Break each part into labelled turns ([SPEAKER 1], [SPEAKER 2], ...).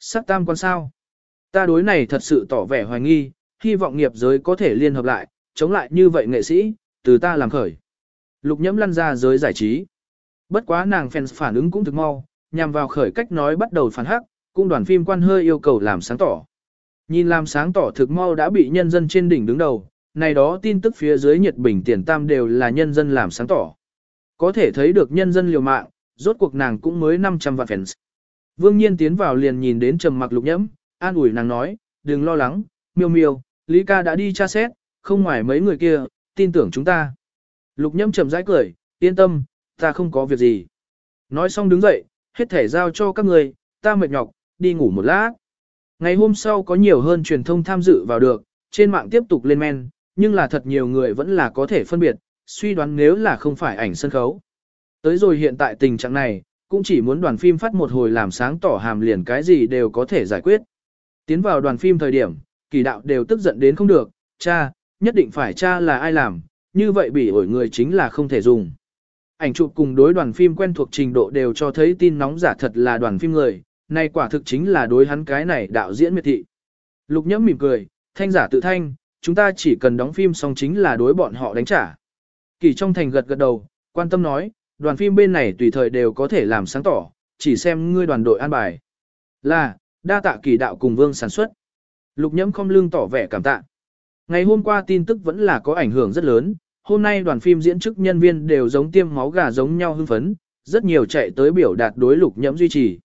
[SPEAKER 1] Sắc tam quan sao? Ta đối này thật sự tỏ vẻ hoài nghi, hy vọng nghiệp giới có thể liên hợp lại, chống lại như vậy nghệ sĩ, từ ta làm khởi. Lục nhẫm lăn ra giới giải trí. Bất quá nàng fans phản ứng cũng thực mau, nhằm vào khởi cách nói bắt đầu phản hắc, cũng đoàn phim quan hơi yêu cầu làm sáng tỏ. Nhìn làm sáng tỏ thực mau đã bị nhân dân trên đỉnh đứng đầu, này đó tin tức phía dưới nhiệt bình tiền tam đều là nhân dân làm sáng tỏ. Có thể thấy được nhân dân liều mạng, rốt cuộc nàng cũng mới 500 vạn fans. Vương Nhiên tiến vào liền nhìn đến trầm mặc lục nhẫm, an ủi nàng nói, đừng lo lắng, miêu miêu, Lý ca đã đi tra xét, không ngoài mấy người kia, tin tưởng chúng ta. Lục nhẫm trầm rãi cười, yên tâm, ta không có việc gì. Nói xong đứng dậy, hết thể giao cho các người, ta mệt nhọc, đi ngủ một lát. Ngày hôm sau có nhiều hơn truyền thông tham dự vào được, trên mạng tiếp tục lên men, nhưng là thật nhiều người vẫn là có thể phân biệt, suy đoán nếu là không phải ảnh sân khấu. Tới rồi hiện tại tình trạng này, cũng chỉ muốn đoàn phim phát một hồi làm sáng tỏ hàm liền cái gì đều có thể giải quyết. Tiến vào đoàn phim thời điểm, kỳ đạo đều tức giận đến không được, cha, nhất định phải cha là ai làm, như vậy bị ổi người chính là không thể dùng. Ảnh chụp cùng đối đoàn phim quen thuộc trình độ đều cho thấy tin nóng giả thật là đoàn phim người, này quả thực chính là đối hắn cái này đạo diễn miệt thị. Lục nhẫm mỉm cười, thanh giả tự thanh, chúng ta chỉ cần đóng phim xong chính là đối bọn họ đánh trả. Kỳ trong thành gật gật đầu, quan tâm nói, đoàn phim bên này tùy thời đều có thể làm sáng tỏ, chỉ xem ngươi đoàn đội an bài. Là, đa tạ kỳ đạo cùng vương sản xuất. Lục nhẫm không lương tỏ vẻ cảm tạ. Ngày hôm qua tin tức vẫn là có ảnh hưởng rất lớn, hôm nay đoàn phim diễn chức nhân viên đều giống tiêm máu gà giống nhau hưng phấn, rất nhiều chạy tới biểu đạt đối lục nhẫm duy trì.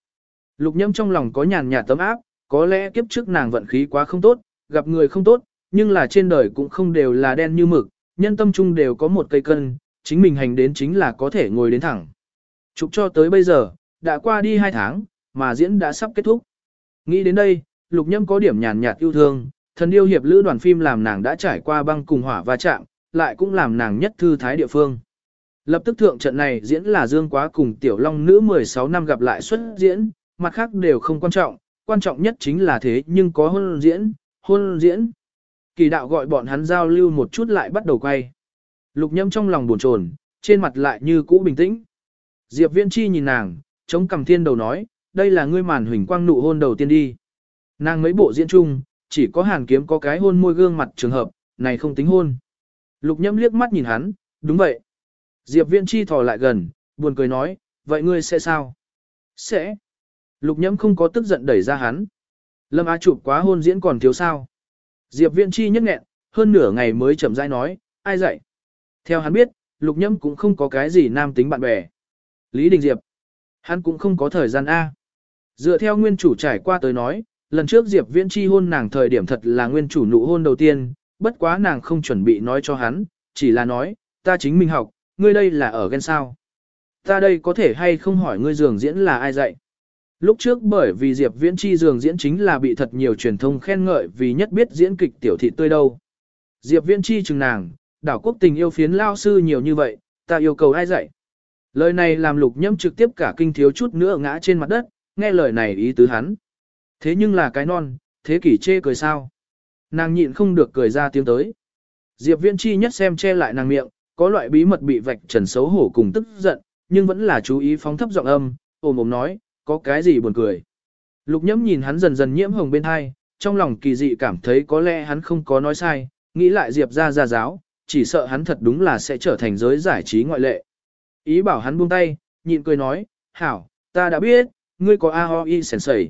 [SPEAKER 1] Lục nhẫm trong lòng có nhàn nhạt tấm áp, có lẽ kiếp trước nàng vận khí quá không tốt, gặp người không tốt, nhưng là trên đời cũng không đều là đen như mực, nhân tâm chung đều có một cây cân, chính mình hành đến chính là có thể ngồi đến thẳng. Chụp cho tới bây giờ, đã qua đi hai tháng, mà diễn đã sắp kết thúc. Nghĩ đến đây, lục nhâm có điểm nhàn nhạt yêu thương, thần yêu hiệp lữ đoàn phim làm nàng đã trải qua băng cùng hỏa va chạm, lại cũng làm nàng nhất thư thái địa phương. Lập tức thượng trận này diễn là Dương Quá cùng Tiểu Long nữ 16 năm gặp lại xuất diễn, mặt khác đều không quan trọng, quan trọng nhất chính là thế nhưng có hôn diễn, hôn diễn. Kỳ đạo gọi bọn hắn giao lưu một chút lại bắt đầu quay. Lục nhâm trong lòng buồn chồn, trên mặt lại như cũ bình tĩnh. Diệp Viễn Chi nhìn nàng, chống cằm thiên đầu nói, đây là ngươi màn huỳnh quang nụ hôn đầu tiên đi. Nàng mấy bộ diễn chung, chỉ có hàn kiếm có cái hôn môi gương mặt trường hợp, này không tính hôn. Lục nhâm liếc mắt nhìn hắn, đúng vậy. Diệp Viễn Chi thò lại gần, buồn cười nói, vậy ngươi sẽ sao? Sẽ. Lục nhâm không có tức giận đẩy ra hắn. Lâm Á chụp quá hôn diễn còn thiếu sao? Diệp Viễn Chi nhất nghẹn, hơn nửa ngày mới chậm rãi nói, ai dạy? Theo hắn biết, Lục Nhâm cũng không có cái gì nam tính bạn bè. Lý Đình Diệp, hắn cũng không có thời gian A. Dựa theo nguyên chủ trải qua tới nói, lần trước Diệp Viễn Chi hôn nàng thời điểm thật là nguyên chủ nụ hôn đầu tiên, bất quá nàng không chuẩn bị nói cho hắn, chỉ là nói, ta chính mình học, ngươi đây là ở ghen sao. Ta đây có thể hay không hỏi ngươi dường diễn là ai dạy. Lúc trước bởi vì Diệp Viễn Chi dường diễn chính là bị thật nhiều truyền thông khen ngợi vì nhất biết diễn kịch tiểu thị tươi đâu. Diệp Viễn Chi chừng nàng, đảo quốc tình yêu phiến lao sư nhiều như vậy, ta yêu cầu ai dạy. Lời này làm lục nhâm trực tiếp cả kinh thiếu chút nữa ngã trên mặt đất, nghe lời này ý tứ hắn. Thế nhưng là cái non, thế kỷ chê cười sao. Nàng nhịn không được cười ra tiếng tới. Diệp Viễn Chi nhất xem che lại nàng miệng, có loại bí mật bị vạch trần xấu hổ cùng tức giận, nhưng vẫn là chú ý phóng thấp giọng âm, ồm ồm nói, có cái gì buồn cười. Lục nhẫm nhìn hắn dần dần nhiễm hồng bên hai, trong lòng kỳ dị cảm thấy có lẽ hắn không có nói sai, nghĩ lại Diệp ra ra giáo, chỉ sợ hắn thật đúng là sẽ trở thành giới giải trí ngoại lệ. Ý bảo hắn buông tay, nhịn cười nói, hảo, ta đã biết, ngươi có A-ho-i sẩy.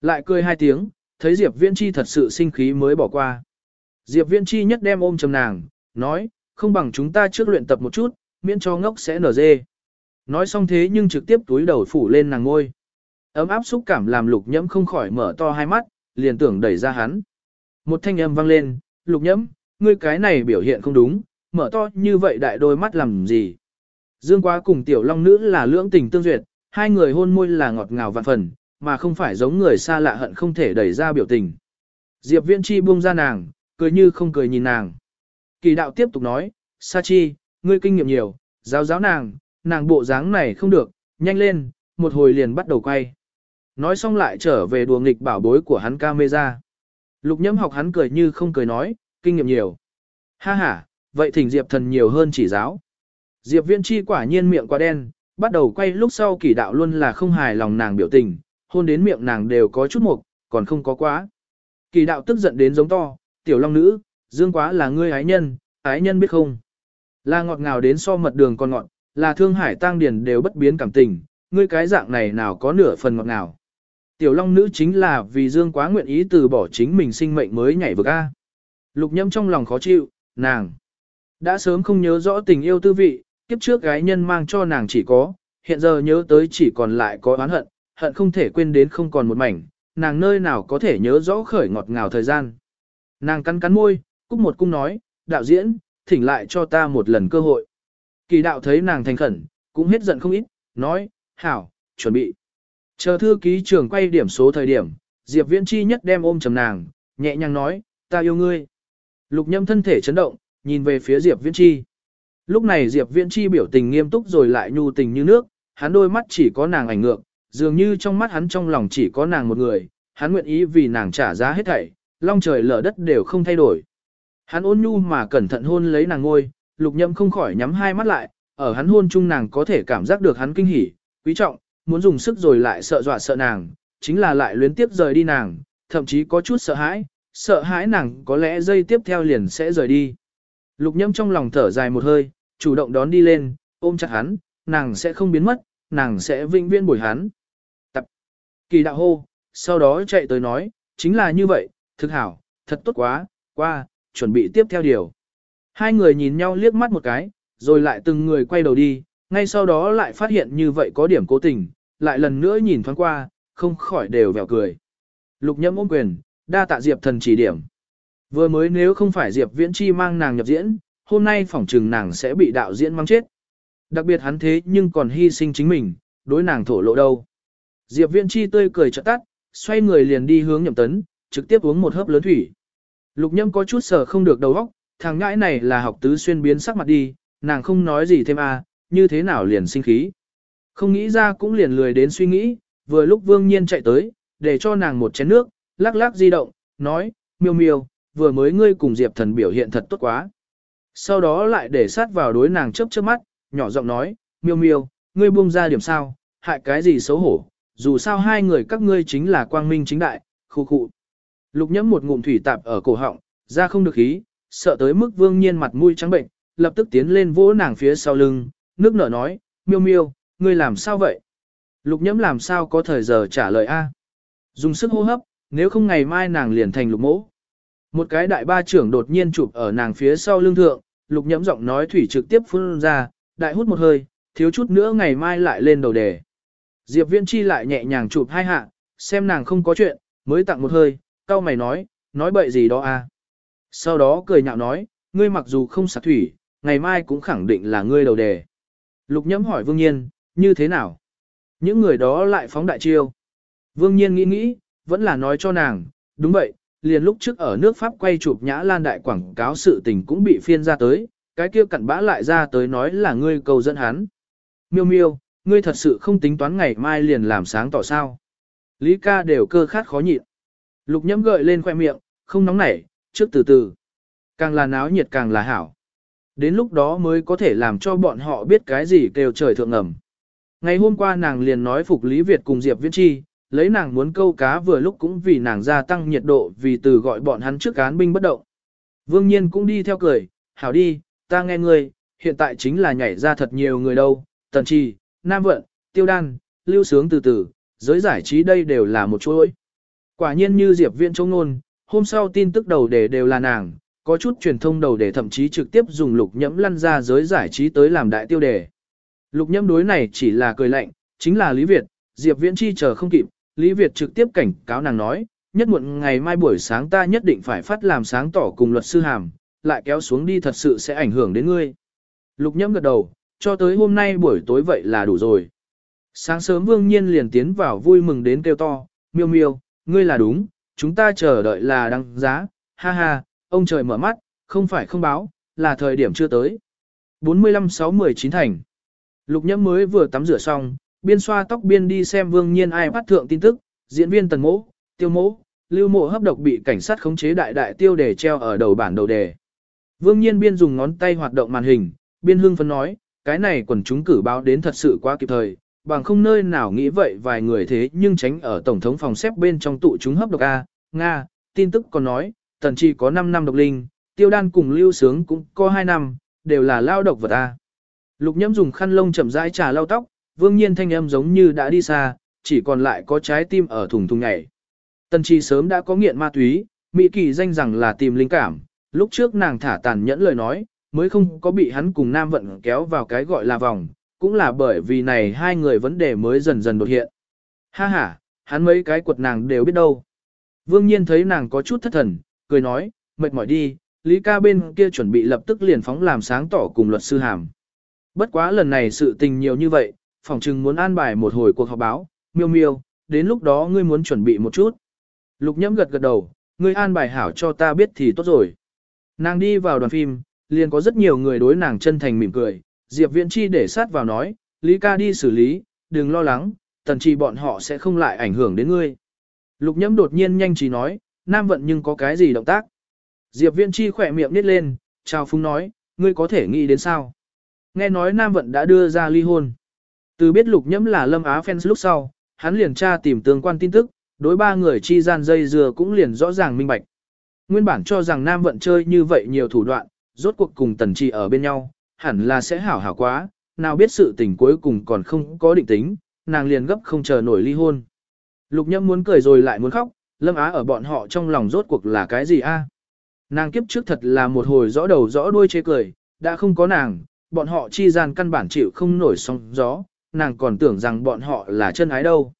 [SPEAKER 1] Lại cười hai tiếng, thấy Diệp Viễn Chi thật sự sinh khí mới bỏ qua. Diệp Viễn Chi nhất đem ôm chầm nàng, nói, không bằng chúng ta trước luyện tập một chút, miễn cho ngốc sẽ nở dê. Nói xong thế nhưng trực tiếp túi đầu phủ lên nàng ngôi. Ấm áp xúc cảm làm lục nhẫm không khỏi mở to hai mắt, liền tưởng đẩy ra hắn. Một thanh âm vang lên, lục nhẫm, ngươi cái này biểu hiện không đúng, mở to như vậy đại đôi mắt làm gì. Dương quá cùng tiểu long nữ là lưỡng tình tương duyệt, hai người hôn môi là ngọt ngào vạn phần, mà không phải giống người xa lạ hận không thể đẩy ra biểu tình. Diệp Viễn Chi buông ra nàng, cười như không cười nhìn nàng. Kỳ đạo tiếp tục nói, Sa Chi, ngươi kinh nghiệm nhiều, giáo giáo nàng, nàng bộ dáng này không được, nhanh lên, một hồi liền bắt đầu quay. Nói xong lại trở về đùa nghịch bảo bối của hắn camera. Lục nhâm học hắn cười như không cười nói, kinh nghiệm nhiều. Ha ha, vậy thỉnh Diệp thần nhiều hơn chỉ giáo. Diệp viên chi quả nhiên miệng quá đen, bắt đầu quay lúc sau kỳ đạo luôn là không hài lòng nàng biểu tình, hôn đến miệng nàng đều có chút mục, còn không có quá. Kỳ đạo tức giận đến giống to, tiểu long nữ, dương quá là ngươi ái nhân, ái nhân biết không. Là ngọt ngào đến so mật đường còn ngọt, là thương hải tăng Điền đều bất biến cảm tình, ngươi cái dạng này nào có nửa phần ngọt ngào. Tiểu long nữ chính là vì dương quá nguyện ý từ bỏ chính mình sinh mệnh mới nhảy vực A. Lục nhâm trong lòng khó chịu, nàng. Đã sớm không nhớ rõ tình yêu tư vị, kiếp trước gái nhân mang cho nàng chỉ có, hiện giờ nhớ tới chỉ còn lại có oán hận, hận không thể quên đến không còn một mảnh, nàng nơi nào có thể nhớ rõ khởi ngọt ngào thời gian. Nàng cắn cắn môi, cúc một cung nói, đạo diễn, thỉnh lại cho ta một lần cơ hội. Kỳ đạo thấy nàng thành khẩn, cũng hết giận không ít, nói, hảo, chuẩn bị. Chờ thư ký trưởng quay điểm số thời điểm, Diệp Viễn Chi nhất đem ôm chầm nàng, nhẹ nhàng nói, ta yêu ngươi. Lục nhâm thân thể chấn động, nhìn về phía Diệp Viễn Chi. Lúc này Diệp Viễn Chi biểu tình nghiêm túc rồi lại nhu tình như nước, hắn đôi mắt chỉ có nàng ảnh ngược, dường như trong mắt hắn trong lòng chỉ có nàng một người, hắn nguyện ý vì nàng trả giá hết thảy, long trời lở đất đều không thay đổi. Hắn ôn nhu mà cẩn thận hôn lấy nàng ngôi, lục nhâm không khỏi nhắm hai mắt lại, ở hắn hôn chung nàng có thể cảm giác được hắn kinh hỉ, quý trọng, muốn dùng sức rồi lại sợ dọa sợ nàng, chính là lại luyến tiếp rời đi nàng, thậm chí có chút sợ hãi, sợ hãi nàng có lẽ dây tiếp theo liền sẽ rời đi. Lục nhâm trong lòng thở dài một hơi, chủ động đón đi lên, ôm chặt hắn, nàng sẽ không biến mất, nàng sẽ vinh viên bồi hắn. Tập. Kỳ đạo hô, sau đó chạy tới nói, chính là như vậy, thực hảo, thật tốt quá, qua, chuẩn bị tiếp theo điều. Hai người nhìn nhau liếc mắt một cái, rồi lại từng người quay đầu đi, ngay sau đó lại phát hiện như vậy có điểm cố tình, lại lần nữa nhìn thoáng qua, không khỏi đều vèo cười. Lục nhâm ôm quyền, đa tạ Diệp thần chỉ điểm. Vừa mới nếu không phải Diệp Viễn Chi mang nàng nhập diễn, hôm nay phỏng trừng nàng sẽ bị đạo diễn mang chết. Đặc biệt hắn thế nhưng còn hy sinh chính mình, đối nàng thổ lộ đâu. Diệp Viễn Chi tươi cười chợt tắt, xoay người liền đi hướng nhậm tấn, trực tiếp uống một hớp lớn thủy. Lục nhâm có chút sở không được đầu óc, thằng ngãi này là học tứ xuyên biến sắc mặt đi, nàng không nói gì thêm à, như thế nào liền sinh khí. Không nghĩ ra cũng liền lười đến suy nghĩ, vừa lúc vương nhiên chạy tới, để cho nàng một chén nước, lắc lắc di động, nói, miêu miêu, vừa mới ngươi cùng Diệp thần biểu hiện thật tốt quá. Sau đó lại để sát vào đối nàng chớp chớp mắt, nhỏ giọng nói, miêu miêu, ngươi buông ra điểm sao, hại cái gì xấu hổ, dù sao hai người các ngươi chính là quang minh chính đại, khu khu. Lục nhẫm một ngụm thủy tạp ở cổ họng, ra không được khí, sợ tới mức vương nhiên mặt mũi trắng bệnh, lập tức tiến lên vỗ nàng phía sau lưng, nước nở nói, miêu miêu, ngươi làm sao vậy? Lục nhẫm làm sao có thời giờ trả lời a? Dùng sức hô hấp, nếu không ngày mai nàng liền thành lục mỗ. Một cái đại ba trưởng đột nhiên chụp ở nàng phía sau lưng thượng, lục nhẫm giọng nói thủy trực tiếp phun ra, đại hút một hơi, thiếu chút nữa ngày mai lại lên đầu đề. Diệp Viễn Chi lại nhẹ nhàng chụp hai hạ, xem nàng không có chuyện, mới tặng một hơi, cau mày nói, nói bậy gì đó à. Sau đó cười nhạo nói, ngươi mặc dù không sạc thủy, ngày mai cũng khẳng định là ngươi đầu đề. Lục nhẫm hỏi Vương Nhiên, như thế nào? Những người đó lại phóng đại chiêu. Vương Nhiên nghĩ nghĩ, vẫn là nói cho nàng, đúng vậy, liền lúc trước ở nước Pháp quay chụp nhã lan đại quảng cáo sự tình cũng bị phiên ra tới, cái kia cặn bã lại ra tới nói là ngươi cầu dẫn hắn. Miêu miêu, ngươi thật sự không tính toán ngày mai liền làm sáng tỏ sao. Lý ca đều cơ khát khó nhịn. Lục nhẫm gợi lên khoe miệng, không nóng nảy, trước từ từ. Càng là náo nhiệt càng là hảo. Đến lúc đó mới có thể làm cho bọn họ biết cái gì kêu trời thượng ngầm. Ngày hôm qua nàng liền nói phục Lý Việt cùng Diệp Viễn Chi, lấy nàng muốn câu cá vừa lúc cũng vì nàng gia tăng nhiệt độ vì từ gọi bọn hắn trước cán binh bất động. Vương Nhiên cũng đi theo cười, hảo đi, ta nghe ngươi, hiện tại chính là nhảy ra thật nhiều người đâu, Tần Trì, Nam Vận, Tiêu Đan, Lưu Sướng từ từ, giới giải trí đây đều là một chuỗi. Quả nhiên như Diệp Viễn chống nôn, hôm sau tin tức đầu đề đều là nàng, có chút truyền thông đầu đề thậm chí trực tiếp dùng lục nhẫm lăn ra giới giải trí tới làm đại tiêu đề. Lục nhẫm đối này chỉ là cười lạnh, chính là Lý Việt, Diệp Viễn chi chờ không kịp, Lý Việt trực tiếp cảnh cáo nàng nói, nhất muộn ngày mai buổi sáng ta nhất định phải phát làm sáng tỏ cùng luật sư hàm, lại kéo xuống đi thật sự sẽ ảnh hưởng đến ngươi. Lục nhẫm gật đầu, cho tới hôm nay buổi tối vậy là đủ rồi. Sáng sớm vương nhiên liền tiến vào vui mừng đến kêu to, miêu miêu, ngươi là đúng, chúng ta chờ đợi là đăng giá, ha ha, ông trời mở mắt, không phải không báo, là thời điểm chưa tới. 45-6-19 thành. Lục nhẫm mới vừa tắm rửa xong, biên xoa tóc biên đi xem vương nhiên ai bắt thượng tin tức, diễn viên tần mỗ, tiêu mỗ, lưu mộ hấp độc bị cảnh sát khống chế đại đại tiêu đề treo ở đầu bản đầu đề. Vương nhiên biên dùng ngón tay hoạt động màn hình, biên hương phấn nói, cái này quần chúng cử báo đến thật sự quá kịp thời, bằng không nơi nào nghĩ vậy vài người thế nhưng tránh ở Tổng thống phòng xếp bên trong tụ chúng hấp độc A, Nga, tin tức còn nói, tần chỉ có 5 năm độc linh, tiêu đan cùng lưu sướng cũng có 2 năm, đều là lao độc vật A. Lục nhâm dùng khăn lông chậm rãi trà lau tóc, vương nhiên thanh âm giống như đã đi xa, chỉ còn lại có trái tim ở thùng thùng nhảy. Tần Chi sớm đã có nghiện ma túy, Mỹ Kỳ danh rằng là tìm linh cảm, lúc trước nàng thả tàn nhẫn lời nói, mới không có bị hắn cùng Nam Vận kéo vào cái gọi là vòng, cũng là bởi vì này hai người vấn đề mới dần dần đột hiện. Ha ha, hắn mấy cái quật nàng đều biết đâu. Vương Nhiên thấy nàng có chút thất thần, cười nói, mệt mỏi đi, Lý ca bên kia chuẩn bị lập tức liền phóng làm sáng tỏ cùng luật sư hàm. Bất quá lần này sự tình nhiều như vậy, phòng trừng muốn an bài một hồi cuộc họp báo, miêu miêu, đến lúc đó ngươi muốn chuẩn bị một chút. Lục nhẫm gật gật đầu, ngươi an bài hảo cho ta biết thì tốt rồi. Nàng đi vào đoàn phim, liền có rất nhiều người đối nàng chân thành mỉm cười, Diệp Viễn Chi để sát vào nói, Lý ca đi xử lý, đừng lo lắng, tần trì bọn họ sẽ không lại ảnh hưởng đến ngươi. Lục nhẫm đột nhiên nhanh trí nói, Nam vận nhưng có cái gì động tác. Diệp Viễn Chi khỏe miệng nít lên, chào phúng nói, ngươi có thể nghĩ đến sao. Nghe nói Nam vận đã đưa ra ly hôn. Từ biết lục nhẫm là lâm á fans lúc sau, hắn liền tra tìm tương quan tin tức, đối ba người chi gian dây dừa cũng liền rõ ràng minh bạch. Nguyên bản cho rằng Nam vận chơi như vậy nhiều thủ đoạn, rốt cuộc cùng tần trì ở bên nhau, hẳn là sẽ hảo hảo quá, nào biết sự tình cuối cùng còn không có định tính, nàng liền gấp không chờ nổi ly hôn. Lục nhẫm muốn cười rồi lại muốn khóc, lâm á ở bọn họ trong lòng rốt cuộc là cái gì a? Nàng kiếp trước thật là một hồi rõ đầu rõ đuôi chê cười, đã không có nàng, bọn họ chi gian căn bản chịu không nổi sóng gió, nàng còn tưởng rằng bọn họ là chân ái đâu.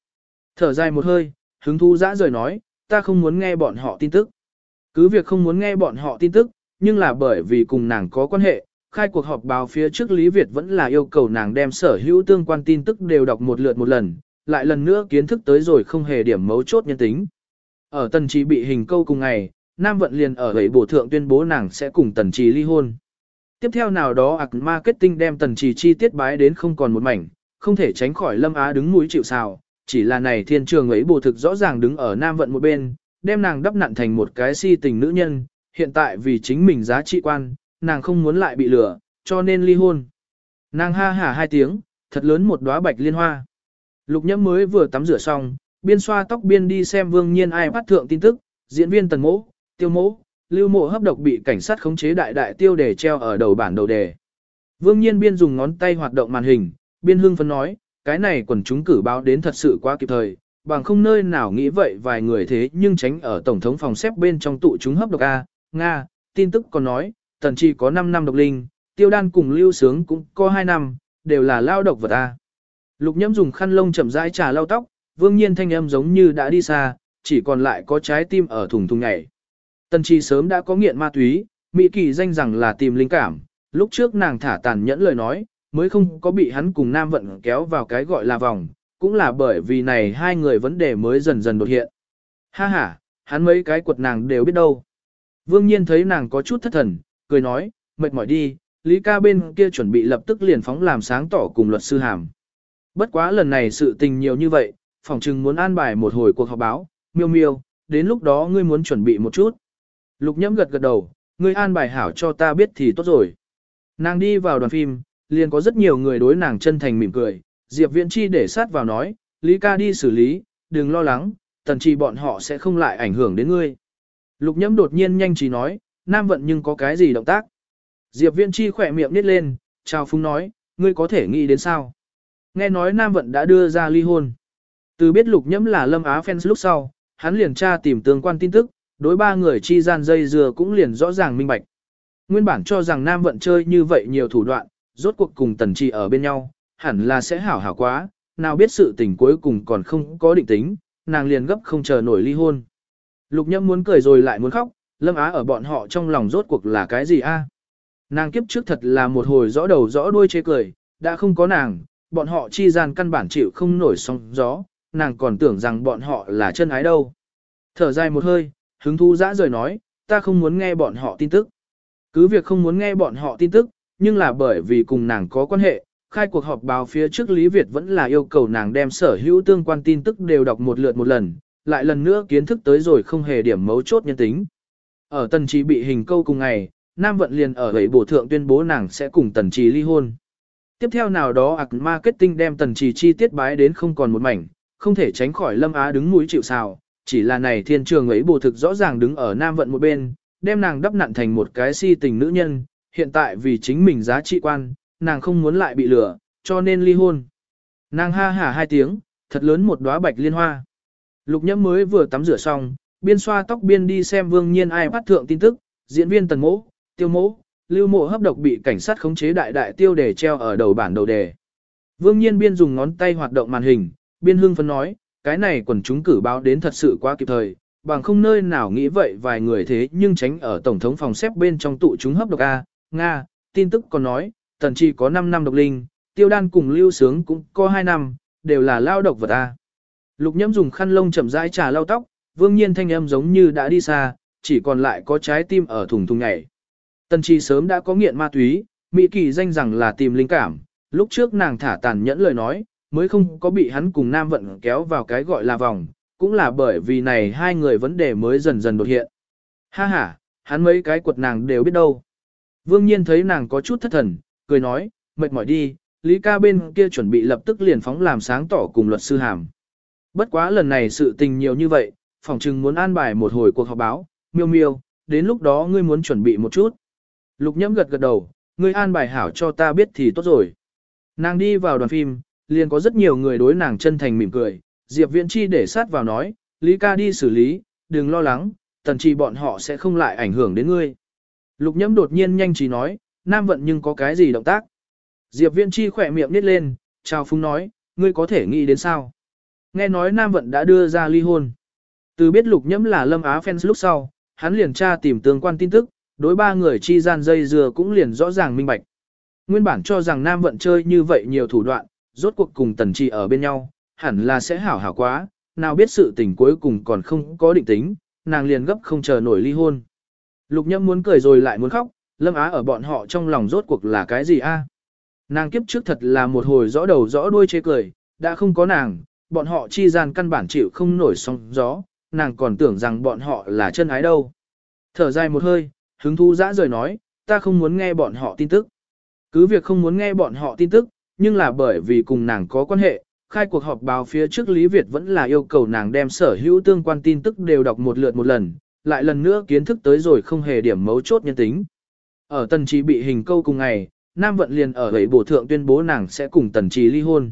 [SPEAKER 1] Thở dài một hơi, hứng thú dã rời nói, ta không muốn nghe bọn họ tin tức. Cứ việc không muốn nghe bọn họ tin tức, nhưng là bởi vì cùng nàng có quan hệ, khai cuộc họp báo phía trước Lý Việt vẫn là yêu cầu nàng đem sở hữu tương quan tin tức đều đọc một lượt một lần, lại lần nữa kiến thức tới rồi không hề điểm mấu chốt nhân tính. Ở tần trí bị hình câu cùng ngày, Nam Vận liền ở gầy bổ thượng tuyên bố nàng sẽ cùng tần trí ly hôn. Tiếp theo nào đó ạc marketing đem tần trì chi tiết bái đến không còn một mảnh, không thể tránh khỏi lâm á đứng mũi chịu sào, chỉ là này thiên trường ấy bổ thực rõ ràng đứng ở Nam Vận một bên, đem nàng đắp nặn thành một cái si tình nữ nhân, hiện tại vì chính mình giá trị quan, nàng không muốn lại bị lừa, cho nên ly hôn. Nàng ha hả hai tiếng, thật lớn một đóa bạch liên hoa. Lục nhẫm mới vừa tắm rửa xong, biên xoa tóc biên đi xem vương nhiên ai bắt thượng tin tức, diễn viên tần mỗ, tiêu mỗ, lưu mộ hấp độc bị cảnh sát khống chế đại đại tiêu để treo ở đầu bản đầu đề. Vương nhiên biên dùng ngón tay hoạt động màn hình, biên hương phân nói, cái này quần chúng cử báo đến thật sự quá kịp thời, bằng không nơi nào nghĩ vậy vài người thế nhưng tránh ở tổng thống phòng xếp bên trong tụ chúng hấp độc A, Nga, tin tức còn nói, tần chỉ có 5 năm độc linh, tiêu đan cùng lưu sướng cũng có 2 năm, đều là lao độc vật A. Lục nhẫm dùng khăn lông chậm rãi trà lau tóc, vương nhiên thanh âm giống như đã đi xa, chỉ còn lại có trái tim ở thùng thùng nhảy. Tần Chi sớm đã có nghiện ma túy, Mỹ kỳ danh rằng là tìm linh cảm, lúc trước nàng thả tàn nhẫn lời nói, mới không có bị hắn cùng Nam Vận kéo vào cái gọi là vòng, cũng là bởi vì này hai người vấn đề mới dần dần đột hiện. Ha ha, hắn mấy cái quật nàng đều biết đâu. Vương Nhiên thấy nàng có chút thất thần, cười nói, mệt mỏi đi, Lý ca bên kia chuẩn bị lập tức liền phóng làm sáng tỏ cùng luật sư hàm. Bất quá lần này sự tình nhiều như vậy, phòng trừng muốn an bài một hồi cuộc họp báo, miêu miêu, đến lúc đó ngươi muốn chuẩn bị một chút. Lục nhẫm gật gật đầu, ngươi an bài hảo cho ta biết thì tốt rồi. Nàng đi vào đoàn phim, liền có rất nhiều người đối nàng chân thành mỉm cười, Diệp Viễn Chi để sát vào nói, Lý ca đi xử lý, đừng lo lắng, tần trì bọn họ sẽ không lại ảnh hưởng đến ngươi. Lục nhẫm đột nhiên nhanh trí nói, Nam vận nhưng có cái gì động tác. Diệp Viễn Chi khỏe miệng nít lên, chào phúng nói, ngươi có thể nghĩ đến sao. Nghe nói Nam vận đã đưa ra ly hôn. Từ biết lục nhẫm là lâm á fans lúc sau, hắn liền tra tìm tương quan tin tức, đối ba người chi gian dây dừa cũng liền rõ ràng minh bạch. Nguyên bản cho rằng Nam vận chơi như vậy nhiều thủ đoạn, rốt cuộc cùng tần trì ở bên nhau, hẳn là sẽ hảo hảo quá, nào biết sự tình cuối cùng còn không có định tính, nàng liền gấp không chờ nổi ly hôn. Lục nhâm muốn cười rồi lại muốn khóc, lâm á ở bọn họ trong lòng rốt cuộc là cái gì a? Nàng kiếp trước thật là một hồi rõ đầu rõ đuôi chê cười, đã không có nàng, bọn họ chi gian căn bản chịu không nổi sóng gió, nàng còn tưởng rằng bọn họ là chân ái đâu. Thở dài một hơi, hứng thú dã rời nói, ta không muốn nghe bọn họ tin tức. Cứ việc không muốn nghe bọn họ tin tức, nhưng là bởi vì cùng nàng có quan hệ, khai cuộc họp báo phía trước Lý Việt vẫn là yêu cầu nàng đem sở hữu tương quan tin tức đều đọc một lượt một lần, lại lần nữa kiến thức tới rồi không hề điểm mấu chốt nhân tính. Ở tần trí bị hình câu cùng ngày, Nam Vận liền ở ấy bổ thượng tuyên bố nàng sẽ cùng tần trí ly hôn. Tiếp theo nào đó ạc marketing đem tần trì chi tiết bái đến không còn một mảnh, không thể tránh khỏi lâm á đứng mũi chịu sào, chỉ là này thiên trường ấy bổ thực rõ ràng đứng ở nam vận một bên, đem nàng đắp nặn thành một cái si tình nữ nhân, hiện tại vì chính mình giá trị quan, nàng không muốn lại bị lừa, cho nên ly hôn. Nàng ha hả hai tiếng, thật lớn một đóa bạch liên hoa. Lục nhẫm mới vừa tắm rửa xong, biên xoa tóc biên đi xem vương nhiên ai bắt thượng tin tức, diễn viên tần mỗ, tiêu mỗ, lưu mộ hấp độc bị cảnh sát khống chế đại đại tiêu để treo ở đầu bản đầu đề. Vương nhiên biên dùng ngón tay hoạt động màn hình, biên hương phấn nói, cái này quần chúng cử báo đến thật sự quá kịp thời, bằng không nơi nào nghĩ vậy vài người thế nhưng tránh ở tổng thống phòng xếp bên trong tụ chúng hấp độc A, Nga, tin tức còn nói, tần chỉ có 5 năm độc linh, tiêu đan cùng lưu sướng cũng có 2 năm, đều là lao độc vật A. Lục nhâm dùng khăn lông chậm rãi trà lau tóc, vương nhiên thanh âm giống như đã đi xa, chỉ còn lại có trái tim ở thùng thùng nhảy. Tần Chi sớm đã có nghiện ma túy, Mỹ Kỳ danh rằng là tìm linh cảm, lúc trước nàng thả tàn nhẫn lời nói, mới không có bị hắn cùng Nam Vận kéo vào cái gọi là vòng, cũng là bởi vì này hai người vấn đề mới dần dần đột hiện. Ha ha, hắn mấy cái quật nàng đều biết đâu. Vương Nhiên thấy nàng có chút thất thần, cười nói, mệt mỏi đi, Lý ca bên kia chuẩn bị lập tức liền phóng làm sáng tỏ cùng luật sư hàm. Bất quá lần này sự tình nhiều như vậy, phòng trừng muốn an bài một hồi cuộc họp báo, miêu miêu, đến lúc đó ngươi muốn chuẩn bị một chút. Lục nhẫm gật gật đầu, ngươi an bài hảo cho ta biết thì tốt rồi. Nàng đi vào đoàn phim, liền có rất nhiều người đối nàng chân thành mỉm cười, Diệp Viễn Chi để sát vào nói, Lý ca đi xử lý, đừng lo lắng, tần trì bọn họ sẽ không lại ảnh hưởng đến ngươi. Lục nhẫm đột nhiên nhanh trí nói, Nam vận nhưng có cái gì động tác. Diệp Viên Chi khỏe miệng nít lên, chào phúng nói, ngươi có thể nghĩ đến sao. Nghe nói Nam vận đã đưa ra ly hôn. Từ biết lục nhẫm là lâm á fans lúc sau, hắn liền tra tìm tương quan tin tức, đối ba người chi gian dây Dừa cũng liền rõ ràng minh bạch. Nguyên bản cho rằng nam vận chơi như vậy nhiều thủ đoạn, rốt cuộc cùng tần trì ở bên nhau, hẳn là sẽ hảo hảo quá, nào biết sự tình cuối cùng còn không có định tính, nàng liền gấp không chờ nổi ly hôn. Lục nhâm muốn cười rồi lại muốn khóc, lâm á ở bọn họ trong lòng rốt cuộc là cái gì a? Nàng kiếp trước thật là một hồi rõ đầu rõ đuôi chê cười, đã không có nàng, bọn họ chi gian căn bản chịu không nổi sóng gió, nàng còn tưởng rằng bọn họ là chân ái đâu. Thở dài một hơi, hứng thú dã rời nói, ta không muốn nghe bọn họ tin tức. Cứ việc không muốn nghe bọn họ tin tức, nhưng là bởi vì cùng nàng có quan hệ, khai cuộc họp báo phía trước Lý Việt vẫn là yêu cầu nàng đem sở hữu tương quan tin tức đều đọc một lượt một lần, lại lần nữa kiến thức tới rồi không hề điểm mấu chốt nhân tính. Ở tần trí bị hình câu cùng ngày, Nam Vận liền ở ấy bổ thượng tuyên bố nàng sẽ cùng tần trí ly hôn.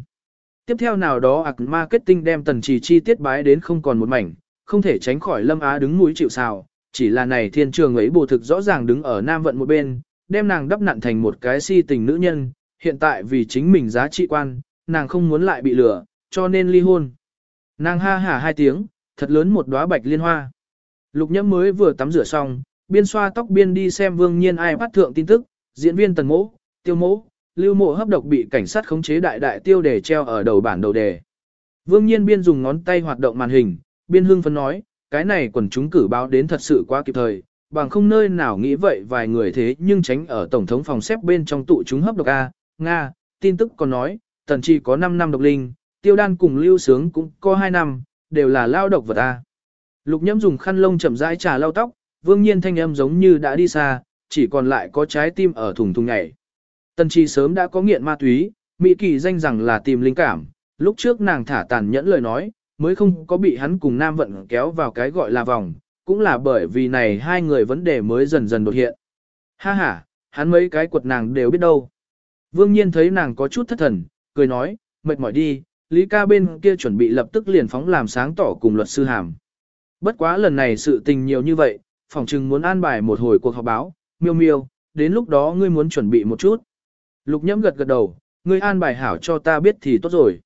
[SPEAKER 1] Tiếp theo nào đó ạc marketing đem tần trì chi tiết bái đến không còn một mảnh, không thể tránh khỏi lâm á đứng mũi chịu sào, chỉ là này thiên trường ấy bổ thực rõ ràng đứng ở nam vận một bên, đem nàng đắp nặn thành một cái si tình nữ nhân, hiện tại vì chính mình giá trị quan, nàng không muốn lại bị lừa, cho nên ly hôn. Nàng ha hả hai tiếng, thật lớn một đóa bạch liên hoa. Lục nhẫm mới vừa tắm rửa xong, biên xoa tóc biên đi xem vương nhiên ai bắt thượng tin tức, diễn viên tần mỗ, tiêu mỗ, lưu mộ hấp độc bị cảnh sát khống chế đại đại tiêu để treo ở đầu bản đầu đề. Vương nhiên biên dùng ngón tay hoạt động màn hình, biên hưng phấn nói, cái này quần chúng cử báo đến thật sự quá kịp thời, bằng không nơi nào nghĩ vậy vài người thế nhưng tránh ở tổng thống phòng xếp bên trong tụ chúng hấp độc A, Nga, tin tức còn nói, tần chi có 5 năm độc linh, tiêu đan cùng lưu sướng cũng có 2 năm, đều là lao độc vật A. Lục nhâm dùng khăn lông chậm rãi trà lau tóc, vương nhiên thanh âm giống như đã đi xa, chỉ còn lại có trái tim ở thùng thùng nhảy. Tần chi sớm đã có nghiện ma túy, Mỹ kỳ danh rằng là tìm linh cảm, lúc trước nàng thả tàn nhẫn lời nói, mới không có bị hắn cùng Nam Vận kéo vào cái gọi là vòng, cũng là bởi vì này hai người vấn đề mới dần dần đột hiện. Ha ha, hắn mấy cái quật nàng đều biết đâu. Vương Nhiên thấy nàng có chút thất thần, cười nói, mệt mỏi đi, Lý ca bên kia chuẩn bị lập tức liền phóng làm sáng tỏ cùng luật sư hàm. Bất quá lần này sự tình nhiều như vậy, phòng trừng muốn an bài một hồi cuộc họp báo, miêu miêu, đến lúc đó ngươi muốn chuẩn bị một chút. Lục nhẫm gật gật đầu, ngươi an bài hảo cho ta biết thì tốt rồi.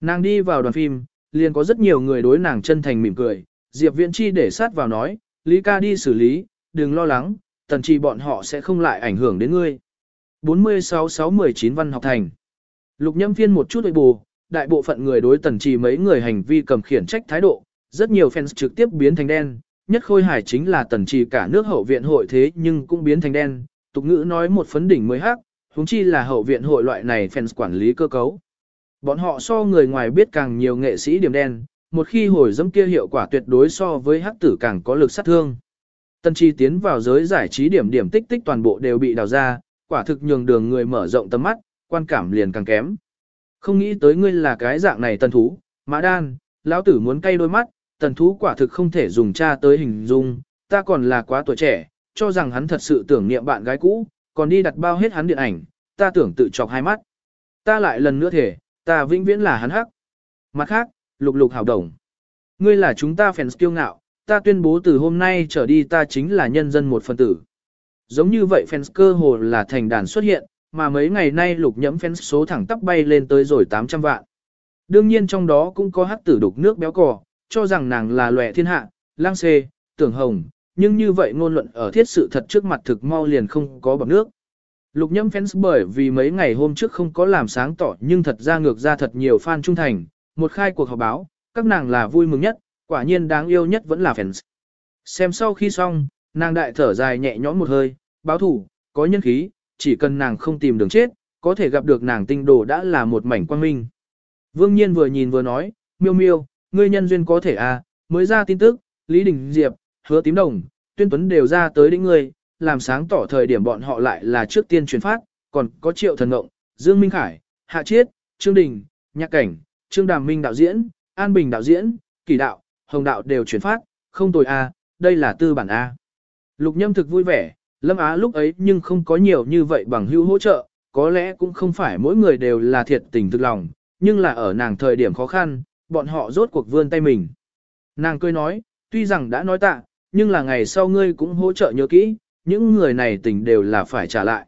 [SPEAKER 1] Nàng đi vào đoàn phim, liền có rất nhiều người đối nàng chân thành mỉm cười, Diệp Viễn Chi để sát vào nói, Lý ca đi xử lý, đừng lo lắng, tần trì bọn họ sẽ không lại ảnh hưởng đến ngươi. 46-6-19 Văn học thành Lục nhâm phiên một chút đội bù, đại bộ phận người đối tần trì mấy người hành vi cầm khiển trách thái độ, rất nhiều fans trực tiếp biến thành đen, nhất khôi hải chính là tần trì cả nước hậu viện hội thế nhưng cũng biến thành đen, tục ngữ nói một phấn đỉnh mới hắc, huống chi là hậu viện hội loại này fans quản lý cơ cấu. Bọn họ so người ngoài biết càng nhiều nghệ sĩ điểm đen, một khi hồi dâm kia hiệu quả tuyệt đối so với hắc tử càng có lực sát thương. Tân chi tiến vào giới giải trí điểm điểm tích tích toàn bộ đều bị đào ra, quả thực nhường đường người mở rộng tầm mắt, quan cảm liền càng kém. Không nghĩ tới ngươi là cái dạng này tần thú, mã đan, lão tử muốn cay đôi mắt, tần thú quả thực không thể dùng cha tới hình dung, ta còn là quá tuổi trẻ, cho rằng hắn thật sự tưởng niệm bạn gái cũ, còn đi đặt bao hết hắn điện ảnh, ta tưởng tự chọc hai mắt. Ta lại lần nữa thể, ta vĩnh viễn là hắn hắc. Mặt khác, lục lục hào đồng. Ngươi là chúng ta fans kiêu ngạo, ta tuyên bố từ hôm nay trở đi ta chính là nhân dân một phần tử. Giống như vậy fans cơ hồ là thành đàn xuất hiện, mà mấy ngày nay lục nhẫm fans số thẳng tắp bay lên tới rồi 800 vạn. Đương nhiên trong đó cũng có hắc tử đục nước béo cò, cho rằng nàng là lòe thiên hạ, lang xê, tưởng hồng, nhưng như vậy ngôn luận ở thiết sự thật trước mặt thực mau liền không có bằng nước. Lục nhâm fans bởi vì mấy ngày hôm trước không có làm sáng tỏ nhưng thật ra ngược ra thật nhiều fan trung thành, một khai cuộc họp báo, các nàng là vui mừng nhất, quả nhiên đáng yêu nhất vẫn là fans. Xem sau khi xong, nàng đại thở dài nhẹ nhõm một hơi, báo thủ, có nhân khí, chỉ cần nàng không tìm đường chết, có thể gặp được nàng tinh đồ đã là một mảnh quang minh. Vương Nhiên vừa nhìn vừa nói, miêu miêu, ngươi nhân duyên có thể à, mới ra tin tức, Lý Đình Diệp, hứa tím đồng, tuyên tuấn đều ra tới đỉnh ngươi, làm sáng tỏ thời điểm bọn họ lại là trước tiên truyền phát, còn có triệu thần ngộng, Dương Minh Khải, Hạ Chiết, Trương Đình, Nhạc Cảnh, Trương Đàm Minh đạo diễn, An Bình đạo diễn, Kỳ đạo, Hồng đạo đều truyền phát, không tồi a, đây là tư bản a. Lục Nhâm thực vui vẻ, Lâm Á lúc ấy nhưng không có nhiều như vậy bằng hữu hỗ trợ, có lẽ cũng không phải mỗi người đều là thiệt tình thực lòng, nhưng là ở nàng thời điểm khó khăn, bọn họ rốt cuộc vươn tay mình. Nàng cười nói, tuy rằng đã nói tạ, nhưng là ngày sau ngươi cũng hỗ trợ nhớ kỹ, những người này tình đều là phải trả lại.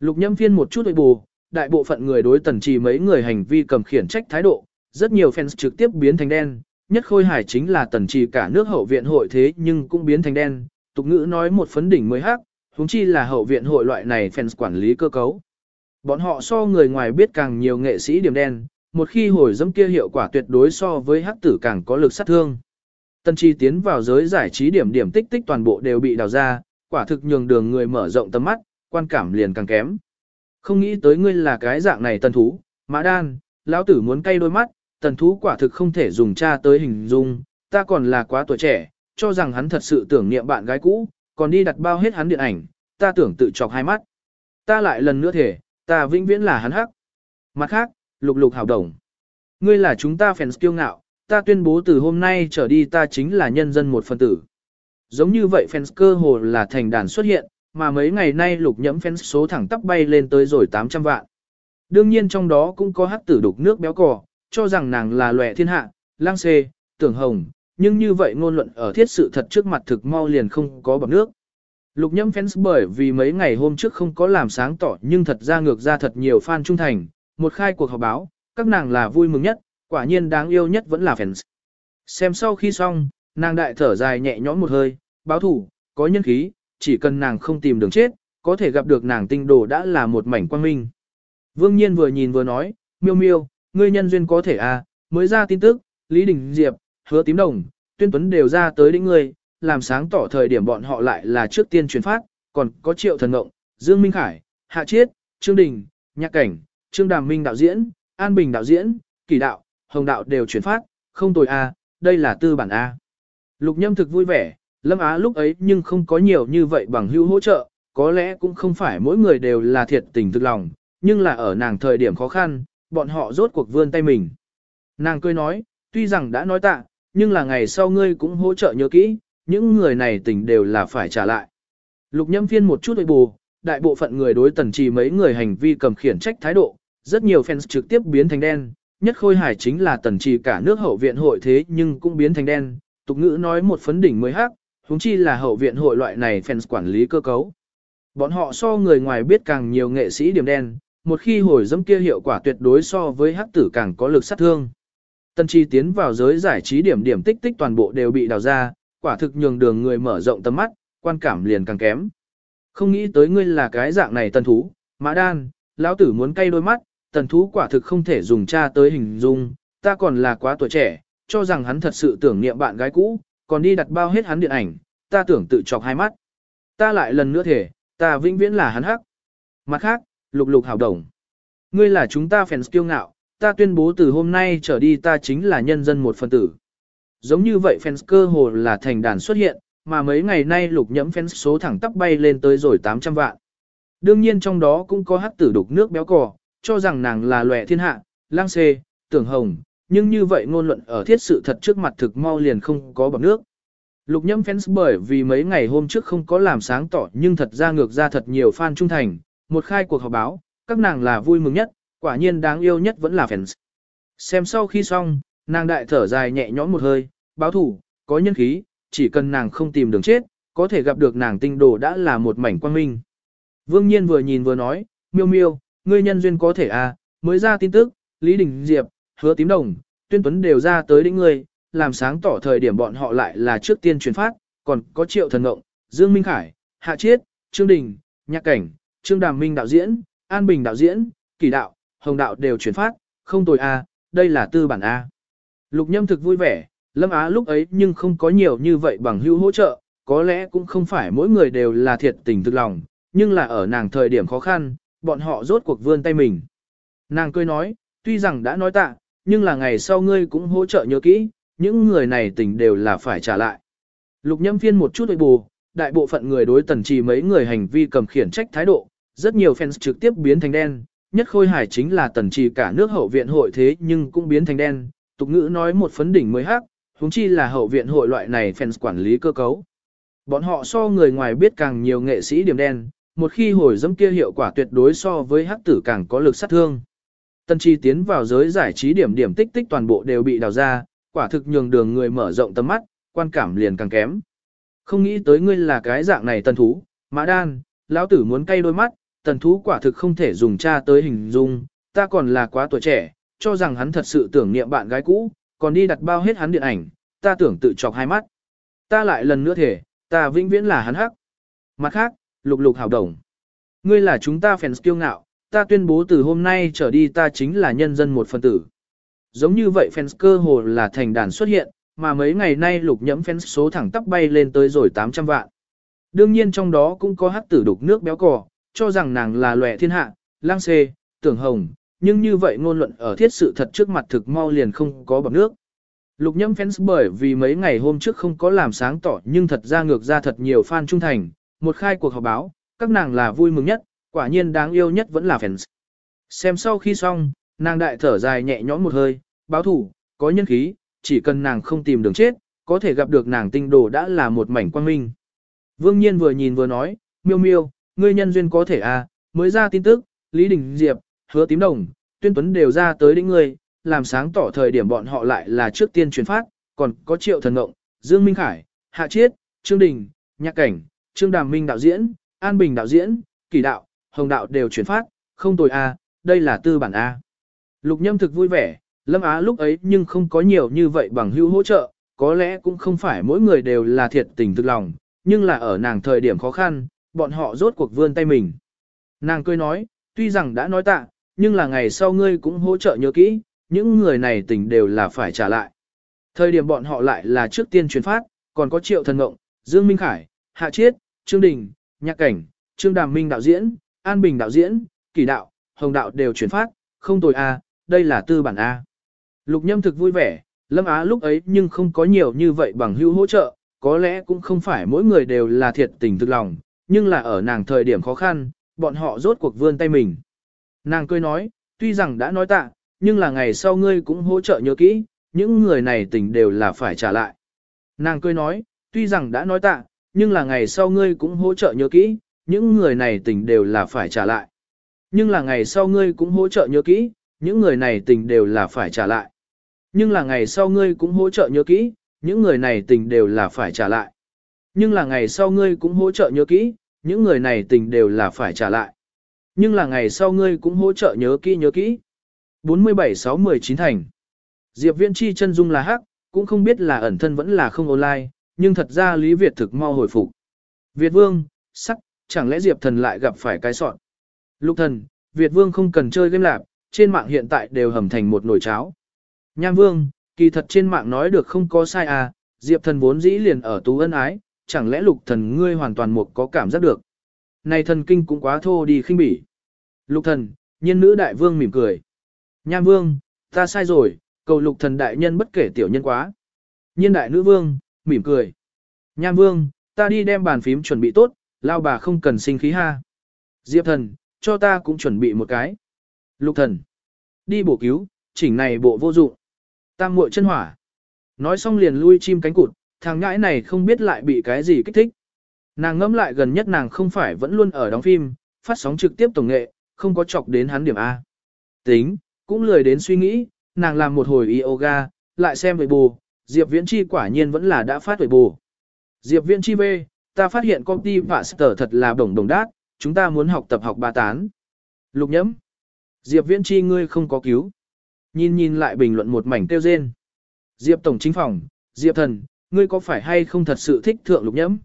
[SPEAKER 1] Lục nhâm phiên một chút hơi bù, đại bộ phận người đối tần trì mấy người hành vi cầm khiển trách thái độ, rất nhiều fans trực tiếp biến thành đen, nhất khôi hải chính là tần trì cả nước hậu viện hội thế nhưng cũng biến thành đen, tục ngữ nói một phấn đỉnh mới hắc, huống chi là hậu viện hội loại này fans quản lý cơ cấu. Bọn họ so người ngoài biết càng nhiều nghệ sĩ điểm đen, một khi hồi dâm kia hiệu quả tuyệt đối so với hắc tử càng có lực sát thương. Tần Chi tiến vào giới giải trí điểm điểm tích tích toàn bộ đều bị đào ra, quả thực nhường đường người mở rộng tầm mắt, quan cảm liền càng kém. Không nghĩ tới ngươi là cái dạng này tần thú, mã đan, lão tử muốn cay đôi mắt, tần thú quả thực không thể dùng cha tới hình dung, ta còn là quá tuổi trẻ, cho rằng hắn thật sự tưởng niệm bạn gái cũ, còn đi đặt bao hết hắn điện ảnh, ta tưởng tự chọc hai mắt. Ta lại lần nữa thể, ta vĩnh viễn là hắn hắc. Mặt khác, lục lục hào đồng. Ngươi là chúng ta fans kiêu ngạo, ta tuyên bố từ hôm nay trở đi ta chính là nhân dân một phần tử. Giống như vậy fans cơ hồ là thành đàn xuất hiện, mà mấy ngày nay lục nhẫm fans số thẳng tắp bay lên tới rồi 800 vạn. Đương nhiên trong đó cũng có hắc tử đục nước béo cò, cho rằng nàng là lòe thiên hạ, lang xê, tưởng hồng, nhưng như vậy ngôn luận ở thiết sự thật trước mặt thực mau liền không có bằng nước. Lục nhẫm fans bởi vì mấy ngày hôm trước không có làm sáng tỏ nhưng thật ra ngược ra thật nhiều fan trung thành, một khai cuộc họp báo, các nàng là vui mừng nhất, quả nhiên đáng yêu nhất vẫn là fans. Xem sau khi xong, nàng đại thở dài nhẹ nhõm một hơi, báo thủ, có nhân khí, chỉ cần nàng không tìm đường chết, có thể gặp được nàng tinh đồ đã là một mảnh quang minh. Vương Nhiên vừa nhìn vừa nói, miêu miêu, ngươi nhân duyên có thể à, mới ra tin tức, Lý Đình Diệp, hứa tím đồng, tuyên tuấn đều ra tới đỉnh ngươi, làm sáng tỏ thời điểm bọn họ lại là trước tiên truyền phát, còn có triệu thần ngộng, Dương Minh Khải, Hạ Chiết, Trương Đình, Nhạc Cảnh, Trương Đàm Minh đạo diễn, An Bình đạo diễn, Kỳ đạo, Hồng đạo đều chuyển phát, không tồi a, đây là tư bản a. Lục Nhâm thực vui vẻ, Lâm Á lúc ấy nhưng không có nhiều như vậy bằng hữu hỗ trợ, có lẽ cũng không phải mỗi người đều là thiệt tình thực lòng, nhưng là ở nàng thời điểm khó khăn, bọn họ rốt cuộc vươn tay mình. Nàng cười nói, tuy rằng đã nói tạ, nhưng là ngày sau ngươi cũng hỗ trợ nhớ kỹ, những người này tình đều là phải trả lại. Lục Nhâm phiên một chút hơi bù, đại bộ phận người đối tần trì mấy người hành vi cầm khiển trách thái độ, rất nhiều fans trực tiếp biến thành đen, nhất khôi hải chính là tần trì cả nước hậu viện hội thế nhưng cũng biến thành đen, tục ngữ nói một phấn đỉnh mới hắc, huống chi là hậu viện hội loại này fans quản lý cơ cấu. Bọn họ so người ngoài biết càng nhiều nghệ sĩ điểm đen, một khi hồi dâm kia hiệu quả tuyệt đối so với hắc tử càng có lực sát thương. Tần trì tiến vào giới giải trí điểm điểm tích tích toàn bộ đều bị đào ra, quả thực nhường đường người mở rộng tầm mắt, quan cảm liền càng kém. Không nghĩ tới ngươi là cái dạng này tần thú, mã đan, lão tử muốn cay đôi mắt, tần thú quả thực không thể dùng cha tới hình dung, ta còn là quá tuổi trẻ, cho rằng hắn thật sự tưởng niệm bạn gái cũ, còn đi đặt bao hết hắn điện ảnh, ta tưởng tự chọc hai mắt. Ta lại lần nữa thể, ta vĩnh viễn là hắn hắc. Mặt khác, lục lục hào đồng. Ngươi là chúng ta fans kiêu ngạo, ta tuyên bố từ hôm nay trở đi ta chính là nhân dân một phần tử. Giống như vậy fans cơ hồ là thành đàn xuất hiện, mà mấy ngày nay lục nhẫm fans số thẳng tắp bay lên tới rồi 800 vạn. Đương nhiên trong đó cũng có hắc tử đục nước béo cò, cho rằng nàng là lòe thiên hạ, lang xê, tưởng hồng, nhưng như vậy ngôn luận ở thiết sự thật trước mặt thực mau liền không có bằng nước. Lục nhâm fans bởi vì mấy ngày hôm trước không có làm sáng tỏ nhưng thật ra ngược ra thật nhiều fan trung thành, một khai cuộc họp báo, các nàng là vui mừng nhất, quả nhiên đáng yêu nhất vẫn là fans. Xem sau khi xong, nàng đại thở dài nhẹ nhõm một hơi, báo thủ, có nhân khí, chỉ cần nàng không tìm đường chết, có thể gặp được nàng tinh đồ đã là một mảnh quang minh. Vương Nhiên vừa nhìn vừa nói, miêu miêu, ngươi nhân duyên có thể à, mới ra tin tức, Lý Đình Diệp, hứa tím đồng, tuyên tuấn đều ra tới đỉnh ngươi, làm sáng tỏ thời điểm bọn họ lại là trước tiên truyền phát, còn có triệu thần ngộng, Dương Minh Khải, Hạ Chiết, Trương Đình, Nhạc Cảnh, Trương Đàm Minh đạo diễn, An Bình đạo diễn, Kỳ đạo, Hồng đạo đều truyền phát, không tồi à? đây là tư bản a. Lục Nhâm thực vui vẻ, Lâm Á lúc ấy nhưng không có nhiều như vậy bằng hữu hỗ trợ, có lẽ cũng không phải mỗi người đều là thiệt tình thực lòng, nhưng là ở nàng thời điểm khó khăn, bọn họ rốt cuộc vươn tay mình. Nàng cười nói, tuy rằng đã nói tạ, nhưng là ngày sau ngươi cũng hỗ trợ nhớ kỹ, những người này tình đều là phải trả lại. Lục nhâm phiên một chút hồi bù, đại bộ phận người đối tần trì mấy người hành vi cầm khiển trách thái độ, rất nhiều fans trực tiếp biến thành đen, nhất khôi hải chính là tần trì cả nước hậu viện hội thế nhưng cũng biến thành đen, tục ngữ nói một phấn đỉnh mới hắc, huống chi là hậu viện hội loại này fans quản lý cơ cấu. Bọn họ so người ngoài biết càng nhiều nghệ sĩ điểm đen, một khi hồi dâm kia hiệu quả tuyệt đối so với hắc tử càng có lực sát thương. Tần Chi tiến vào giới giải trí điểm điểm tích tích toàn bộ đều bị đào ra, quả thực nhường đường người mở rộng tầm mắt, quan cảm liền càng kém. Không nghĩ tới ngươi là cái dạng này tần thú, mã đan, lão tử muốn cay đôi mắt, tần thú quả thực không thể dùng cha tới hình dung, ta còn là quá tuổi trẻ, cho rằng hắn thật sự tưởng niệm bạn gái cũ, còn đi đặt bao hết hắn điện ảnh, ta tưởng tự chọc hai mắt. Ta lại lần nữa thể, ta vĩnh viễn là hắn hắc. Mặt khác, lục lục hào đồng. Ngươi là chúng ta fans kiêu ngạo, ta tuyên bố từ hôm nay trở đi ta chính là nhân dân một phần tử. Giống như vậy fans cơ hồ là thành đàn xuất hiện, mà mấy ngày nay lục nhẫm fans số thẳng tắp bay lên tới rồi 800 vạn. Đương nhiên trong đó cũng có hát tử đục nước béo cò, cho rằng nàng là lòe thiên hạ, lang xê, tưởng hồng, nhưng như vậy ngôn luận ở thiết sự thật trước mặt thực mau liền không có bọc nước. Lục nhâm fans bởi vì mấy ngày hôm trước không có làm sáng tỏ nhưng thật ra ngược ra thật nhiều fan trung thành, một khai cuộc họp báo, các nàng là vui mừng nhất, quả nhiên đáng yêu nhất vẫn là fans. Xem sau khi xong, nàng đại thở dài nhẹ nhõm một hơi, báo thủ, có nhân khí, chỉ cần nàng không tìm đường chết, có thể gặp được nàng tinh đồ đã là một mảnh quang minh. Vương Nhiên vừa nhìn vừa nói, miêu miêu, ngươi nhân duyên có thể à, mới ra tin tức, Lý Đình Diệp, hứa tím đồng, tuyên tuấn đều ra tới đỉnh ngươi, làm sáng tỏ thời điểm bọn họ lại là trước tiên truyền phát, còn có triệu thần ngộng, Dương Minh Khải, Hạ Chiết, Trương Đình, Nhạc Cảnh, Trương Đàm Minh đạo diễn, An Bình đạo diễn, Kỳ đạo, Hồng đạo đều chuyển phát, không tồi a, đây là tư bản a. Lục Nhâm thực vui vẻ, Lâm Á lúc ấy nhưng không có nhiều như vậy bằng hữu hỗ trợ, có lẽ cũng không phải mỗi người đều là thiệt tình thực lòng, nhưng là ở nàng thời điểm khó khăn, bọn họ rốt cuộc vươn tay mình. Nàng cười nói, tuy rằng đã nói tạ, nhưng là ngày sau ngươi cũng hỗ trợ nhớ kỹ, những người này tình đều là phải trả lại. Thời điểm bọn họ lại là trước tiên truyền phát, còn có Triệu Thần Ngộng, Dương Minh Khải, Hạ Chiết, Trương Đình, Nhạc Cảnh, Trương Đàm Minh đạo diễn, An Bình đạo diễn, Kỳ đạo, Hồng đạo đều chuyển phát, không tồi a, đây là tư bản a. Lục Nhâm thực vui vẻ, Lâm Á lúc ấy nhưng không có nhiều như vậy bằng hữu hỗ trợ, có lẽ cũng không phải mỗi người đều là thiệt tình thực lòng, nhưng là ở nàng thời điểm khó khăn, bọn họ rốt cuộc vươn tay mình. Nàng cười nói, tuy rằng đã nói tạ, nhưng là ngày sau ngươi cũng hỗ trợ nhớ kỹ, những người này tình đều là phải trả lại. Nàng cười nói, tuy rằng đã nói tạ, nhưng là ngày sau ngươi cũng hỗ trợ nhớ kỹ, những người này tình đều là phải trả lại. Nhưng là ngày sau ngươi cũng hỗ trợ nhớ kỹ, những người này tình đều là phải trả lại. Nhưng là ngày sau ngươi cũng hỗ trợ nhớ kỹ, những người này tình đều là phải trả lại. Nhưng là ngày sau ngươi cũng hỗ trợ nhớ kỹ, những người này tình đều là phải trả lại. Nhưng là ngày sau ngươi cũng hỗ trợ nhớ kỹ nhớ kỹ. 47-6-19 thành. Diệp Viễn Chi chân dung là hắc, cũng không biết là ẩn thân vẫn là không online, nhưng thật ra Lý Việt thực mau hồi phục. Việt Vương, sắc, chẳng lẽ Diệp Thần lại gặp phải cái sọn. Lục thần, Việt Vương không cần chơi game lạp, trên mạng hiện tại đều hầm thành một nồi cháo. Nham Vương, kỳ thật trên mạng nói được không có sai à, Diệp Thần vốn dĩ liền ở tú ân ái, chẳng lẽ lục thần ngươi hoàn toàn một có cảm giác được. Này thần kinh cũng quá thô đi khinh bỉ. Lục thần, nhân nữ đại vương mỉm cười. Nham Vương, ta sai rồi, cầu lục thần đại nhân bất kể tiểu nhân quá. Nhân đại nữ vương, mỉm cười. Nham Vương, ta đi đem bàn phím chuẩn bị tốt, lao bà không cần sinh khí ha. Diệp thần, cho ta cũng chuẩn bị một cái. Lục thần. Đi bổ cứu, chỉnh này bộ vô dụng. Tam muội chân hỏa. Nói xong liền lui chim cánh cụt, thằng ngãi này không biết lại bị cái gì kích thích. Nàng ngẫm lại gần nhất nàng không phải vẫn luôn ở đóng phim, phát sóng trực tiếp tổng nghệ, không có chọc đến hắn điểm A. Tính, cũng lười đến suy nghĩ, nàng làm một hồi yoga, lại xem về bù, Diệp Viễn Chi quả nhiên vẫn là đã phát về bù. Diệp Viễn Chi về, ta phát hiện công ty Pasteur thật là đồng đồng đát, chúng ta muốn học tập học ba tán. Lục nhẫm. Diệp Viễn Chi ngươi không có cứu. Nhìn nhìn lại bình luận một mảnh tiêu rên. Diệp Tổng Chính phòng, Diệp Thần, ngươi có phải hay không thật sự thích thượng lục nhẫm?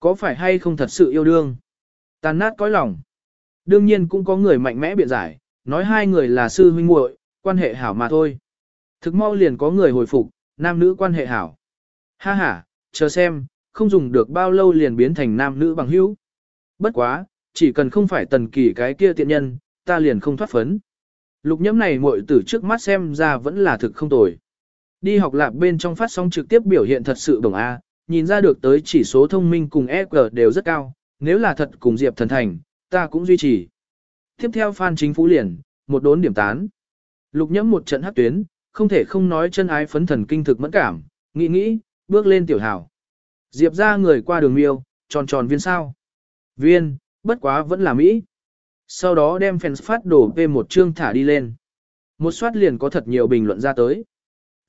[SPEAKER 1] Có phải hay không thật sự yêu đương? Tàn nát cõi lòng. Đương nhiên cũng có người mạnh mẽ biện giải, nói hai người là sư huynh muội, quan hệ hảo mà thôi. Thực mau liền có người hồi phục, nam nữ quan hệ hảo. Ha ha, chờ xem, không dùng được bao lâu liền biến thành nam nữ bằng hữu. Bất quá, chỉ cần không phải tần kỳ cái kia tiện nhân, ta liền không thoát phấn. Lục nhẫm này muội tử trước mắt xem ra vẫn là thực không tồi. Đi học lạc bên trong phát sóng trực tiếp biểu hiện thật sự đồng A, nhìn ra được tới chỉ số thông minh cùng EQ đều rất cao, nếu là thật cùng Diệp Thần Thành, ta cũng duy trì. Tiếp theo Phan Chính Phú liền, một đốn điểm tán. Lục nhẫm một trận hắc tuyến, không thể không nói chân ái phấn thần kinh thực mẫn cảm, nghĩ nghĩ, bước lên tiểu hảo. Diệp ra người qua đường miêu, tròn tròn viên sao. Viên, bất quá vẫn là Mỹ. Sau đó đem fans phát đổ về một chương thả đi lên. Một soát liền có thật nhiều bình luận ra tới.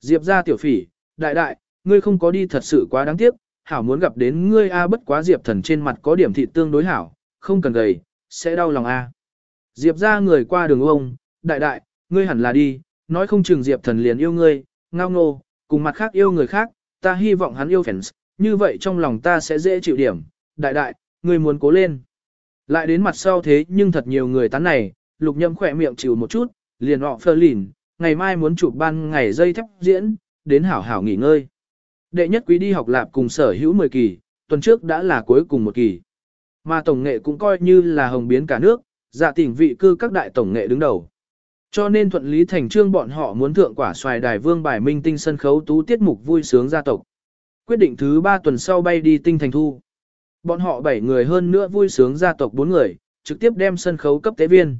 [SPEAKER 1] Diệp ra tiểu phỉ, đại đại, ngươi không có đi thật sự quá đáng tiếc, hảo muốn gặp đến ngươi a bất quá Diệp thần trên mặt có điểm thị tương đối hảo, không cần gầy, sẽ đau lòng a. Diệp ra người qua đường ông, đại đại, ngươi hẳn là đi, nói không chừng Diệp thần liền yêu ngươi, ngao ngô, cùng mặt khác yêu người khác, ta hy vọng hắn yêu fans, như vậy trong lòng ta sẽ dễ chịu điểm, đại đại, ngươi muốn cố lên. Lại đến mặt sau thế nhưng thật nhiều người tán này, lục nhâm khỏe miệng chịu một chút, liền họ phơ lìn, ngày mai muốn chụp ban ngày dây thép diễn, đến hảo hảo nghỉ ngơi. Đệ nhất quý đi học lạp cùng sở hữu 10 kỳ, tuần trước đã là cuối cùng một kỳ. Mà tổng nghệ cũng coi như là hồng biến cả nước, dạ tỉnh vị cư các đại tổng nghệ đứng đầu. Cho nên thuận lý thành trương bọn họ muốn thượng quả xoài đài vương bài minh tinh sân khấu tú tiết mục vui sướng gia tộc. Quyết định thứ 3 tuần sau bay đi tinh thành thu. Bọn họ 7 người hơn nữa vui sướng gia tộc 4 người, trực tiếp đem sân khấu cấp tế viên.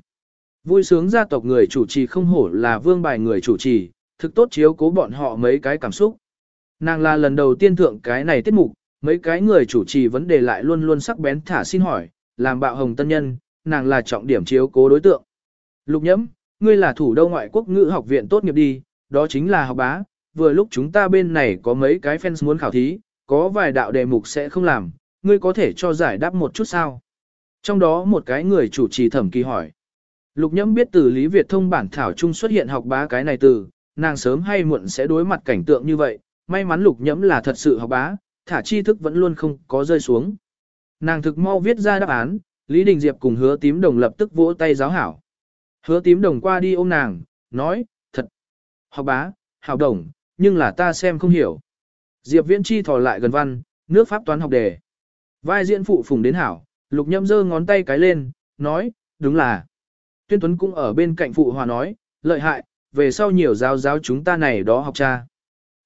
[SPEAKER 1] Vui sướng gia tộc người chủ trì không hổ là vương bài người chủ trì, thực tốt chiếu cố bọn họ mấy cái cảm xúc. Nàng là lần đầu tiên thượng cái này tiết mục, mấy cái người chủ trì vấn đề lại luôn luôn sắc bén thả xin hỏi, làm bạo hồng tân nhân, nàng là trọng điểm chiếu cố đối tượng. Lục nhẫm, ngươi là thủ đô ngoại quốc ngữ học viện tốt nghiệp đi, đó chính là học bá, vừa lúc chúng ta bên này có mấy cái fans muốn khảo thí, có vài đạo đề mục sẽ không làm, ngươi có thể cho giải đáp một chút sao? Trong đó một cái người chủ trì thẩm kỳ hỏi. Lục nhẫm biết từ Lý Việt thông bản thảo trung xuất hiện học bá cái này từ, nàng sớm hay muộn sẽ đối mặt cảnh tượng như vậy, may mắn lục nhẫm là thật sự học bá, thả tri thức vẫn luôn không có rơi xuống. Nàng thực mau viết ra đáp án, Lý Đình Diệp cùng hứa tím đồng lập tức vỗ tay giáo hảo. Hứa tím đồng qua đi ôm nàng, nói, thật, học bá, học đồng, nhưng là ta xem không hiểu. Diệp viễn chi thò lại gần văn, nước pháp toán học đề. Vai diễn phụ phùng đến hảo, lục nhâm giơ ngón tay cái lên, nói, đúng là. Tuyên Tuấn cũng ở bên cạnh phụ hòa nói, lợi hại, về sau nhiều giáo giáo chúng ta này đó học cha.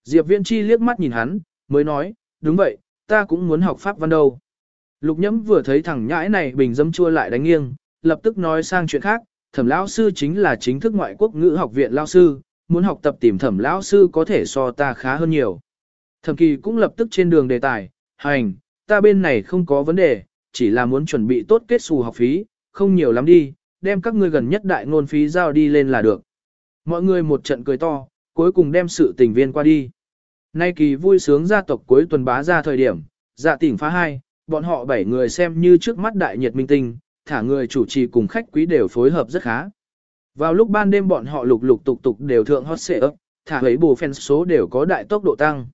[SPEAKER 1] Diệp Viễn Chi liếc mắt nhìn hắn, mới nói, đúng vậy, ta cũng muốn học pháp văn đâu. Lục nhâm vừa thấy thằng nhãi này bình dâm chua lại đánh nghiêng, lập tức nói sang chuyện khác, thẩm lão sư chính là chính thức ngoại quốc ngữ học viện lão sư, muốn học tập tìm thẩm lão sư có thể so ta khá hơn nhiều. Thẩm kỳ cũng lập tức trên đường đề tài, hành, ta bên này không có vấn đề, chỉ là muốn chuẩn bị tốt kết xù học phí, không nhiều lắm đi, đem các ngươi gần nhất đại ngôn phí giao đi lên là được. Mọi người một trận cười to, cuối cùng đem sự tình viên qua đi. Nay kỳ vui sướng gia tộc cuối tuần bá ra thời điểm, dạ tỉnh phá hai, bọn họ bảy người xem như trước mắt đại nhiệt minh tinh, thả người chủ trì cùng khách quý đều phối hợp rất khá. Vào lúc ban đêm bọn họ lục lục tục tục đều thượng hot xệ ấp, thả ấy bù fans số đều có đại tốc độ tăng.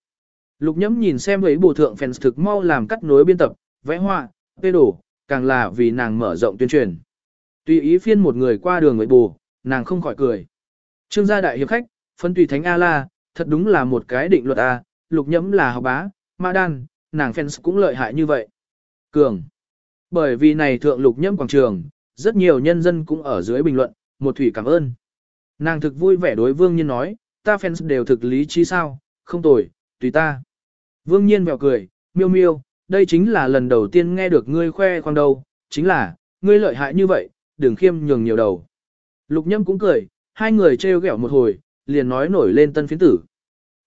[SPEAKER 1] Lục nhẫm nhìn xem ấy bù thượng fans thực mau làm cắt nối biên tập, vẽ họa, phê đổ, càng là vì nàng mở rộng tuyên truyền. Tùy ý phiên một người qua đường ấy bù, nàng không khỏi cười. Trương gia đại hiệp khách, phân tùy thánh A-la, thật đúng là một cái định luật A, lục nhẫm là học bá, ma đan, nàng fans cũng lợi hại như vậy. Cường. Bởi vì này thượng lục nhâm quảng trường, rất nhiều nhân dân cũng ở dưới bình luận, một thủy cảm ơn. Nàng thực vui vẻ đối vương nhiên nói, ta fans đều thực lý chi sao, không tồi, tùy ta. Vương nhiên mèo cười, miêu miêu, đây chính là lần đầu tiên nghe được ngươi khoe khoang đâu, chính là, ngươi lợi hại như vậy, đừng khiêm nhường nhiều đầu. Lục nhâm cũng cười, hai người trêu ghẹo một hồi, liền nói nổi lên tân phiến tử.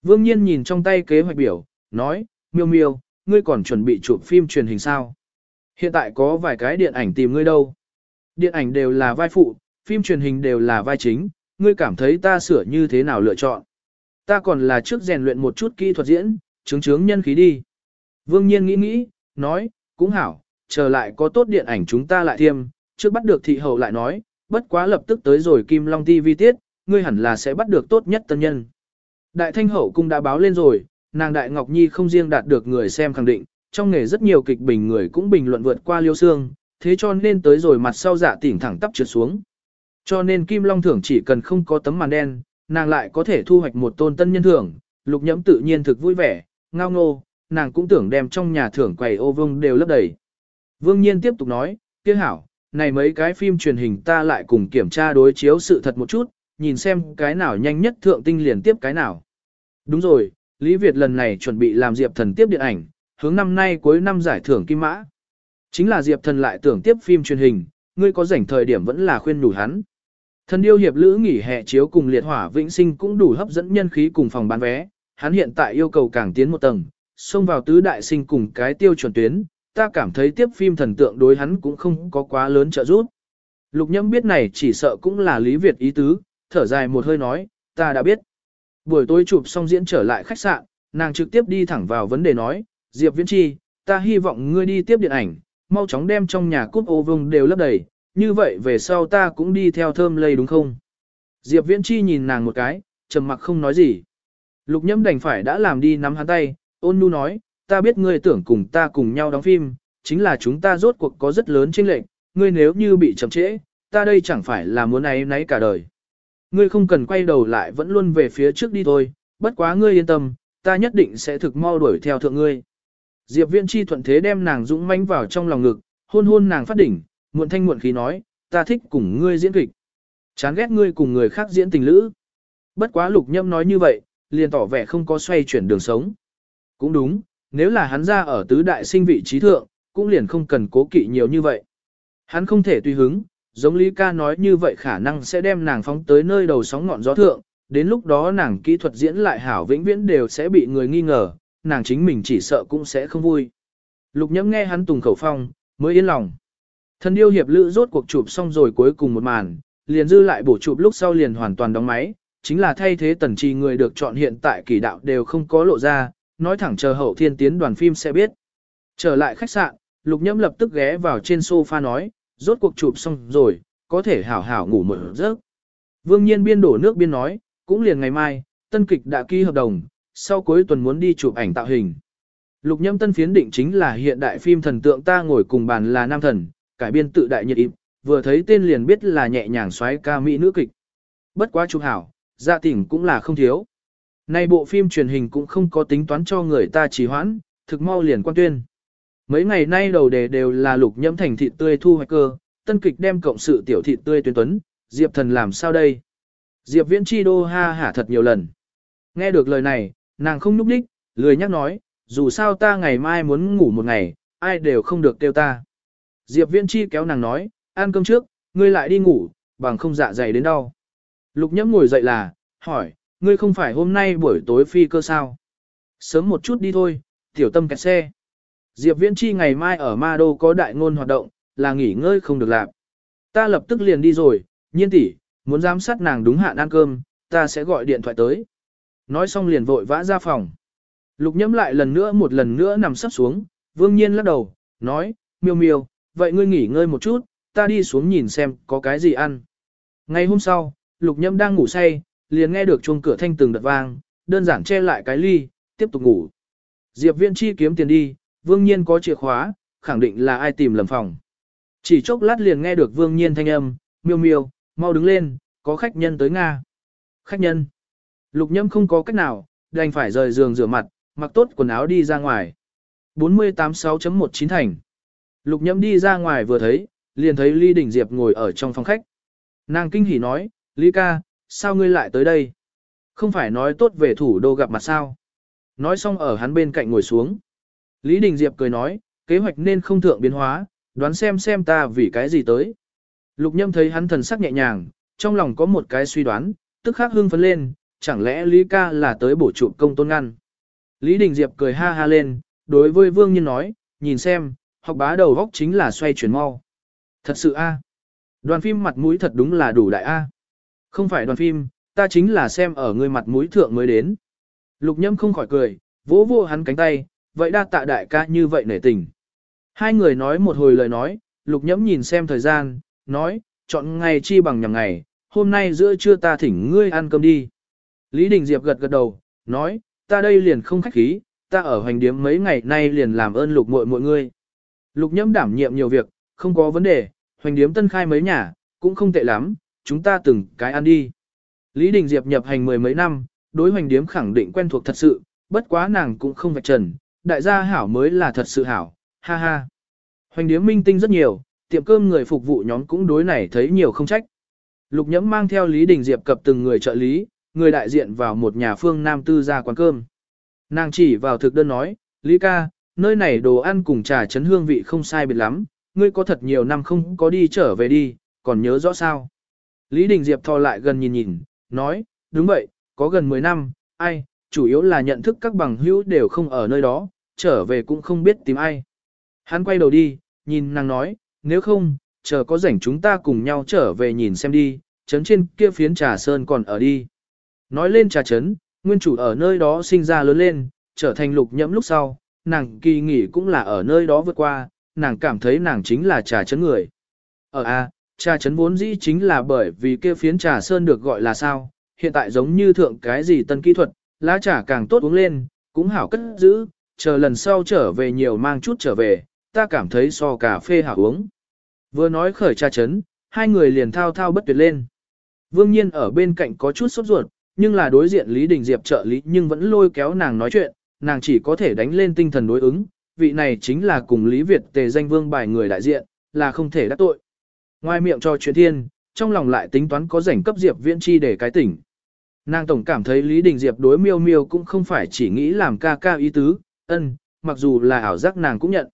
[SPEAKER 1] Vương nhiên nhìn trong tay kế hoạch biểu, nói, miêu miêu, ngươi còn chuẩn bị chụp phim truyền hình sao? Hiện tại có vài cái điện ảnh tìm ngươi đâu. Điện ảnh đều là vai phụ, phim truyền hình đều là vai chính, ngươi cảm thấy ta sửa như thế nào lựa chọn. Ta còn là trước rèn luyện một chút kỹ thuật diễn, chứng chứng nhân khí đi. Vương nhiên nghĩ nghĩ, nói, cũng hảo, Trở lại có tốt điện ảnh chúng ta lại thêm, trước bắt được thị hậu lại nói, bất quá lập tức tới rồi Kim Long TV tiết, ngươi hẳn là sẽ bắt được tốt nhất tân nhân. Đại thanh hậu cũng đã báo lên rồi, nàng Đại Ngọc Nhi không riêng đạt được người xem khẳng định, trong nghề rất nhiều kịch bình người cũng bình luận vượt qua liêu xương, thế cho nên tới rồi mặt sau dạ tỉnh thẳng tắp trượt xuống. Cho nên Kim Long thưởng chỉ cần không có tấm màn đen, nàng lại có thể thu hoạch một tôn tân nhân thưởng, lục nhẫm tự nhiên thực vui vẻ, ngao ngô, nàng cũng tưởng đem trong nhà thưởng quầy ô vương đều lấp đầy. Vương Nhiên tiếp tục nói, kia hảo, này mấy cái phim truyền hình ta lại cùng kiểm tra đối chiếu sự thật một chút, nhìn xem cái nào nhanh nhất thượng tinh liền tiếp cái nào. Đúng rồi, Lý Việt lần này chuẩn bị làm Diệp Thần tiếp điện ảnh, hướng năm nay cuối năm giải thưởng Kim Mã. Chính là Diệp Thần lại tưởng tiếp phim truyền hình, ngươi có rảnh thời điểm vẫn là khuyên đủ hắn. Thần điêu hiệp lữ nghỉ hè chiếu cùng liệt hỏa vĩnh sinh cũng đủ hấp dẫn nhân khí cùng phòng bán vé, hắn hiện tại yêu cầu càng tiến một tầng, xông vào tứ đại sinh cùng cái tiêu chuẩn tuyến, ta cảm thấy tiếp phim thần tượng đối hắn cũng không có quá lớn trợ giúp. Lục nhâm biết này chỉ sợ cũng là Lý Việt ý tứ, thở dài một hơi nói, ta đã biết. Buổi tối chụp xong diễn trở lại khách sạn, nàng trực tiếp đi thẳng vào vấn đề nói, Diệp Viễn Chi, ta hy vọng ngươi đi tiếp điện ảnh, mau chóng đem trong nhà cúp ô vương đều lấp đầy, như vậy về sau ta cũng đi theo thơm lây đúng không? Diệp Viễn Chi nhìn nàng một cái, trầm mặc không nói gì. Lục nhâm đành phải đã làm đi nắm hắn tay, ôn nhu nói, ta biết ngươi tưởng cùng ta cùng nhau đóng phim, chính là chúng ta rốt cuộc có rất lớn chênh lệch, ngươi nếu như bị chậm trễ, ta đây chẳng phải là muốn ấy nấy cả đời. Ngươi không cần quay đầu lại vẫn luôn về phía trước đi thôi, bất quá ngươi yên tâm, ta nhất định sẽ thực mau đuổi theo thượng ngươi. Diệp Viễn Chi thuận thế đem nàng dũng mãnh vào trong lòng ngực, hôn hôn nàng phát đỉnh, muộn thanh muộn khí nói, ta thích cùng ngươi diễn kịch. Chán ghét ngươi cùng người khác diễn tình lữ. Bất quá lục nhâm nói như vậy, liền tỏ vẻ không có xoay chuyển đường sống. Cũng đúng, nếu là hắn ra ở tứ đại sinh vị trí thượng, cũng liền không cần cố kỵ nhiều như vậy. Hắn không thể tùy hứng, giống Lý ca nói như vậy khả năng sẽ đem nàng phóng tới nơi đầu sóng ngọn gió thượng, đến lúc đó nàng kỹ thuật diễn lại hảo vĩnh viễn đều sẽ bị người nghi ngờ, nàng chính mình chỉ sợ cũng sẽ không vui. Lục nhẫm nghe hắn tùng khẩu phong, mới yên lòng. Thần điêu hiệp lữ rốt cuộc chụp xong rồi cuối cùng một màn, liền dư lại bổ chụp lúc sau liền hoàn toàn đóng máy, chính là thay thế tần trì người được chọn hiện tại kỳ đạo đều không có lộ ra, nói thẳng chờ hậu thiên tiến đoàn phim sẽ biết. Trở lại khách sạn, lục nhẫm lập tức ghé vào trên sofa nói, rốt cuộc chụp xong rồi, có thể hảo hảo ngủ một giấc. Vương nhiên biên đổ nước biên nói, cũng liền ngày mai, tân kịch đã ký hợp đồng, sau cuối tuần muốn đi chụp ảnh tạo hình. Lục nhâm tân phiến định chính là hiện đại phim thần tượng ta ngồi cùng bàn là nam thần, cải biên tự đại nhiệt im, vừa thấy tên liền biết là nhẹ nhàng xoáy ca mỹ nữ kịch. Bất quá chụp hảo, dạ tỉnh cũng là không thiếu. Nay bộ phim truyền hình cũng không có tính toán cho người ta trì hoãn, thực mau liền quan tuyên. Mấy ngày nay đầu đề đều là lục nhâm thành thị tươi thu hoạch cơ, tân kịch đem cộng sự tiểu thị tươi tuyên tuấn, Diệp thần làm sao đây? Diệp viễn chi đô ha hả thật nhiều lần. Nghe được lời này, nàng không nhúc đích, lười nhắc nói, dù sao ta ngày mai muốn ngủ một ngày, ai đều không được kêu ta. Diệp viễn chi kéo nàng nói, ăn cơm trước, ngươi lại đi ngủ, bằng không dạ dày đến đau. Lục nhẫm ngồi dậy là, hỏi, ngươi không phải hôm nay buổi tối phi cơ sao? Sớm một chút đi thôi, tiểu tâm kẹt xe. Diệp Viễn Chi ngày mai ở Ma Đô có đại ngôn hoạt động, là nghỉ ngơi không được làm. Ta lập tức liền đi rồi, nhiên tỷ, muốn giám sát nàng đúng hạn ăn cơm, ta sẽ gọi điện thoại tới. Nói xong liền vội vã ra phòng. Lục nhẫm lại lần nữa một lần nữa nằm sắp xuống, vương nhiên lắc đầu, nói, miêu miêu, vậy ngươi nghỉ ngơi một chút, ta đi xuống nhìn xem có cái gì ăn. Ngày hôm sau, lục nhẫm đang ngủ say, liền nghe được chuông cửa thanh từng đợt vang, đơn giản che lại cái ly, tiếp tục ngủ. Diệp Viễn Chi kiếm tiền đi, Vương Nhiên có chìa khóa, khẳng định là ai tìm lầm phòng. Chỉ chốc lát liền nghe được Vương Nhiên thanh âm, miêu miêu, mau đứng lên, có khách nhân tới Nga. Khách nhân. Lục nhâm không có cách nào, đành phải rời giường rửa mặt, mặc tốt quần áo đi ra ngoài. 486.19 thành. Lục nhâm đi ra ngoài vừa thấy, liền thấy Lý Đình Diệp ngồi ở trong phòng khách. Nàng kinh hỉ nói, Lý ca, sao ngươi lại tới đây? Không phải nói tốt về thủ đô gặp mặt sao? Nói xong ở hắn bên cạnh ngồi xuống. Lý Đình Diệp cười nói, kế hoạch nên không thượng biến hóa, đoán xem xem ta vì cái gì tới. Lục nhâm thấy hắn thần sắc nhẹ nhàng, trong lòng có một cái suy đoán, tức khắc hưng phấn lên, chẳng lẽ Lý ca là tới bổ trụ công tôn ngăn. Lý Đình Diệp cười ha ha lên, đối với Vương Nhiên nói, nhìn xem, học bá đầu góc chính là xoay chuyển mau. Thật sự a Đoàn phim mặt mũi thật đúng là đủ đại a Không phải đoàn phim, ta chính là xem ở người mặt mũi thượng mới đến. Lục nhâm không khỏi cười, vỗ vô hắn cánh tay, vậy đa tạ đại ca như vậy nể tình. Hai người nói một hồi lời nói, lục nhẫm nhìn xem thời gian, nói, chọn ngày chi bằng nhằm ngày, hôm nay giữa trưa ta thỉnh ngươi ăn cơm đi. Lý Đình Diệp gật gật đầu, nói, ta đây liền không khách khí, ta ở hoành điếm mấy ngày nay liền làm ơn lục muội mọi người. Lục nhẫm đảm nhiệm nhiều việc, không có vấn đề, hoành điếm tân khai mấy nhà, cũng không tệ lắm, chúng ta từng cái ăn đi. Lý Đình Diệp nhập hành mười mấy năm, đối hoành điếm khẳng định quen thuộc thật sự, bất quá nàng cũng không vạch trần, đại gia hảo mới là thật sự hảo, ha ha. Hoành điếm minh tinh rất nhiều, tiệm cơm người phục vụ nhóm cũng đối này thấy nhiều không trách. Lục nhẫm mang theo Lý Đình Diệp cập từng người trợ lý, người đại diện vào một nhà phương Nam tư ra quán cơm. Nàng chỉ vào thực đơn nói, Lý ca, nơi này đồ ăn cùng trà chấn hương vị không sai biệt lắm, ngươi có thật nhiều năm không có đi trở về đi, còn nhớ rõ sao. Lý Đình Diệp thò lại gần nhìn nhìn, nói, đúng vậy, có gần 10 năm, ai, chủ yếu là nhận thức các bằng hữu đều không ở nơi đó, trở về cũng không biết tìm ai. Hắn quay đầu đi, nhìn nàng nói, nếu không, chờ có rảnh chúng ta cùng nhau trở về nhìn xem đi, trấn trên kia phiến trà sơn còn ở đi. Nói lên trà chấn, nguyên chủ ở nơi đó sinh ra lớn lên, trở thành lục nhẫm lúc sau, nàng kỳ nghỉ cũng là ở nơi đó vượt qua, nàng cảm thấy nàng chính là trà chấn người. Ở A, trà chấn vốn dĩ chính là bởi vì kia phiến trà sơn được gọi là sao, hiện tại giống như thượng cái gì tân kỹ thuật, lá trà càng tốt uống lên, cũng hảo cất giữ, chờ lần sau trở về nhiều mang chút trở về, ta cảm thấy so cà phê hảo uống. Vừa nói khởi trà chấn, hai người liền thao thao bất tuyệt lên. Vương Nhiên ở bên cạnh có chút sốt ruột, nhưng là đối diện Lý Đình Diệp trợ lý nhưng vẫn lôi kéo nàng nói chuyện, nàng chỉ có thể đánh lên tinh thần đối ứng, vị này chính là cùng Lý Việt tề danh vương bài người đại diện, là không thể đắc tội. Ngoài miệng cho chuyện thiên, trong lòng lại tính toán có rảnh cấp Diệp viễn chi để cái tỉnh. Nàng tổng cảm thấy Lý Đình Diệp đối miêu miêu cũng không phải chỉ nghĩ làm ca ca ý tứ, ân, mặc dù là ảo giác nàng cũng nhận.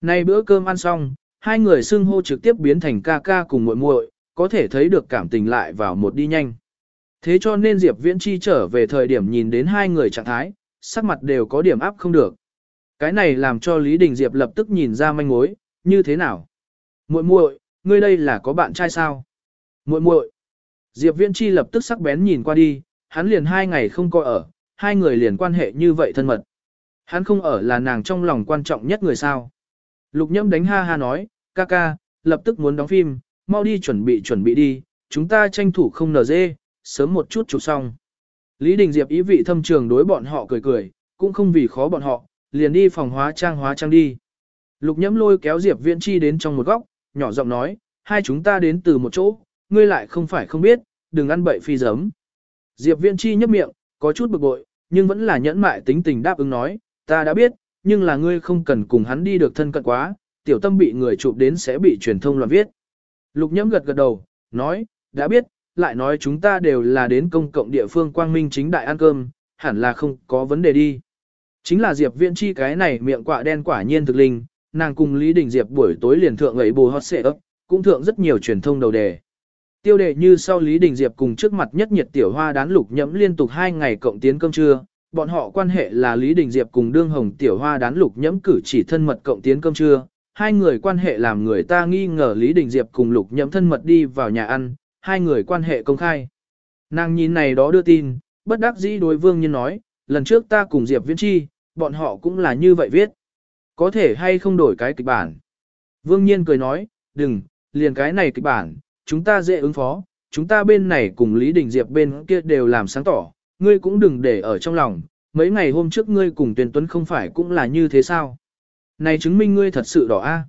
[SPEAKER 1] Nay bữa cơm ăn xong, hai người xưng hô trực tiếp biến thành ca ca cùng muội muội, có thể thấy được cảm tình lại vào một đi nhanh. Thế cho nên Diệp Viễn Chi trở về thời điểm nhìn đến hai người trạng thái, sắc mặt đều có điểm áp không được. Cái này làm cho Lý Đình Diệp lập tức nhìn ra manh mối, như thế nào? Muội muội, ngươi đây là có bạn trai sao? Muội muội. Diệp Viễn Chi lập tức sắc bén nhìn qua đi, hắn liền hai ngày không coi ở, hai người liền quan hệ như vậy thân mật. Hắn không ở là nàng trong lòng quan trọng nhất người sao. Lục nhâm đánh ha ha nói, ca ca, lập tức muốn đóng phim, mau đi chuẩn bị chuẩn bị đi, chúng ta tranh thủ không nở dê, sớm một chút chụp xong. Lý Đình Diệp ý vị thâm trường đối bọn họ cười cười, cũng không vì khó bọn họ, liền đi phòng hóa trang hóa trang đi. Lục nhẫm lôi kéo Diệp Viễn Chi đến trong một góc, nhỏ giọng nói, hai chúng ta đến từ một chỗ, ngươi lại không phải không biết, đừng ăn bậy phi giấm. Diệp Viễn Chi nhấp miệng, có chút bực bội, nhưng vẫn là nhẫn mại tính tình đáp ứng nói, ta đã biết, nhưng là ngươi không cần cùng hắn đi được thân cận quá, tiểu tâm bị người chụp đến sẽ bị truyền thông loạn viết. Lục nhẫm gật gật đầu, nói, đã biết, lại nói chúng ta đều là đến công cộng địa phương quang minh chính đại ăn cơm, hẳn là không có vấn đề đi. Chính là Diệp Viễn Chi cái này miệng quạ đen quả nhiên thực linh, nàng cùng Lý Đình Diệp buổi tối liền thượng ấy bù hot xệ ấp, cũng thượng rất nhiều truyền thông đầu đề. Tiêu đề như sau Lý Đình Diệp cùng trước mặt nhất nhiệt tiểu hoa đán lục nhẫm liên tục hai ngày cộng tiến cơm trưa, bọn họ quan hệ là Lý Đình Diệp cùng đương hồng tiểu hoa đán lục nhẫm cử chỉ thân mật cộng tiến cơm trưa. Hai người quan hệ làm người ta nghi ngờ Lý Đình Diệp cùng lục Nhậm thân mật đi vào nhà ăn, hai người quan hệ công khai. Nàng nhìn này đó đưa tin, bất đắc dĩ đối vương nhân nói, lần trước ta cùng Diệp Viễn Chi, bọn họ cũng là như vậy viết. Có thể hay không đổi cái kịch bản. Vương nhiên cười nói, đừng, liền cái này kịch bản, chúng ta dễ ứng phó, chúng ta bên này cùng Lý Đình Diệp bên kia đều làm sáng tỏ, ngươi cũng đừng để ở trong lòng, mấy ngày hôm trước ngươi cùng Tuyền Tuấn không phải cũng là như thế sao? Này chứng minh ngươi thật sự đỏ a.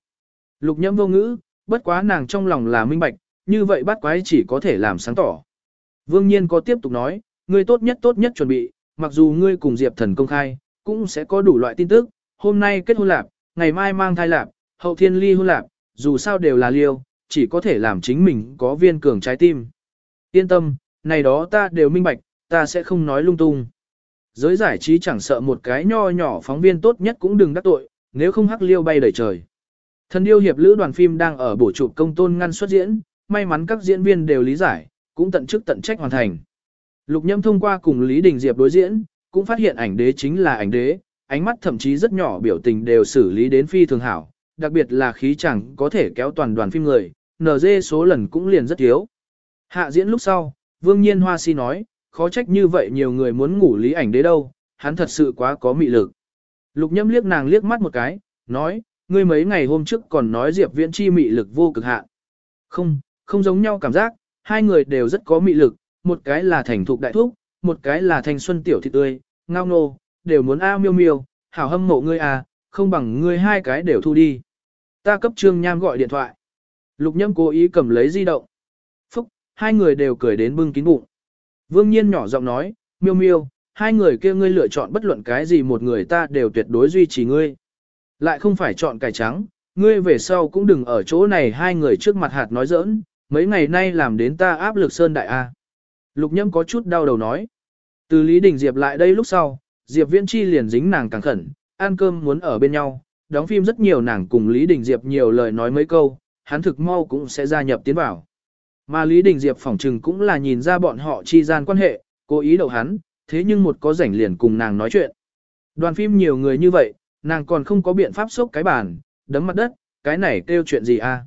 [SPEAKER 1] Lục nhẫm vô ngữ, bất quá nàng trong lòng là minh bạch, như vậy bắt quái chỉ có thể làm sáng tỏ. Vương Nhiên có tiếp tục nói, ngươi tốt nhất tốt nhất chuẩn bị, mặc dù ngươi cùng Diệp Thần công khai, cũng sẽ có đủ loại tin tức, hôm nay kết hôn lạp, ngày mai mang thai lạp, hậu thiên ly hôn lạp, dù sao đều là liêu, chỉ có thể làm chính mình có viên cường trái tim. Yên tâm, này đó ta đều minh bạch, ta sẽ không nói lung tung. Giới giải trí chẳng sợ một cái nho nhỏ phóng viên tốt nhất cũng đừng đắc tội, nếu không hắc liêu bay đầy trời. Thần điêu hiệp lữ đoàn phim đang ở bổ trụ công tôn ngăn xuất diễn, may mắn các diễn viên đều lý giải, cũng tận chức tận trách hoàn thành. Lục Nhâm thông qua cùng Lý Đình Diệp đối diễn, cũng phát hiện ảnh đế chính là ảnh đế, ánh mắt thậm chí rất nhỏ biểu tình đều xử lý đến phi thường hảo, đặc biệt là khí chẳng có thể kéo toàn đoàn phim người, NG số lần cũng liền rất thiếu. Hạ diễn lúc sau, Vương Nhiên Hoa Si nói, khó trách như vậy nhiều người muốn ngủ Lý ảnh đế đâu, hắn thật sự quá có mị lực. Lục Nhâm liếc nàng liếc mắt một cái, nói, ngươi mấy ngày hôm trước còn nói Diệp Viễn Chi mị lực vô cực hạn. Không, không giống nhau cảm giác, hai người đều rất có mị lực, một cái là thành thục đại thúc, một cái là thanh xuân tiểu thị tươi, ngao nô, đều muốn a miêu miêu, hảo hâm mộ ngươi à, không bằng ngươi hai cái đều thu đi. Ta cấp trương nham gọi điện thoại. Lục nhâm cố ý cầm lấy di động. Phúc, hai người đều cười đến bưng kín bụng. Vương nhiên nhỏ giọng nói, miêu miêu, hai người kia ngươi lựa chọn bất luận cái gì một người ta đều tuyệt đối duy trì ngươi. Lại không phải chọn cải trắng, ngươi về sau cũng đừng ở chỗ này hai người trước mặt hạt nói giỡn, mấy ngày nay làm đến ta áp lực sơn đại A. Lục nhâm có chút đau đầu nói. Từ Lý Đình Diệp lại đây lúc sau, Diệp Viễn Chi liền dính nàng càng khẩn, ăn cơm muốn ở bên nhau, đóng phim rất nhiều nàng cùng Lý Đình Diệp nhiều lời nói mấy câu, hắn thực mau cũng sẽ gia nhập tiến vào. Mà Lý Đình Diệp phỏng trừng cũng là nhìn ra bọn họ chi gian quan hệ, cố ý đậu hắn, thế nhưng một có rảnh liền cùng nàng nói chuyện. Đoàn phim nhiều người như vậy, nàng còn không có biện pháp sốc cái bàn, đấm mặt đất, cái này kêu chuyện gì a?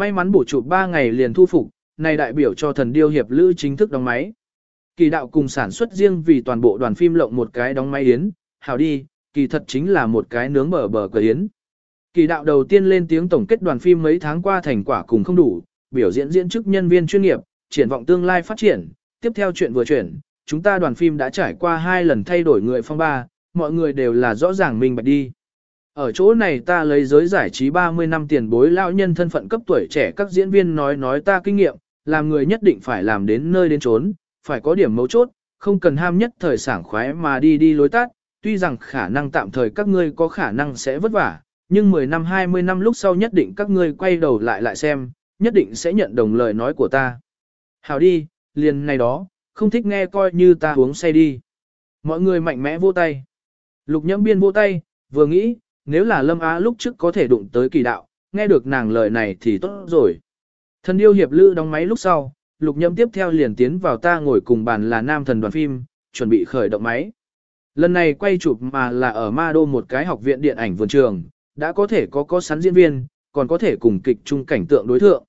[SPEAKER 1] May mắn bổ chụp 3 ngày liền thu phục, này đại biểu cho thần điêu hiệp lữ chính thức đóng máy. Kỳ đạo cùng sản xuất riêng vì toàn bộ đoàn phim lộng một cái đóng máy yến, hảo đi, kỳ thật chính là một cái nướng bờ bờ cờ yến. Kỳ đạo đầu tiên lên tiếng tổng kết đoàn phim mấy tháng qua thành quả cùng không đủ, biểu diễn diễn chức nhân viên chuyên nghiệp, triển vọng tương lai phát triển, tiếp theo chuyện vừa chuyển, chúng ta đoàn phim đã trải qua hai lần thay đổi người phong ba, mọi người đều là rõ ràng minh bạch đi. Ở chỗ này ta lấy giới giải trí 30 năm tiền bối lão nhân thân phận cấp tuổi trẻ các diễn viên nói nói ta kinh nghiệm, làm người nhất định phải làm đến nơi đến chốn phải có điểm mấu chốt, không cần ham nhất thời sảng khoái mà đi đi lối tắt, tuy rằng khả năng tạm thời các ngươi có khả năng sẽ vất vả, nhưng 10 năm 20 năm lúc sau nhất định các ngươi quay đầu lại lại xem, nhất định sẽ nhận đồng lời nói của ta. Hảo đi, liền này đó, không thích nghe coi như ta uống say đi. Mọi người mạnh mẽ vô tay. Lục nhẫm biên vô tay, vừa nghĩ, nếu là Lâm Á lúc trước có thể đụng tới kỳ đạo, nghe được nàng lời này thì tốt rồi. Thần điêu hiệp lữ đóng máy lúc sau, lục nhâm tiếp theo liền tiến vào ta ngồi cùng bàn là nam thần đoàn phim, chuẩn bị khởi động máy. Lần này quay chụp mà là ở Ma Đô một cái học viện điện ảnh vườn trường, đã có thể có có sắn diễn viên, còn có thể cùng kịch chung cảnh tượng đối thượng.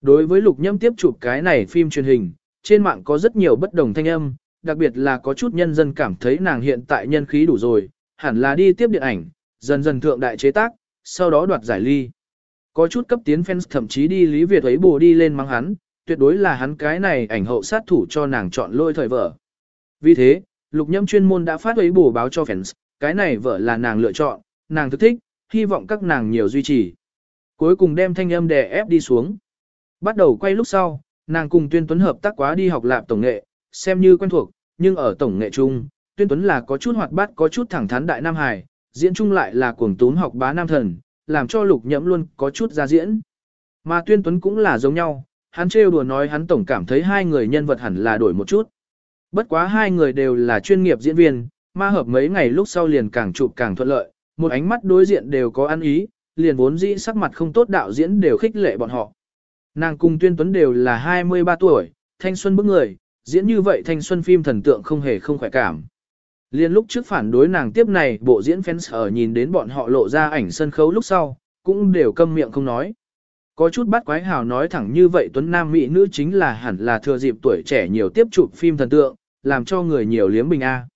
[SPEAKER 1] Đối với lục nhâm tiếp chụp cái này phim truyền hình, trên mạng có rất nhiều bất đồng thanh âm, đặc biệt là có chút nhân dân cảm thấy nàng hiện tại nhân khí đủ rồi, hẳn là đi tiếp điện ảnh, dần dần thượng đại chế tác, sau đó đoạt giải ly. Có chút cấp tiến fans thậm chí đi Lý Việt ấy bù đi lên mắng hắn, tuyệt đối là hắn cái này ảnh hậu sát thủ cho nàng chọn lôi thời vợ. Vì thế, lục nhâm chuyên môn đã phát ấy bù báo cho fans, cái này vợ là nàng lựa chọn, nàng thức thích, hy vọng các nàng nhiều duy trì. Cuối cùng đem thanh âm đè ép đi xuống. Bắt đầu quay lúc sau, nàng cùng Tuyên Tuấn hợp tác quá đi học lạp tổng nghệ, xem như quen thuộc, nhưng ở tổng nghệ chung, Tuyên Tuấn là có chút hoạt bát có chút thẳng thắn đại Nam Hải, diễn chung lại là cuồng tún học bá nam thần, làm cho lục nhẫm luôn có chút ra diễn. Mà tuyên tuấn cũng là giống nhau, hắn trêu đùa nói hắn tổng cảm thấy hai người nhân vật hẳn là đổi một chút. Bất quá hai người đều là chuyên nghiệp diễn viên, ma hợp mấy ngày lúc sau liền càng chụp càng thuận lợi, một ánh mắt đối diện đều có ăn ý, liền vốn dĩ sắc mặt không tốt đạo diễn đều khích lệ bọn họ. Nàng cùng tuyên tuấn đều là 23 tuổi, thanh xuân bức người, diễn như vậy thanh xuân phim thần tượng không hề không khỏe cảm. Liên lúc trước phản đối nàng tiếp này bộ diễn fans ở nhìn đến bọn họ lộ ra ảnh sân khấu lúc sau, cũng đều câm miệng không nói. Có chút bắt quái hào nói thẳng như vậy Tuấn Nam Mỹ nữ chính là hẳn là thừa dịp tuổi trẻ nhiều tiếp chụp phim thần tượng, làm cho người nhiều liếm bình A.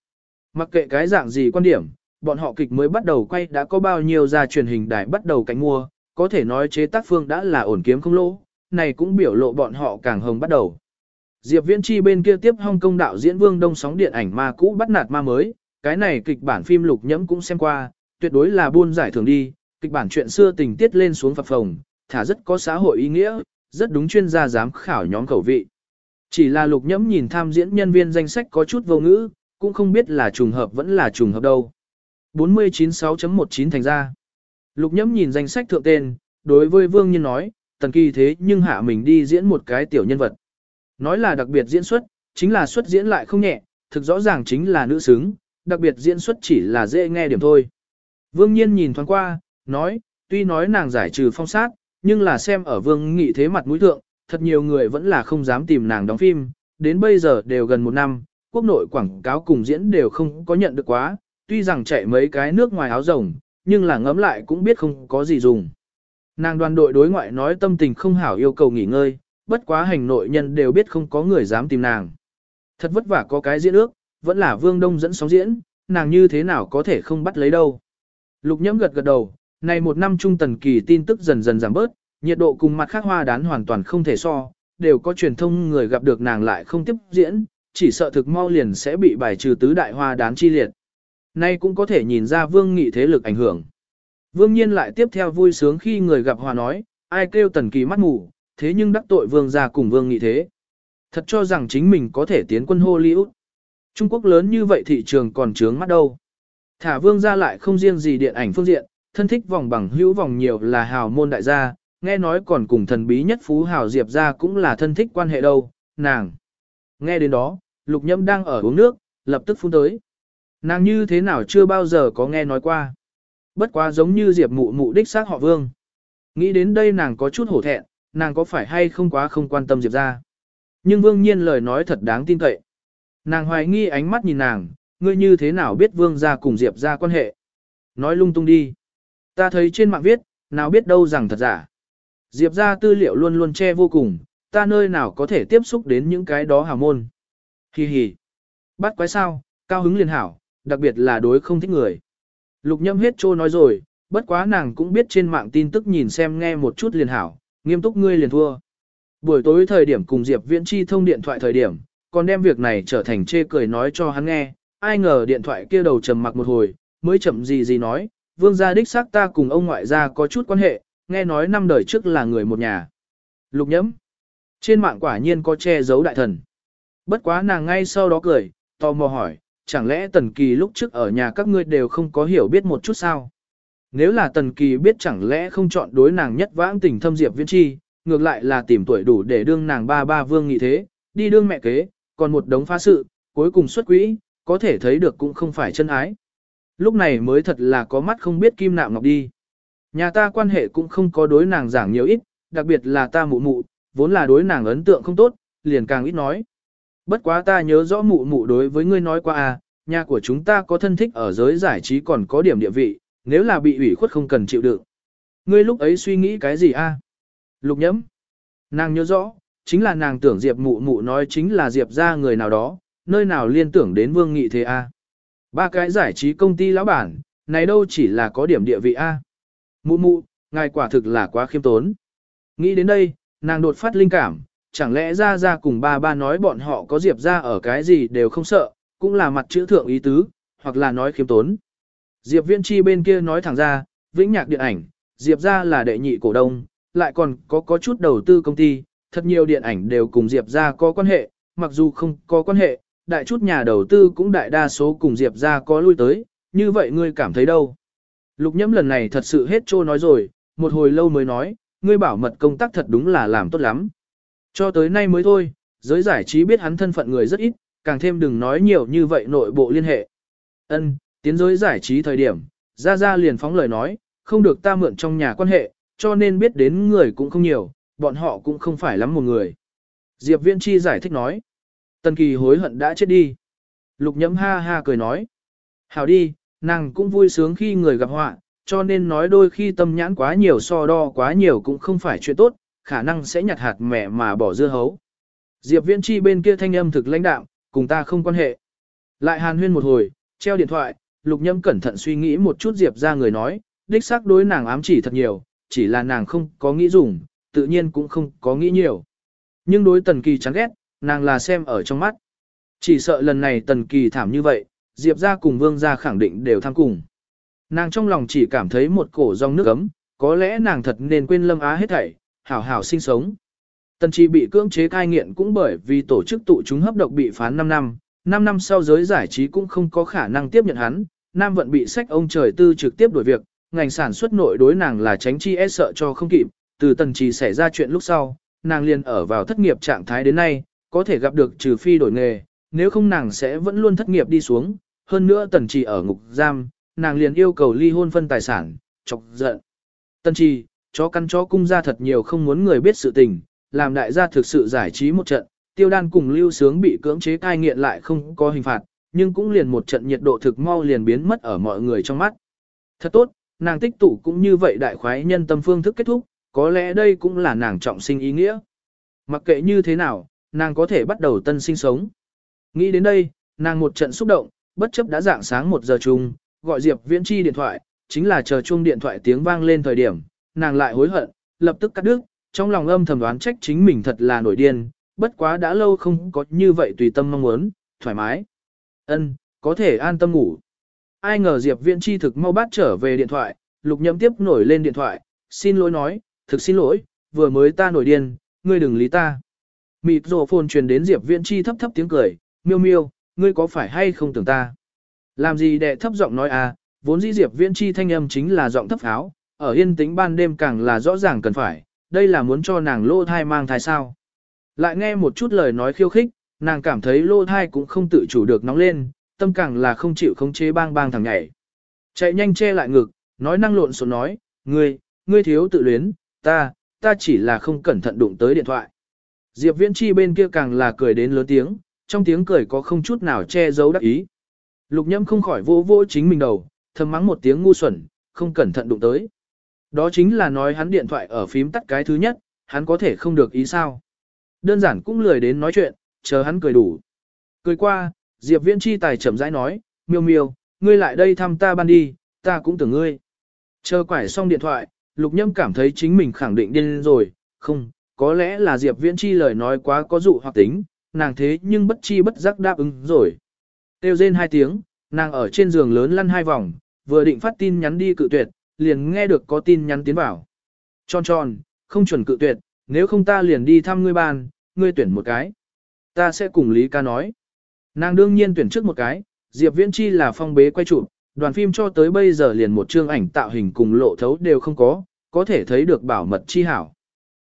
[SPEAKER 1] Mặc kệ cái dạng gì quan điểm, bọn họ kịch mới bắt đầu quay đã có bao nhiêu ra truyền hình đài bắt đầu cánh mua, có thể nói chế tác phương đã là ổn kiếm không lỗ, này cũng biểu lộ bọn họ càng hồng bắt đầu. Diệp Viễn Chi bên kia tiếp Hong Kong đạo diễn Vương Đông sóng điện ảnh ma cũ bắt nạt ma mới, cái này kịch bản phim lục nhẫm cũng xem qua, tuyệt đối là buôn giải thưởng đi, kịch bản chuyện xưa tình tiết lên xuống phập phồng, thả rất có xã hội ý nghĩa, rất đúng chuyên gia giám khảo nhóm khẩu vị. Chỉ là lục nhẫm nhìn tham diễn nhân viên danh sách có chút vô ngữ, cũng không biết là trùng hợp vẫn là trùng hợp đâu. 496.19 thành ra. Lục nhẫm nhìn danh sách thượng tên, đối với Vương Nhân nói, tần kỳ thế nhưng hạ mình đi diễn một cái tiểu nhân vật. Nói là đặc biệt diễn xuất, chính là xuất diễn lại không nhẹ, thực rõ ràng chính là nữ xứng, đặc biệt diễn xuất chỉ là dễ nghe điểm thôi. Vương Nhiên nhìn thoáng qua, nói, tuy nói nàng giải trừ phong sát, nhưng là xem ở vương nghị thế mặt mũi thượng, thật nhiều người vẫn là không dám tìm nàng đóng phim, đến bây giờ đều gần một năm, quốc nội quảng cáo cùng diễn đều không có nhận được quá, tuy rằng chạy mấy cái nước ngoài áo rồng, nhưng là ngấm lại cũng biết không có gì dùng. Nàng đoàn đội đối ngoại nói tâm tình không hảo yêu cầu nghỉ ngơi, bất quá hành nội nhân đều biết không có người dám tìm nàng. Thật vất vả có cái diễn ước, vẫn là Vương Đông dẫn sóng diễn, nàng như thế nào có thể không bắt lấy đâu. Lục nhẫm gật gật đầu, này một năm trung tần kỳ tin tức dần dần giảm bớt, nhiệt độ cùng mặt khác hoa đán hoàn toàn không thể so, đều có truyền thông người gặp được nàng lại không tiếp diễn, chỉ sợ thực mau liền sẽ bị bài trừ tứ đại hoa đán chi liệt. Nay cũng có thể nhìn ra vương nghị thế lực ảnh hưởng. Vương nhiên lại tiếp theo vui sướng khi người gặp hòa nói, ai kêu tần kỳ mắt mù, thế nhưng đắc tội vương gia cùng vương nghị thế. Thật cho rằng chính mình có thể tiến quân Hollywood. Trung Quốc lớn như vậy thị trường còn trướng mắt đâu. Thả vương gia lại không riêng gì điện ảnh phương diện, thân thích vòng bằng hữu vòng nhiều là hào môn đại gia, nghe nói còn cùng thần bí nhất phú hào diệp gia cũng là thân thích quan hệ đâu, nàng. Nghe đến đó, lục nhâm đang ở uống nước, lập tức phun tới. Nàng như thế nào chưa bao giờ có nghe nói qua. Bất quá giống như diệp mụ mụ đích xác họ vương. Nghĩ đến đây nàng có chút hổ thẹn, nàng có phải hay không quá không quan tâm diệp ra. Nhưng vương nhiên lời nói thật đáng tin cậy. Nàng hoài nghi ánh mắt nhìn nàng, ngươi như thế nào biết vương gia cùng diệp ra quan hệ. Nói lung tung đi. Ta thấy trên mạng viết, nào biết đâu rằng thật giả. Diệp ra tư liệu luôn luôn che vô cùng, ta nơi nào có thể tiếp xúc đến những cái đó hào môn. Hi hi. Bắt quái sao, cao hứng liền hảo, đặc biệt là đối không thích người. Lục nhâm hết trô nói rồi, bất quá nàng cũng biết trên mạng tin tức nhìn xem nghe một chút liền hảo, nghiêm túc ngươi liền thua. Buổi tối thời điểm cùng Diệp Viễn Chi thông điện thoại thời điểm, còn đem việc này trở thành chê cười nói cho hắn nghe, ai ngờ điện thoại kia đầu trầm mặc một hồi, mới chậm gì gì nói, vương gia đích xác ta cùng ông ngoại gia có chút quan hệ, nghe nói năm đời trước là người một nhà. Lục nhẫm. Trên mạng quả nhiên có che giấu đại thần. Bất quá nàng ngay sau đó cười, tò mò hỏi, chẳng lẽ Tần Kỳ lúc trước ở nhà các ngươi đều không có hiểu biết một chút sao? Nếu là Tần Kỳ biết chẳng lẽ không chọn đối nàng nhất vãng tình thâm diệp viên chi, ngược lại là tìm tuổi đủ để đương nàng ba ba vương nghị thế, đi đương mẹ kế, còn một đống phá sự, cuối cùng xuất quỹ, có thể thấy được cũng không phải chân ái. Lúc này mới thật là có mắt không biết kim nạm ngọc đi. Nhà ta quan hệ cũng không có đối nàng giảng nhiều ít, đặc biệt là ta mụ mụ, vốn là đối nàng ấn tượng không tốt, liền càng ít nói. Bất quá ta nhớ rõ mụ mụ đối với ngươi nói qua à, nhà của chúng ta có thân thích ở giới giải trí còn có điểm địa vị, nếu là bị ủy khuất không cần chịu đựng. Ngươi lúc ấy suy nghĩ cái gì a? À? Lục nhẫm. Nàng nhớ rõ, chính là nàng tưởng Diệp mụ mụ nói chính là Diệp ra người nào đó, nơi nào liên tưởng đến vương nghị thế a. À? Ba cái giải trí công ty lão bản, này đâu chỉ là có điểm địa vị a. À? Mụ mụ, ngài quả thực là quá khiêm tốn. Nghĩ đến đây, nàng đột phát linh cảm, chẳng lẽ ra ra cùng ba ba nói bọn họ có diệp ra ở cái gì đều không sợ, cũng là mặt chữ thượng ý tứ, hoặc là nói khiêm tốn. Diệp viên chi bên kia nói thẳng ra, vĩnh nhạc điện ảnh, diệp Gia là đệ nhị cổ đông, lại còn có có chút đầu tư công ty, thật nhiều điện ảnh đều cùng diệp Gia có quan hệ, mặc dù không có quan hệ, đại chút nhà đầu tư cũng đại đa số cùng diệp Gia có lui tới, như vậy ngươi cảm thấy đâu? Lục nhẫm lần này thật sự hết trô nói rồi, một hồi lâu mới nói, ngươi bảo mật công tác thật đúng là làm tốt lắm. Cho tới nay mới thôi, giới giải trí biết hắn thân phận người rất ít, càng thêm đừng nói nhiều như vậy nội bộ liên hệ. Ân, tiến giới giải trí thời điểm, gia gia liền phóng lời nói, không được ta mượn trong nhà quan hệ, cho nên biết đến người cũng không nhiều, bọn họ cũng không phải lắm một người. Diệp Viễn Chi giải thích nói. Tần Kỳ hối hận đã chết đi. Lục nhẫm ha ha cười nói. Hảo đi, nàng cũng vui sướng khi người gặp họa, cho nên nói đôi khi tâm nhãn quá nhiều so đo quá nhiều cũng không phải chuyện tốt, khả năng sẽ nhặt hạt mẹ mà bỏ dưa hấu. Diệp Viễn Chi bên kia thanh âm thực lãnh đạm, cùng ta không quan hệ. Lại hàn huyên một hồi, treo điện thoại, Lục Nhâm cẩn thận suy nghĩ một chút Diệp ra người nói, đích xác đối nàng ám chỉ thật nhiều, chỉ là nàng không có nghĩ dùng, tự nhiên cũng không có nghĩ nhiều. Nhưng đối Tần Kỳ chán ghét, nàng là xem ở trong mắt. Chỉ sợ lần này Tần Kỳ thảm như vậy, Diệp ra cùng Vương ra khẳng định đều tham cùng. Nàng trong lòng chỉ cảm thấy một cổ dòng nước ấm, có lẽ nàng thật nên quên Lâm Á hết thảy, hảo hảo sinh sống. Tần Chi bị cưỡng chế cai nghiện cũng bởi vì tổ chức tụ chúng hấp độc bị phán 5 năm, 5 năm sau giới giải trí cũng không có khả năng tiếp nhận hắn, Nam vận bị sách ông trời tư trực tiếp đổi việc, ngành sản xuất nội đối nàng là tránh chi e sợ cho không kịp, từ Tần trì xảy ra chuyện lúc sau, nàng liền ở vào thất nghiệp trạng thái đến nay, có thể gặp được trừ phi đổi nghề, nếu không nàng sẽ vẫn luôn thất nghiệp đi xuống, hơn nữa Tần trì ở ngục giam, nàng liền yêu cầu ly hôn phân tài sản, chọc giận. Tần trì, chó căn chó cung ra thật nhiều không muốn người biết sự tình, làm đại gia thực sự giải trí một trận, tiêu đan cùng lưu sướng bị cưỡng chế cai nghiện lại không có hình phạt, nhưng cũng liền một trận nhiệt độ thực mau liền biến mất ở mọi người trong mắt. Thật tốt, nàng tích tụ cũng như vậy đại khoái nhân tâm phương thức kết thúc, có lẽ đây cũng là nàng trọng sinh ý nghĩa. Mặc kệ như thế nào, nàng có thể bắt đầu tân sinh sống. Nghĩ đến đây, nàng một trận xúc động, bất chấp đã dạng sáng một giờ chung, gọi Diệp Viễn Chi điện thoại, chính là chờ chuông điện thoại tiếng vang lên thời điểm, nàng lại hối hận, lập tức cắt đứt, trong lòng âm thầm đoán trách chính mình thật là nổi điên, bất quá đã lâu không có như vậy tùy tâm mong muốn, thoải mái. Ân, có thể an tâm ngủ. Ai ngờ Diệp Viễn Chi thực mau bắt trở về điện thoại, Lục Nhậm tiếp nổi lên điện thoại, xin lỗi nói, thực xin lỗi, vừa mới ta nổi điên, ngươi đừng lý ta. Mịt rồ phồn truyền đến Diệp Viễn Chi thấp thấp tiếng cười, miêu miêu, ngươi có phải hay không tưởng ta? Làm gì đệ thấp giọng nói à, vốn dĩ Diệp Viễn Chi thanh âm chính là giọng thấp áo, ở yên tĩnh ban đêm càng là rõ ràng cần phải, đây là muốn cho nàng lô thai mang thai sao. Lại nghe một chút lời nói khiêu khích, nàng cảm thấy lô thai cũng không tự chủ được nóng lên, tâm càng là không chịu khống chế bang bang thằng nhảy. Chạy nhanh che lại ngực, nói năng lộn xộn nói, ngươi, ngươi thiếu tự luyến, ta, ta chỉ là không cẩn thận đụng tới điện thoại. Diệp Viễn Chi bên kia càng là cười đến lớn tiếng, trong tiếng cười có không chút nào che giấu đắc ý. Lục Nhâm không khỏi vô vô chính mình đầu, thầm mắng một tiếng ngu xuẩn, không cẩn thận đụng tới. Đó chính là nói hắn điện thoại ở phím tắt cái thứ nhất, hắn có thể không được ý sao. Đơn giản cũng lười đến nói chuyện, chờ hắn cười đủ. Cười qua, Diệp Viễn Chi tài chậm rãi nói, miêu miêu, ngươi lại đây thăm ta ban đi, ta cũng tưởng ngươi. Chờ quải xong điện thoại, Lục Nhâm cảm thấy chính mình khẳng định điên rồi, không, có lẽ là Diệp Viễn Chi lời nói quá có dụ hoặc tính, nàng thế nhưng bất chi bất giác đáp ứng rồi. Tiêu rên hai tiếng, nàng ở trên giường lớn lăn hai vòng, vừa định phát tin nhắn đi cự tuyệt, liền nghe được có tin nhắn tiến vào. Tròn tròn, không chuẩn cự tuyệt, nếu không ta liền đi thăm ngươi bàn, ngươi tuyển một cái. Ta sẽ cùng Lý ca nói. Nàng đương nhiên tuyển trước một cái, Diệp Viễn Chi là phong bế quay chụp, đoàn phim cho tới bây giờ liền một chương ảnh tạo hình cùng lộ thấu đều không có, có thể thấy được bảo mật chi hảo.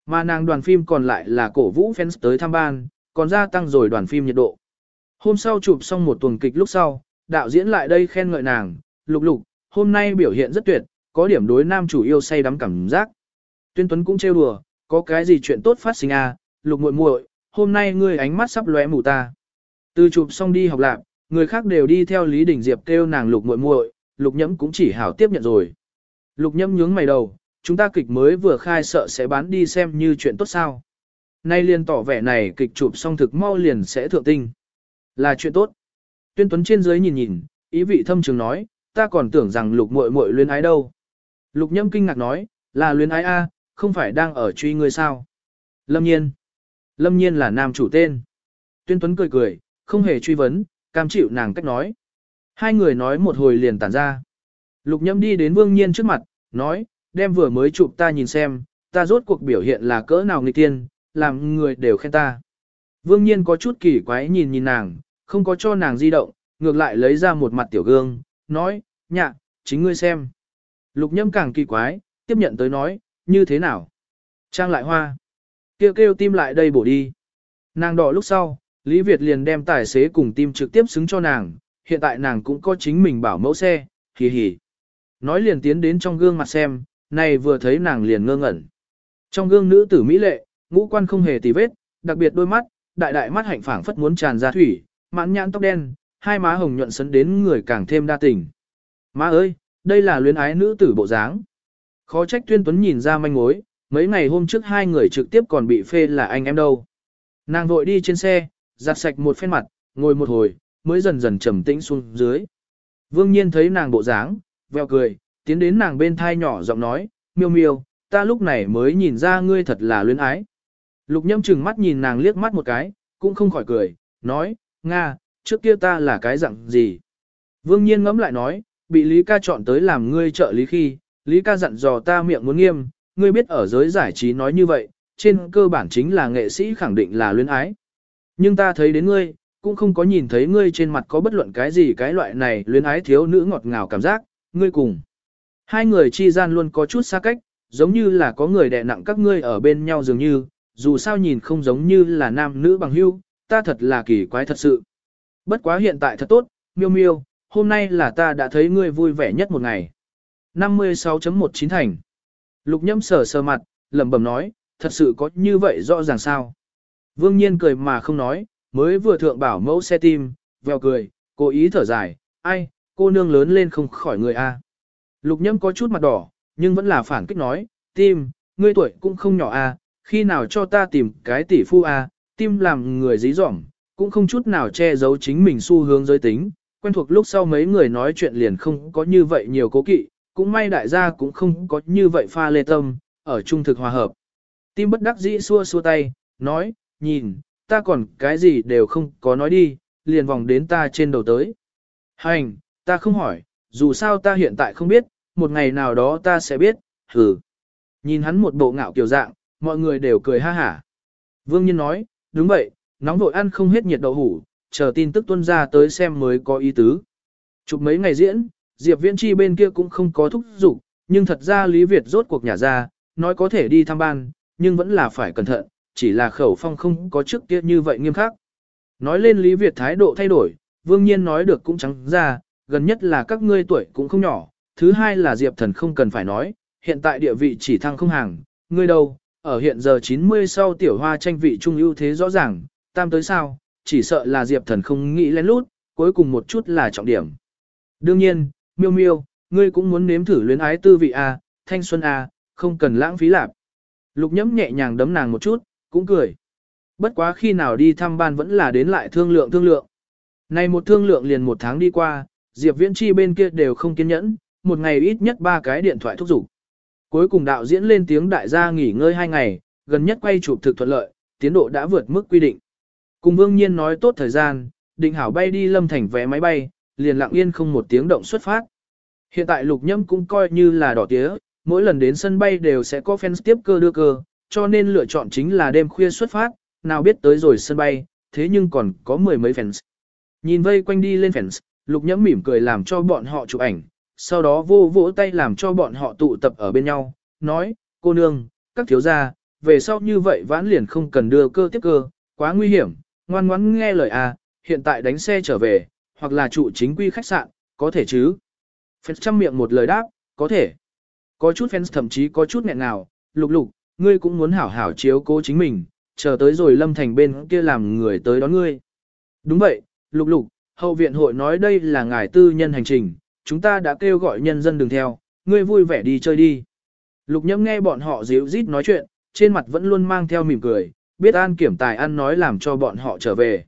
[SPEAKER 1] Mà nàng đoàn phim còn lại là cổ vũ fans tới thăm ban, còn gia tăng rồi đoàn phim nhiệt độ. Hôm sau chụp xong một tuần kịch lúc sau, đạo diễn lại đây khen ngợi nàng, lục lục, hôm nay biểu hiện rất tuyệt, có điểm đối nam chủ yêu say đắm cảm giác. Tuyên Tuấn cũng trêu đùa, có cái gì chuyện tốt phát sinh à, lục muội muội, hôm nay ngươi ánh mắt sắp lóe mù ta. Từ chụp xong đi học lạc, người khác đều đi theo Lý Đình Diệp kêu nàng lục muội muội, lục nhẫm cũng chỉ hảo tiếp nhận rồi. Lục nhẫm nhướng mày đầu, chúng ta kịch mới vừa khai sợ sẽ bán đi xem như chuyện tốt sao. Nay liền tỏ vẻ này kịch chụp xong thực mau liền sẽ thượng tinh. Là chuyện tốt. Tuyên Tuấn trên dưới nhìn nhìn, ý vị thâm trường nói, ta còn tưởng rằng lục muội muội luyến ái đâu. Lục nhâm kinh ngạc nói, là luyến ái a, không phải đang ở truy ngươi sao. Lâm nhiên. Lâm nhiên là nam chủ tên. Tuyên Tuấn cười cười, không hề truy vấn, cam chịu nàng cách nói. Hai người nói một hồi liền tản ra. Lục nhâm đi đến vương nhiên trước mặt, nói, đem vừa mới chụp ta nhìn xem, ta rốt cuộc biểu hiện là cỡ nào nghịch tiên, làm người đều khen ta. Vương nhiên có chút kỳ quái nhìn nhìn nàng, không có cho nàng di động, ngược lại lấy ra một mặt tiểu gương, nói, nhạ, chính ngươi xem. Lục nhâm càng kỳ quái, tiếp nhận tới nói, như thế nào? Trang lại hoa. Kêu kêu tim lại đây bổ đi. Nàng đỏ lúc sau, Lý Việt liền đem tài xế cùng tim trực tiếp xứng cho nàng, hiện tại nàng cũng có chính mình bảo mẫu xe, hì hì. Nói liền tiến đến trong gương mặt xem, này vừa thấy nàng liền ngơ ngẩn. Trong gương nữ tử mỹ lệ, ngũ quan không hề tì vết, đặc biệt đôi mắt, đại đại mắt hạnh phảng phất muốn tràn ra thủy, mãn nhãn tóc đen, hai má hồng nhuận sấn đến người càng thêm đa tình. Má ơi, đây là luyến ái nữ tử bộ dáng. Khó trách tuyên tuấn nhìn ra manh mối, mấy ngày hôm trước hai người trực tiếp còn bị phê là anh em đâu. Nàng vội đi trên xe, giặt sạch một phen mặt, ngồi một hồi, mới dần dần trầm tĩnh xuống dưới. Vương nhiên thấy nàng bộ dáng, veo cười, tiến đến nàng bên thai nhỏ giọng nói, miêu miêu, ta lúc này mới nhìn ra ngươi thật là luyến ái. Lục nhâm chừng mắt nhìn nàng liếc mắt một cái, cũng không khỏi cười, nói, Nga, trước kia ta là cái dạng gì? Vương nhiên ngẫm lại nói, bị Lý ca chọn tới làm ngươi trợ lý khi, Lý ca dặn dò ta miệng muốn nghiêm, ngươi biết ở giới giải trí nói như vậy, trên cơ bản chính là nghệ sĩ khẳng định là luyến ái. Nhưng ta thấy đến ngươi, cũng không có nhìn thấy ngươi trên mặt có bất luận cái gì cái loại này luyến ái thiếu nữ ngọt ngào cảm giác, ngươi cùng. Hai người chi gian luôn có chút xa cách, giống như là có người đè nặng các ngươi ở bên nhau dường như, dù sao nhìn không giống như là nam nữ bằng hữu, ta thật là kỳ quái thật sự. Bất quá hiện tại thật tốt, miêu miêu, hôm nay là ta đã thấy ngươi vui vẻ nhất một ngày. 56.19 thành. Lục nhâm sờ sờ mặt, lẩm bẩm nói, thật sự có như vậy rõ ràng sao? Vương nhiên cười mà không nói, mới vừa thượng bảo mẫu xe tim, vèo cười, cố ý thở dài, ai, cô nương lớn lên không khỏi người a. Lục nhâm có chút mặt đỏ, nhưng vẫn là phản kích nói, tim, ngươi tuổi cũng không nhỏ a, khi nào cho ta tìm cái tỷ phu a, tim làm người dí dỏm, cũng không chút nào che giấu chính mình xu hướng giới tính, quen thuộc lúc sau mấy người nói chuyện liền không có như vậy nhiều cố kỵ, cũng may đại gia cũng không có như vậy pha lê tâm, ở trung thực hòa hợp. Tim bất đắc dĩ xua xua tay, nói, nhìn, ta còn cái gì đều không có nói đi, liền vòng đến ta trên đầu tới. Hành, ta không hỏi, dù sao ta hiện tại không biết, một ngày nào đó ta sẽ biết, hừ. Nhìn hắn một bộ ngạo kiểu dạng, mọi người đều cười ha hả. Vương nhân nói, đúng vậy, nóng vội ăn không hết nhiệt đậu hủ, chờ tin tức tuân ra tới xem mới có ý tứ. Chụp mấy ngày diễn, Diệp Viễn Chi bên kia cũng không có thúc giục, nhưng thật ra Lý Việt rốt cuộc nhà ra, nói có thể đi thăm ban, nhưng vẫn là phải cẩn thận, chỉ là khẩu phong không có trước kia như vậy nghiêm khắc. Nói lên Lý Việt thái độ thay đổi, Vương Nhiên nói được cũng trắng ra, gần nhất là các ngươi tuổi cũng không nhỏ, thứ hai là Diệp Thần không cần phải nói, hiện tại địa vị chỉ thăng không hàng, ngươi đâu, ở hiện giờ 90 sau tiểu hoa tranh vị trung ưu thế rõ ràng, tam tới sao, chỉ sợ là Diệp Thần không nghĩ lén lút, cuối cùng một chút là trọng điểm. Đương nhiên, miêu miêu, ngươi cũng muốn nếm thử luyến ái tư vị A, thanh xuân A, không cần lãng phí lạp. Lục nhẫm nhẹ nhàng đấm nàng một chút, cũng cười. Bất quá khi nào đi thăm ban vẫn là đến lại thương lượng thương lượng. Này một thương lượng liền một tháng đi qua, Diệp Viễn Chi bên kia đều không kiên nhẫn, một ngày ít nhất ba cái điện thoại thúc giục. Cuối cùng đạo diễn lên tiếng đại gia nghỉ ngơi hai ngày, gần nhất quay chụp thực thuận lợi, tiến độ đã vượt mức quy định. Cùng Vương Nhiên nói tốt thời gian, định hảo bay đi Lâm Thành vé máy bay, liền lặng yên không một tiếng động xuất phát. Hiện tại Lục Nhâm cũng coi như là đỏ tía, mỗi lần đến sân bay đều sẽ có fans tiếp cơ đưa cơ, cho nên lựa chọn chính là đêm khuya xuất phát, nào biết tới rồi sân bay, thế nhưng còn có mười mấy fans. Nhìn vây quanh đi lên fans, Lục Nhâm mỉm cười làm cho bọn họ chụp ảnh, sau đó vô vỗ tay làm cho bọn họ tụ tập ở bên nhau, nói, cô nương, các thiếu gia, về sau như vậy vãn liền không cần đưa cơ tiếp cơ, quá nguy hiểm, ngoan ngoãn nghe lời à, hiện tại đánh xe trở về, hoặc là trụ chính quy khách sạn, có thể chứ. Fans chăm miệng một lời đáp, có thể. Có chút fans thậm chí có chút nghẹn nào, lục lục, ngươi cũng muốn hảo hảo chiếu cố chính mình, chờ tới rồi lâm thành bên kia làm người tới đón ngươi. Đúng vậy, lục lục, hậu viện hội nói đây là ngài tư nhân hành trình, chúng ta đã kêu gọi nhân dân đừng theo, ngươi vui vẻ đi chơi đi. Lục nhâm nghe bọn họ díu rít nói chuyện, trên mặt vẫn luôn mang theo mỉm cười, biết an kiểm tài ăn nói làm cho bọn họ trở về.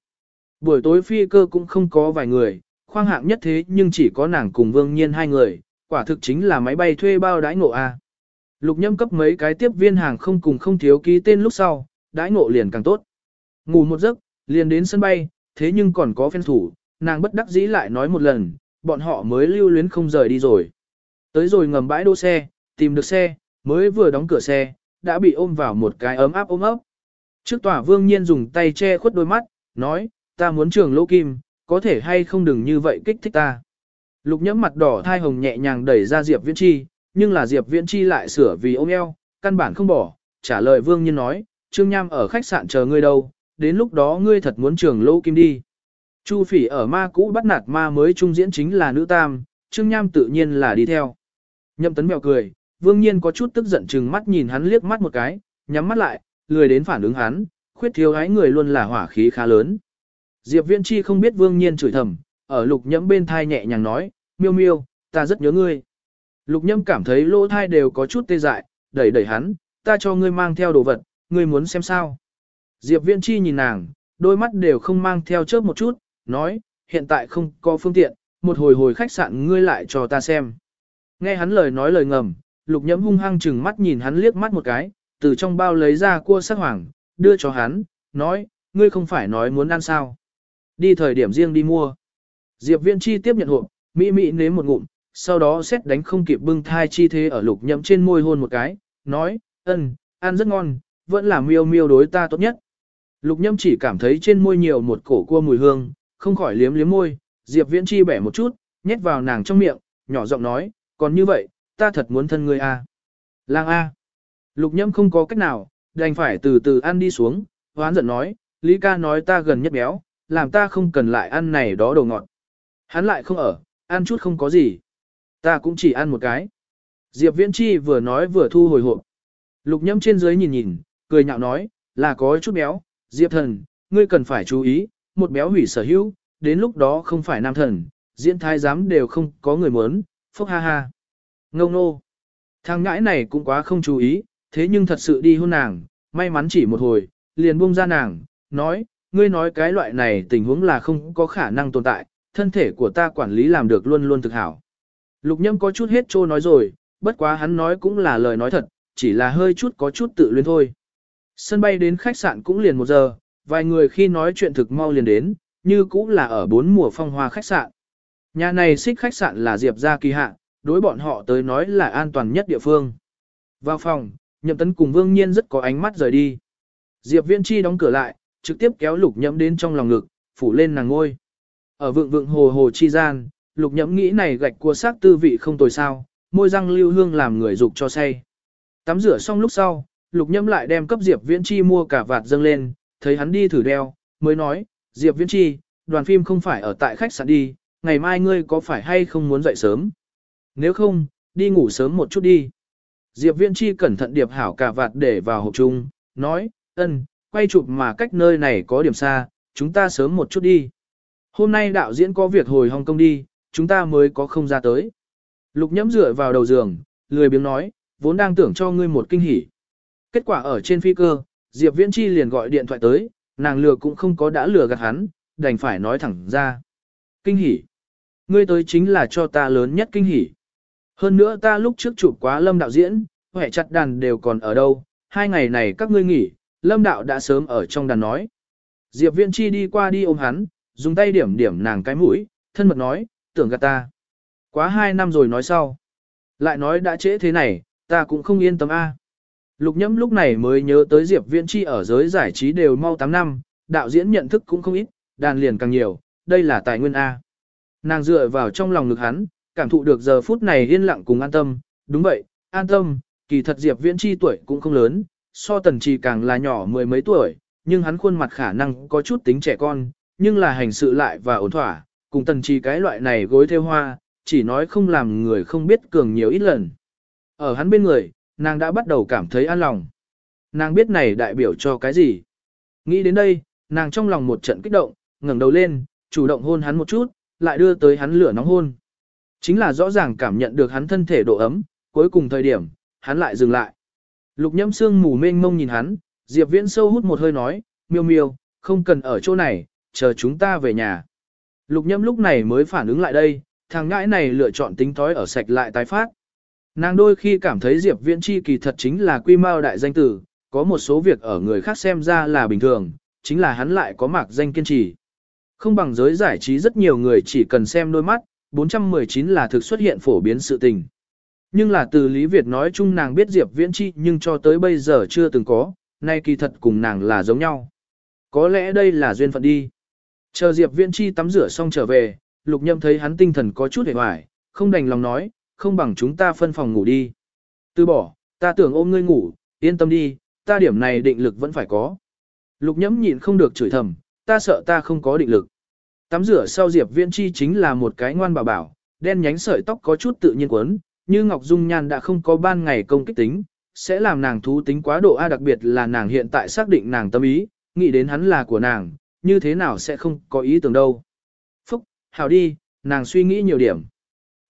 [SPEAKER 1] Buổi tối phi cơ cũng không có vài người, khoang hạng nhất thế nhưng chỉ có nàng cùng vương nhiên hai người, quả thực chính là máy bay thuê bao đãi ngộ A. Lục nhâm cấp mấy cái tiếp viên hàng không cùng không thiếu ký tên lúc sau, đãi ngộ liền càng tốt. Ngủ một giấc, liền đến sân bay, thế nhưng còn có phen thủ, nàng bất đắc dĩ lại nói một lần, bọn họ mới lưu luyến không rời đi rồi. Tới rồi ngầm bãi đỗ xe, tìm được xe, mới vừa đóng cửa xe, đã bị ôm vào một cái ấm áp ôm ấp. Trước tòa vương nhiên dùng tay che khuất đôi mắt, nói, ta muốn trường lỗ kim, có thể hay không đừng như vậy kích thích ta. Lục nhẫm mặt đỏ thai hồng nhẹ nhàng đẩy ra Diệp Viễn Chi, nhưng là Diệp Viễn Chi lại sửa vì ôm eo, căn bản không bỏ, trả lời vương nhiên nói, Trương Nham ở khách sạn chờ ngươi đâu, đến lúc đó ngươi thật muốn trường lỗ kim đi. Chu phỉ ở ma cũ bắt nạt ma mới trung diễn chính là nữ tam, Trương Nham tự nhiên là đi theo. Nhậm tấn mèo cười, vương nhiên có chút tức giận chừng mắt nhìn hắn liếc mắt một cái, nhắm mắt lại, lười đến phản ứng hắn, khuyết thiếu gái người luôn là hỏa khí khá lớn. Diệp Viễn Chi không biết vương nhiên chửi thầm, ở lục nhẫm bên thai nhẹ nhàng nói, miêu miêu, ta rất nhớ ngươi. Lục Nhẫm cảm thấy lỗ thai đều có chút tê dại, đẩy đẩy hắn, ta cho ngươi mang theo đồ vật, ngươi muốn xem sao. Diệp Viễn Chi nhìn nàng, đôi mắt đều không mang theo chớp một chút, nói, hiện tại không có phương tiện, một hồi hồi khách sạn ngươi lại cho ta xem. Nghe hắn lời nói lời ngầm, lục nhẫm hung hăng chừng mắt nhìn hắn liếc mắt một cái, từ trong bao lấy ra cua sắc hoàng, đưa cho hắn, nói, ngươi không phải nói muốn ăn sao. Đi thời điểm riêng đi mua. Diệp Viễn Chi tiếp nhận hộp, mỹ mỹ nếm một ngụm, sau đó xét đánh không kịp bưng thai chi thế ở lục nhậm trên môi hôn một cái, nói, ân, ăn rất ngon, vẫn là miêu miêu đối ta tốt nhất. Lục nhâm chỉ cảm thấy trên môi nhiều một cổ cua mùi hương, không khỏi liếm liếm môi, Diệp Viễn Chi bẻ một chút, nhét vào nàng trong miệng, nhỏ giọng nói, còn như vậy, ta thật muốn thân ngươi a. À. Lang a. Lục nhâm không có cách nào, đành phải từ từ ăn đi xuống, hoán giận nói, Lý ca nói ta gần nhất béo, làm ta không cần lại ăn này đó đồ ngọt. Hắn lại không ở, ăn chút không có gì. Ta cũng chỉ ăn một cái. Diệp Viễn Chi vừa nói vừa thu hồi hộp. Lục nhâm trên dưới nhìn nhìn, cười nhạo nói, là có chút béo, Diệp thần, ngươi cần phải chú ý, một béo hủy sở hữu, đến lúc đó không phải nam thần, diễn thái giám đều không có người muốn, phúc ha ha. Ngông nô. Thằng ngãi này cũng quá không chú ý, thế nhưng thật sự đi hôn nàng, may mắn chỉ một hồi, liền buông ra nàng, nói, ngươi nói cái loại này tình huống là không có khả năng tồn tại, thân thể của ta quản lý làm được luôn luôn thực hảo. Lục nhâm có chút hết trô nói rồi, bất quá hắn nói cũng là lời nói thật, chỉ là hơi chút có chút tự luyến thôi. Sân bay đến khách sạn cũng liền một giờ, vài người khi nói chuyện thực mau liền đến, như cũng là ở bốn mùa phong hoa khách sạn. Nhà này xích khách sạn là Diệp gia kỳ hạ, đối bọn họ tới nói là an toàn nhất địa phương. Vào phòng, nhậm tấn cùng vương nhiên rất có ánh mắt rời đi. Diệp viên chi đóng cửa lại, trực tiếp kéo lục nhẫm đến trong lòng ngực, phủ lên nàng ngôi. Ở vượng vượng hồ hồ chi gian, lục nhẫm nghĩ này gạch cua xác tư vị không tồi sao, môi răng lưu hương làm người dục cho say. Tắm rửa xong lúc sau, lục nhẫm lại đem cấp Diệp viễn chi mua cả vạt dâng lên, thấy hắn đi thử đeo, mới nói, Diệp viễn chi, đoàn phim không phải ở tại khách sạn đi, ngày mai ngươi có phải hay không muốn dậy sớm? Nếu không, đi ngủ sớm một chút đi. Diệp Viễn Chi cẩn thận điệp hảo cả vạt để vào hộp chung, nói, ân, quay chụp mà cách nơi này có điểm xa, chúng ta sớm một chút đi. Hôm nay đạo diễn có việc hồi Hồng Kông đi, chúng ta mới có không ra tới. Lục nhẫm dựa vào đầu giường, lười biếng nói, vốn đang tưởng cho ngươi một kinh hỉ. Kết quả ở trên phi cơ, Diệp Viễn Chi liền gọi điện thoại tới, nàng lừa cũng không có đã lừa gạt hắn, đành phải nói thẳng ra. Kinh hỉ. Ngươi tới chính là cho ta lớn nhất kinh hỉ. Hơn nữa ta lúc trước chụp quá lâm đạo diễn, hệ chặt đàn đều còn ở đâu, hai ngày này các ngươi nghỉ, lâm đạo đã sớm ở trong đàn nói. Diệp Viễn Chi đi qua đi ôm hắn, dùng tay điểm điểm nàng cái mũi, thân mật nói, tưởng gạt ta. Quá hai năm rồi nói sau. Lại nói đã trễ thế này, ta cũng không yên tâm a. Lục nhẫm lúc này mới nhớ tới Diệp Viễn Chi ở giới giải trí đều mau 8 năm, đạo diễn nhận thức cũng không ít, đàn liền càng nhiều, đây là tài nguyên A. Nàng dựa vào trong lòng ngực hắn, cảm thụ được giờ phút này yên lặng cùng an tâm, đúng vậy, an tâm, kỳ thật Diệp Viễn Chi tuổi cũng không lớn, so tần trì càng là nhỏ mười mấy tuổi, nhưng hắn khuôn mặt khả năng có chút tính trẻ con, nhưng là hành sự lại và ổn thỏa, cùng tần trì cái loại này gối theo hoa, chỉ nói không làm người không biết cường nhiều ít lần. Ở hắn bên người, nàng đã bắt đầu cảm thấy an lòng. Nàng biết này đại biểu cho cái gì. Nghĩ đến đây, nàng trong lòng một trận kích động, ngẩng đầu lên, chủ động hôn hắn một chút, lại đưa tới hắn lửa nóng hôn. Chính là rõ ràng cảm nhận được hắn thân thể độ ấm, cuối cùng thời điểm, hắn lại dừng lại. Lục nhâm xương mù mênh mông nhìn hắn, Diệp Viễn sâu hút một hơi nói, miêu miêu, không cần ở chỗ này, chờ chúng ta về nhà. Lục nhâm lúc này mới phản ứng lại đây, thằng ngãi này lựa chọn tính thói ở sạch lại tái phát. Nàng đôi khi cảm thấy Diệp Viễn chi kỳ thật chính là quy mao đại danh tử, có một số việc ở người khác xem ra là bình thường, chính là hắn lại có mạc danh kiên trì. Không bằng giới giải trí rất nhiều người chỉ cần xem đôi mắt, 419 là thực xuất hiện phổ biến sự tình. Nhưng là từ Lý Việt nói chung nàng biết Diệp Viễn Chi nhưng cho tới bây giờ chưa từng có, nay kỳ thật cùng nàng là giống nhau. Có lẽ đây là duyên phận đi. Chờ Diệp Viễn Chi tắm rửa xong trở về, Lục Nhâm thấy hắn tinh thần có chút hề hoài, không đành lòng nói, không bằng chúng ta phân phòng ngủ đi. Từ bỏ, ta tưởng ôm ngươi ngủ, yên tâm đi, ta điểm này định lực vẫn phải có. Lục Nhâm nhịn không được chửi thầm, ta sợ ta không có định lực. Tắm rửa sau Diệp Viễn Chi chính là một cái ngoan bảo bảo, đen nhánh sợi tóc có chút tự nhiên quấn, như Ngọc Dung Nhan đã không có ban ngày công kích tính, sẽ làm nàng thú tính quá độ A đặc biệt là nàng hiện tại xác định nàng tâm ý, nghĩ đến hắn là của nàng, như thế nào sẽ không có ý tưởng đâu. Phúc, hào đi, nàng suy nghĩ nhiều điểm.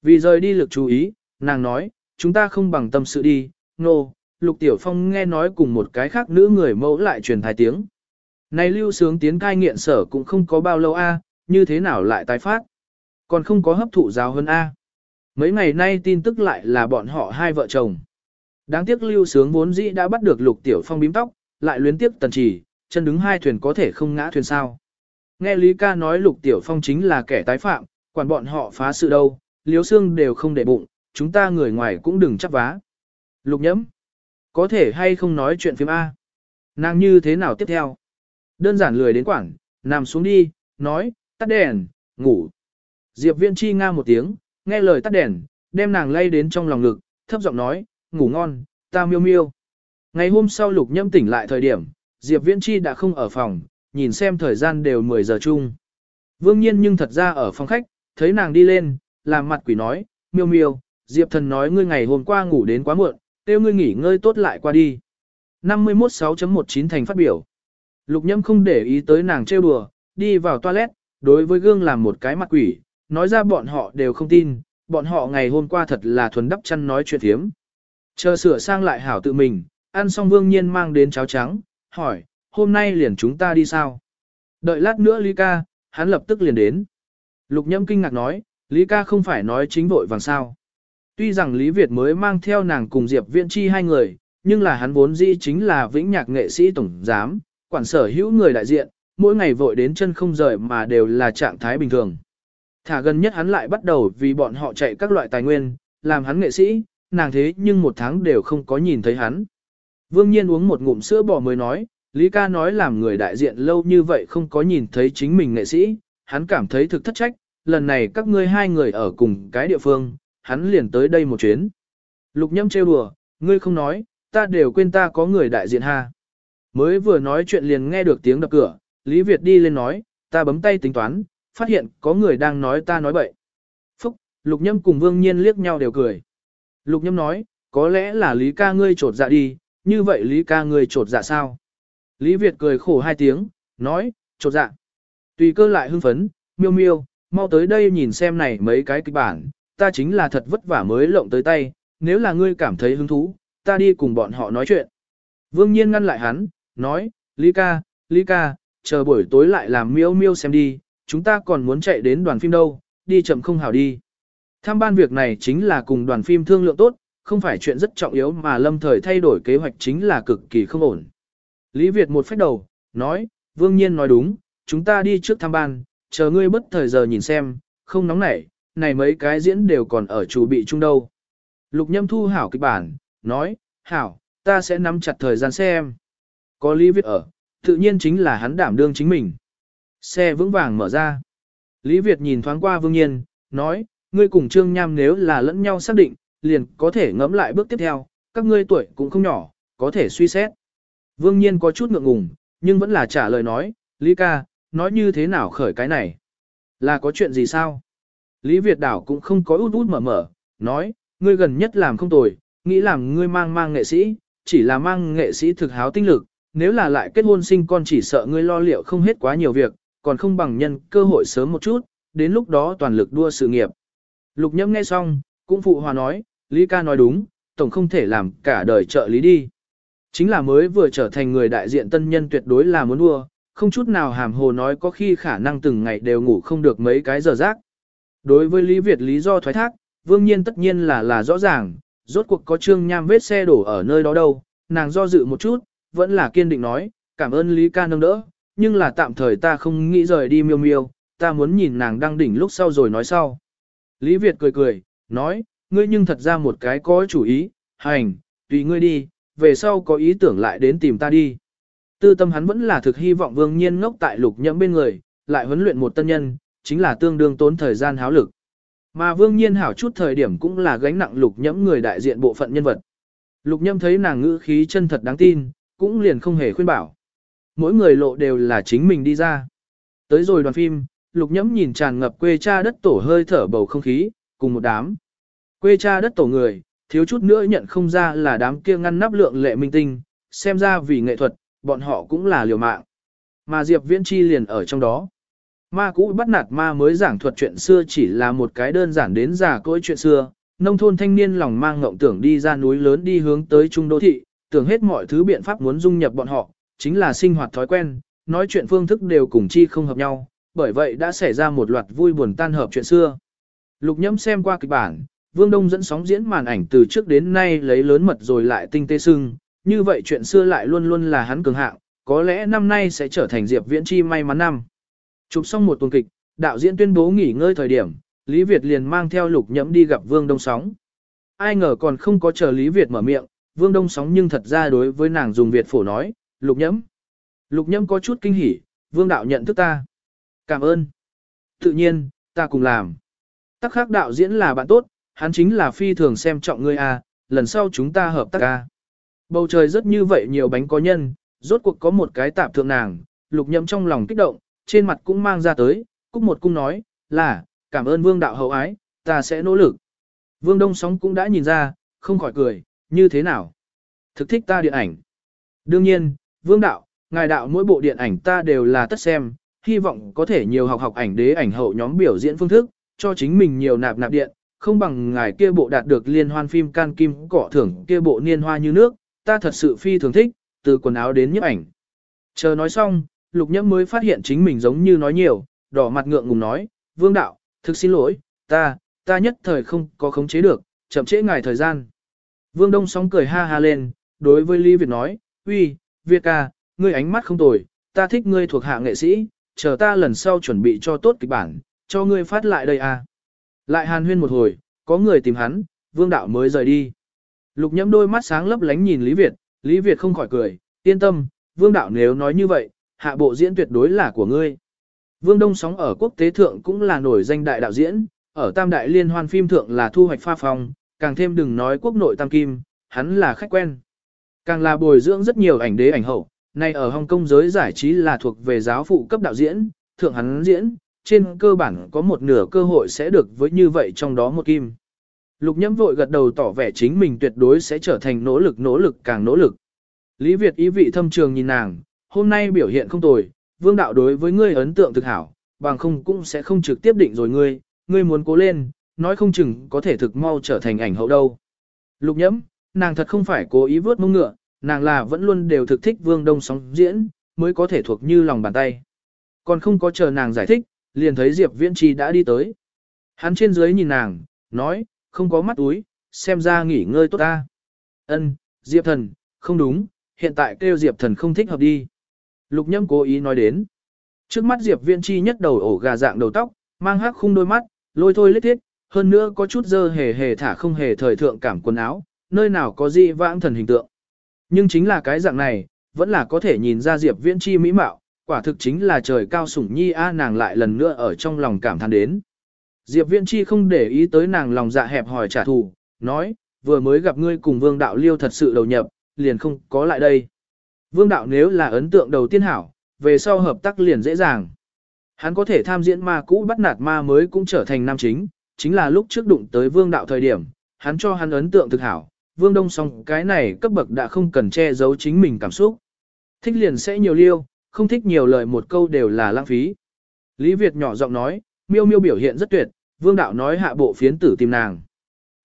[SPEAKER 1] Vì rời đi lực chú ý, nàng nói, chúng ta không bằng tâm sự đi, nô, no, Lục Tiểu Phong nghe nói cùng một cái khác nữ người mẫu lại truyền thái tiếng. Này lưu sướng tiến cai nghiện sở cũng không có bao lâu a, như thế nào lại tái phát? Còn không có hấp thụ giáo hơn A. Mấy ngày nay tin tức lại là bọn họ hai vợ chồng. Đáng tiếc lưu sướng vốn dĩ đã bắt được lục tiểu phong bím tóc, lại luyến tiếp tần chỉ, chân đứng hai thuyền có thể không ngã thuyền sao. Nghe Lý ca nói lục tiểu phong chính là kẻ tái phạm, quản bọn họ phá sự đâu, liếu xương đều không để bụng, chúng ta người ngoài cũng đừng chắp vá. Lục nhẫm, có thể hay không nói chuyện phim A. Nàng như thế nào tiếp theo? Đơn giản lười đến quảng, nằm xuống đi, nói, tắt đèn, ngủ. Diệp viên chi nga một tiếng, nghe lời tắt đèn, đem nàng lay đến trong lòng ngực, thấp giọng nói, ngủ ngon, ta miêu miêu. Ngày hôm sau lục nhâm tỉnh lại thời điểm, Diệp Viễn chi đã không ở phòng, nhìn xem thời gian đều 10 giờ chung. Vương nhiên nhưng thật ra ở phòng khách, thấy nàng đi lên, làm mặt quỷ nói, miêu miêu, Diệp thần nói ngươi ngày hôm qua ngủ đến quá muộn, kêu ngươi nghỉ ngơi tốt lại qua đi. 51 6.19 thành phát biểu. Lục nhâm không để ý tới nàng trêu đùa, đi vào toilet, đối với gương làm một cái mặt quỷ, nói ra bọn họ đều không tin, bọn họ ngày hôm qua thật là thuần đắp chăn nói chuyện thiếm. Chờ sửa sang lại hảo tự mình, ăn xong vương nhiên mang đến cháo trắng, hỏi, hôm nay liền chúng ta đi sao? Đợi lát nữa Lý ca, hắn lập tức liền đến. Lục nhâm kinh ngạc nói, Lý ca không phải nói chính vội vàng sao. Tuy rằng Lý Việt mới mang theo nàng cùng Diệp Viễn Chi hai người, nhưng là hắn vốn dĩ chính là vĩnh nhạc nghệ sĩ tổng giám, quản sở hữu người đại diện, mỗi ngày vội đến chân không rời mà đều là trạng thái bình thường. Thả gần nhất hắn lại bắt đầu vì bọn họ chạy các loại tài nguyên, làm hắn nghệ sĩ, nàng thế nhưng một tháng đều không có nhìn thấy hắn. Vương Nhiên uống một ngụm sữa bò mới nói, Lý ca nói làm người đại diện lâu như vậy không có nhìn thấy chính mình nghệ sĩ, hắn cảm thấy thực thất trách, lần này các ngươi hai người ở cùng cái địa phương, hắn liền tới đây một chuyến. Lục nhâm trêu đùa, ngươi không nói, ta đều quên ta có người đại diện ha. Mới vừa nói chuyện liền nghe được tiếng đập cửa, Lý Việt đi lên nói, ta bấm tay tính toán, phát hiện có người đang nói ta nói bậy. Phúc, Lục Nhâm cùng Vương Nhiên liếc nhau đều cười. Lục Nhâm nói, có lẽ là Lý ca ngươi trột dạ đi, như vậy Lý ca ngươi trột dạ sao? Lý Việt cười khổ hai tiếng, nói, trột dạ. Tùy cơ lại hưng phấn, miêu miêu, mau tới đây nhìn xem này mấy cái kịch bản, ta chính là thật vất vả mới lộng tới tay, nếu là ngươi cảm thấy hứng thú, ta đi cùng bọn họ nói chuyện. Vương Nhiên ngăn lại hắn, nói, Lý ca, Lý ca, chờ buổi tối lại làm miêu miêu xem đi, chúng ta còn muốn chạy đến đoàn phim đâu, đi chậm không hảo đi. Tham ban việc này chính là cùng đoàn phim thương lượng tốt, không phải chuyện rất trọng yếu mà lâm thời thay đổi kế hoạch chính là cực kỳ không ổn. Lý Việt một phép đầu, nói, Vương Nhiên nói đúng, chúng ta đi trước tham ban, chờ ngươi bất thời giờ nhìn xem, không nóng nảy, này mấy cái diễn đều còn ở chủ bị chung đâu. Lục Nhâm thu hảo kịch bản, nói, hảo, ta sẽ nắm chặt thời gian xem. Có Lý Việt ở, tự nhiên chính là hắn đảm đương chính mình. Xe vững vàng mở ra. Lý Việt nhìn thoáng qua Vương Nhiên, nói, ngươi cùng Trương Nham nếu là lẫn nhau xác định, liền có thể ngẫm lại bước tiếp theo, các ngươi tuổi cũng không nhỏ, có thể suy xét. Vương Nhiên có chút ngượng ngùng, nhưng vẫn là trả lời nói, Lý ca, nói như thế nào khởi cái này? Là có chuyện gì sao? Lý Việt đảo cũng không có út út mở mở, nói, ngươi gần nhất làm không tồi, nghĩ làm ngươi mang mang nghệ sĩ, chỉ là mang nghệ sĩ thực háo tinh lực, nếu là lại kết hôn sinh con chỉ sợ ngươi lo liệu không hết quá nhiều việc, còn không bằng nhân cơ hội sớm một chút, đến lúc đó toàn lực đua sự nghiệp. Lục nhâm nghe xong, cũng phụ hòa nói, Lý ca nói đúng, tổng không thể làm cả đời trợ lý đi. Chính là mới vừa trở thành người đại diện tân nhân tuyệt đối là muốn đua, không chút nào hàm hồ nói có khi khả năng từng ngày đều ngủ không được mấy cái giờ rác. Đối với Lý Việt lý do thoái thác, vương nhiên tất nhiên là là rõ ràng, rốt cuộc có trương nham vết xe đổ ở nơi đó đâu, nàng do dự một chút, vẫn là kiên định nói, cảm ơn Lý ca nâng đỡ, nhưng là tạm thời ta không nghĩ rời đi miêu miêu, ta muốn nhìn nàng đang đỉnh lúc sau rồi nói sau. Lý Việt cười cười, nói, ngươi nhưng thật ra một cái có chủ ý, hành, tùy ngươi đi, về sau có ý tưởng lại đến tìm ta đi. Tư tâm hắn vẫn là thực hy vọng vương nhiên ngốc tại lục nhẫm bên người, lại huấn luyện một tân nhân, chính là tương đương tốn thời gian háo lực. Mà vương nhiên hảo chút thời điểm cũng là gánh nặng lục nhẫm người đại diện bộ phận nhân vật. Lục nhẫm thấy nàng ngữ khí chân thật đáng tin, cũng liền không hề khuyên bảo. Mỗi người lộ đều là chính mình đi ra. Tới rồi đoàn phim, lục nhẫm nhìn tràn ngập quê cha đất tổ hơi thở bầu không khí, cùng một đám. Quê cha đất tổ người, thiếu chút nữa nhận không ra là đám kia ngăn nắp lượng lệ minh tinh, xem ra vì nghệ thuật, bọn họ cũng là liều mạng. Mà Diệp Viễn Chi liền ở trong đó. Ma cũ bắt nạt ma mới giảng thuật chuyện xưa chỉ là một cái đơn giản đến giả cỗi chuyện xưa, nông thôn thanh niên lòng mang ngộng tưởng đi ra núi lớn đi hướng tới trung đô thị, tưởng hết mọi thứ biện pháp muốn dung nhập bọn họ, chính là sinh hoạt thói quen, nói chuyện phương thức đều cùng chi không hợp nhau, bởi vậy đã xảy ra một loạt vui buồn tan hợp chuyện xưa. Lục nhâm xem qua kịch bản, Vương Đông dẫn sóng diễn màn ảnh từ trước đến nay lấy lớn mật rồi lại tinh tế sưng, như vậy chuyện xưa lại luôn luôn là hắn cường hạng, có lẽ năm nay sẽ trở thành Diệp Viễn Chi may mắn năm. Chụp xong một tuần kịch, đạo diễn tuyên bố nghỉ ngơi thời điểm, Lý Việt liền mang theo Lục Nhẫm đi gặp Vương Đông Sóng. Ai ngờ còn không có chờ Lý Việt mở miệng, Vương Đông Sóng nhưng thật ra đối với nàng dùng Việt phổ nói, Lục Nhẫm. Lục Nhẫm có chút kinh hỉ, Vương đạo nhận thức ta. Cảm ơn. Tự nhiên, ta cùng làm. Tắc khác đạo diễn là bạn tốt, hắn chính là phi thường xem trọng ngươi a, lần sau chúng ta hợp tác a. Bầu trời rất như vậy nhiều bánh có nhân, rốt cuộc có một cái tạp thượng nàng, lục nhẫm trong lòng kích động, trên mặt cũng mang ra tới, cúc một cung nói, là, cảm ơn vương đạo hậu ái, ta sẽ nỗ lực. Vương Đông Sóng cũng đã nhìn ra, không khỏi cười, như thế nào? Thực thích ta điện ảnh. Đương nhiên, vương đạo, ngài đạo mỗi bộ điện ảnh ta đều là tất xem, hy vọng có thể nhiều học học ảnh đế ảnh hậu nhóm biểu diễn phương thức, cho chính mình nhiều nạp nạp điện, không bằng ngài kia bộ đạt được liên hoan phim can kim cỏ thưởng kia bộ niên hoa như nước, ta thật sự phi thường thích, từ quần áo đến nhiếp ảnh. Chờ nói xong, lục nhẫm mới phát hiện chính mình giống như nói nhiều, đỏ mặt ngượng ngùng nói, vương đạo, thực xin lỗi, ta, ta nhất thời không có khống chế được, chậm trễ ngài thời gian. Vương Đông sóng cười ha ha lên, đối với Lý Việt nói, uy, Việt ca, ngươi ánh mắt không tồi, ta thích ngươi thuộc hạ nghệ sĩ, chờ ta lần sau chuẩn bị cho tốt kịch bản, cho ngươi phát lại đây à. Lại hàn huyên một hồi, có người tìm hắn, vương đạo mới rời đi. Lục nhẫm đôi mắt sáng lấp lánh nhìn Lý Việt, Lý Việt không khỏi cười, yên tâm, vương đạo nếu nói như vậy, hạ bộ diễn tuyệt đối là của ngươi. Vương Đông sóng ở quốc tế thượng cũng là nổi danh đại đạo diễn, ở tam đại liên hoan phim thượng là thu hoạch pha phong, càng thêm đừng nói quốc nội tam kim, hắn là khách quen. Càng là bồi dưỡng rất nhiều ảnh đế ảnh hậu, nay ở Hồng Kông giới giải trí là thuộc về giáo phụ cấp đạo diễn, thượng hắn diễn, trên cơ bản có một nửa cơ hội sẽ được với như vậy trong đó một kim. Lục nhâm vội gật đầu tỏ vẻ chính mình tuyệt đối sẽ trở thành nỗ lực nỗ lực càng nỗ lực. Lý Việt ý vị thâm trường nhìn nàng, hôm nay biểu hiện không tồi, vương đạo đối với ngươi ấn tượng thực hảo, bằng không cũng sẽ không trực tiếp định rồi ngươi, ngươi muốn cố lên, nói không chừng có thể thực mau trở thành ảnh hậu đâu. Lục nhẫm, nàng thật không phải cố ý vớt mông ngựa, nàng là vẫn luôn đều thực thích vương đông sóng diễn, mới có thể thuộc như lòng bàn tay. Còn không có chờ nàng giải thích, liền thấy Diệp Viễn Chi đã đi tới. Hắn trên dưới nhìn nàng, nói, không có mắt túi, xem ra nghỉ ngơi tốt ta. Ân, Diệp thần, không đúng, hiện tại kêu Diệp thần không thích hợp đi. Lục nhâm cố ý nói đến. Trước mắt Diệp Viễn Chi nhất đầu ổ gà dạng đầu tóc, mang hắc khung đôi mắt, lôi thôi lết thiết, hơn nữa có chút dơ hề hề thả không hề thời thượng cảm quần áo, nơi nào có gì vãng thần hình tượng. Nhưng chính là cái dạng này, vẫn là có thể nhìn ra Diệp Viễn Chi mỹ mạo, quả thực chính là trời cao sủng nhi a nàng lại lần nữa ở trong lòng cảm thán đến. Diệp Viễn Chi không để ý tới nàng lòng dạ hẹp hỏi trả thù, nói, vừa mới gặp ngươi cùng Vương Đạo Liêu thật sự đầu nhập, liền không có lại đây. Vương Đạo nếu là ấn tượng đầu tiên hảo, về sau hợp tác liền dễ dàng. Hắn có thể tham diễn ma cũ bắt nạt ma mới cũng trở thành nam chính, chính là lúc trước đụng tới Vương Đạo thời điểm, hắn cho hắn ấn tượng thực hảo, Vương Đông song cái này cấp bậc đã không cần che giấu chính mình cảm xúc. Thích liền sẽ nhiều liêu, không thích nhiều lời một câu đều là lãng phí. Lý Việt nhỏ giọng nói, miêu miêu biểu hiện rất tuyệt, Vương Đạo nói hạ bộ phiến tử tìm nàng.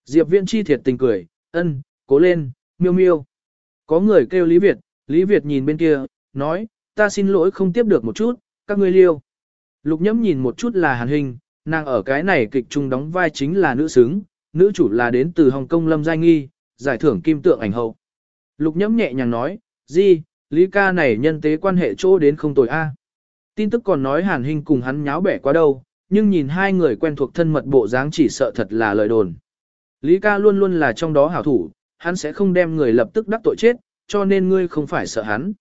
[SPEAKER 1] Diệp Viễn chi thiệt tình cười, ân, cố lên, miêu miêu. Có người kêu Lý Việt, Lý Việt nhìn bên kia, nói, ta xin lỗi không tiếp được một chút, các ngươi liêu. Lục nhẫm nhìn một chút là hàn hình, nàng ở cái này kịch trung đóng vai chính là nữ xứng, nữ chủ là đến từ Hồng Kông Lâm Giai Nghi, giải thưởng kim tượng ảnh hậu. Lục nhẫm nhẹ nhàng nói, gì, Lý ca này nhân tế quan hệ chỗ đến không tồi a. Tin tức còn nói hàn hình cùng hắn nháo bẻ quá đâu, nhưng nhìn hai người quen thuộc thân mật bộ dáng chỉ sợ thật là lời đồn. Lý ca luôn luôn là trong đó hảo thủ, hắn sẽ không đem người lập tức đắc tội chết, cho nên ngươi không phải sợ hắn.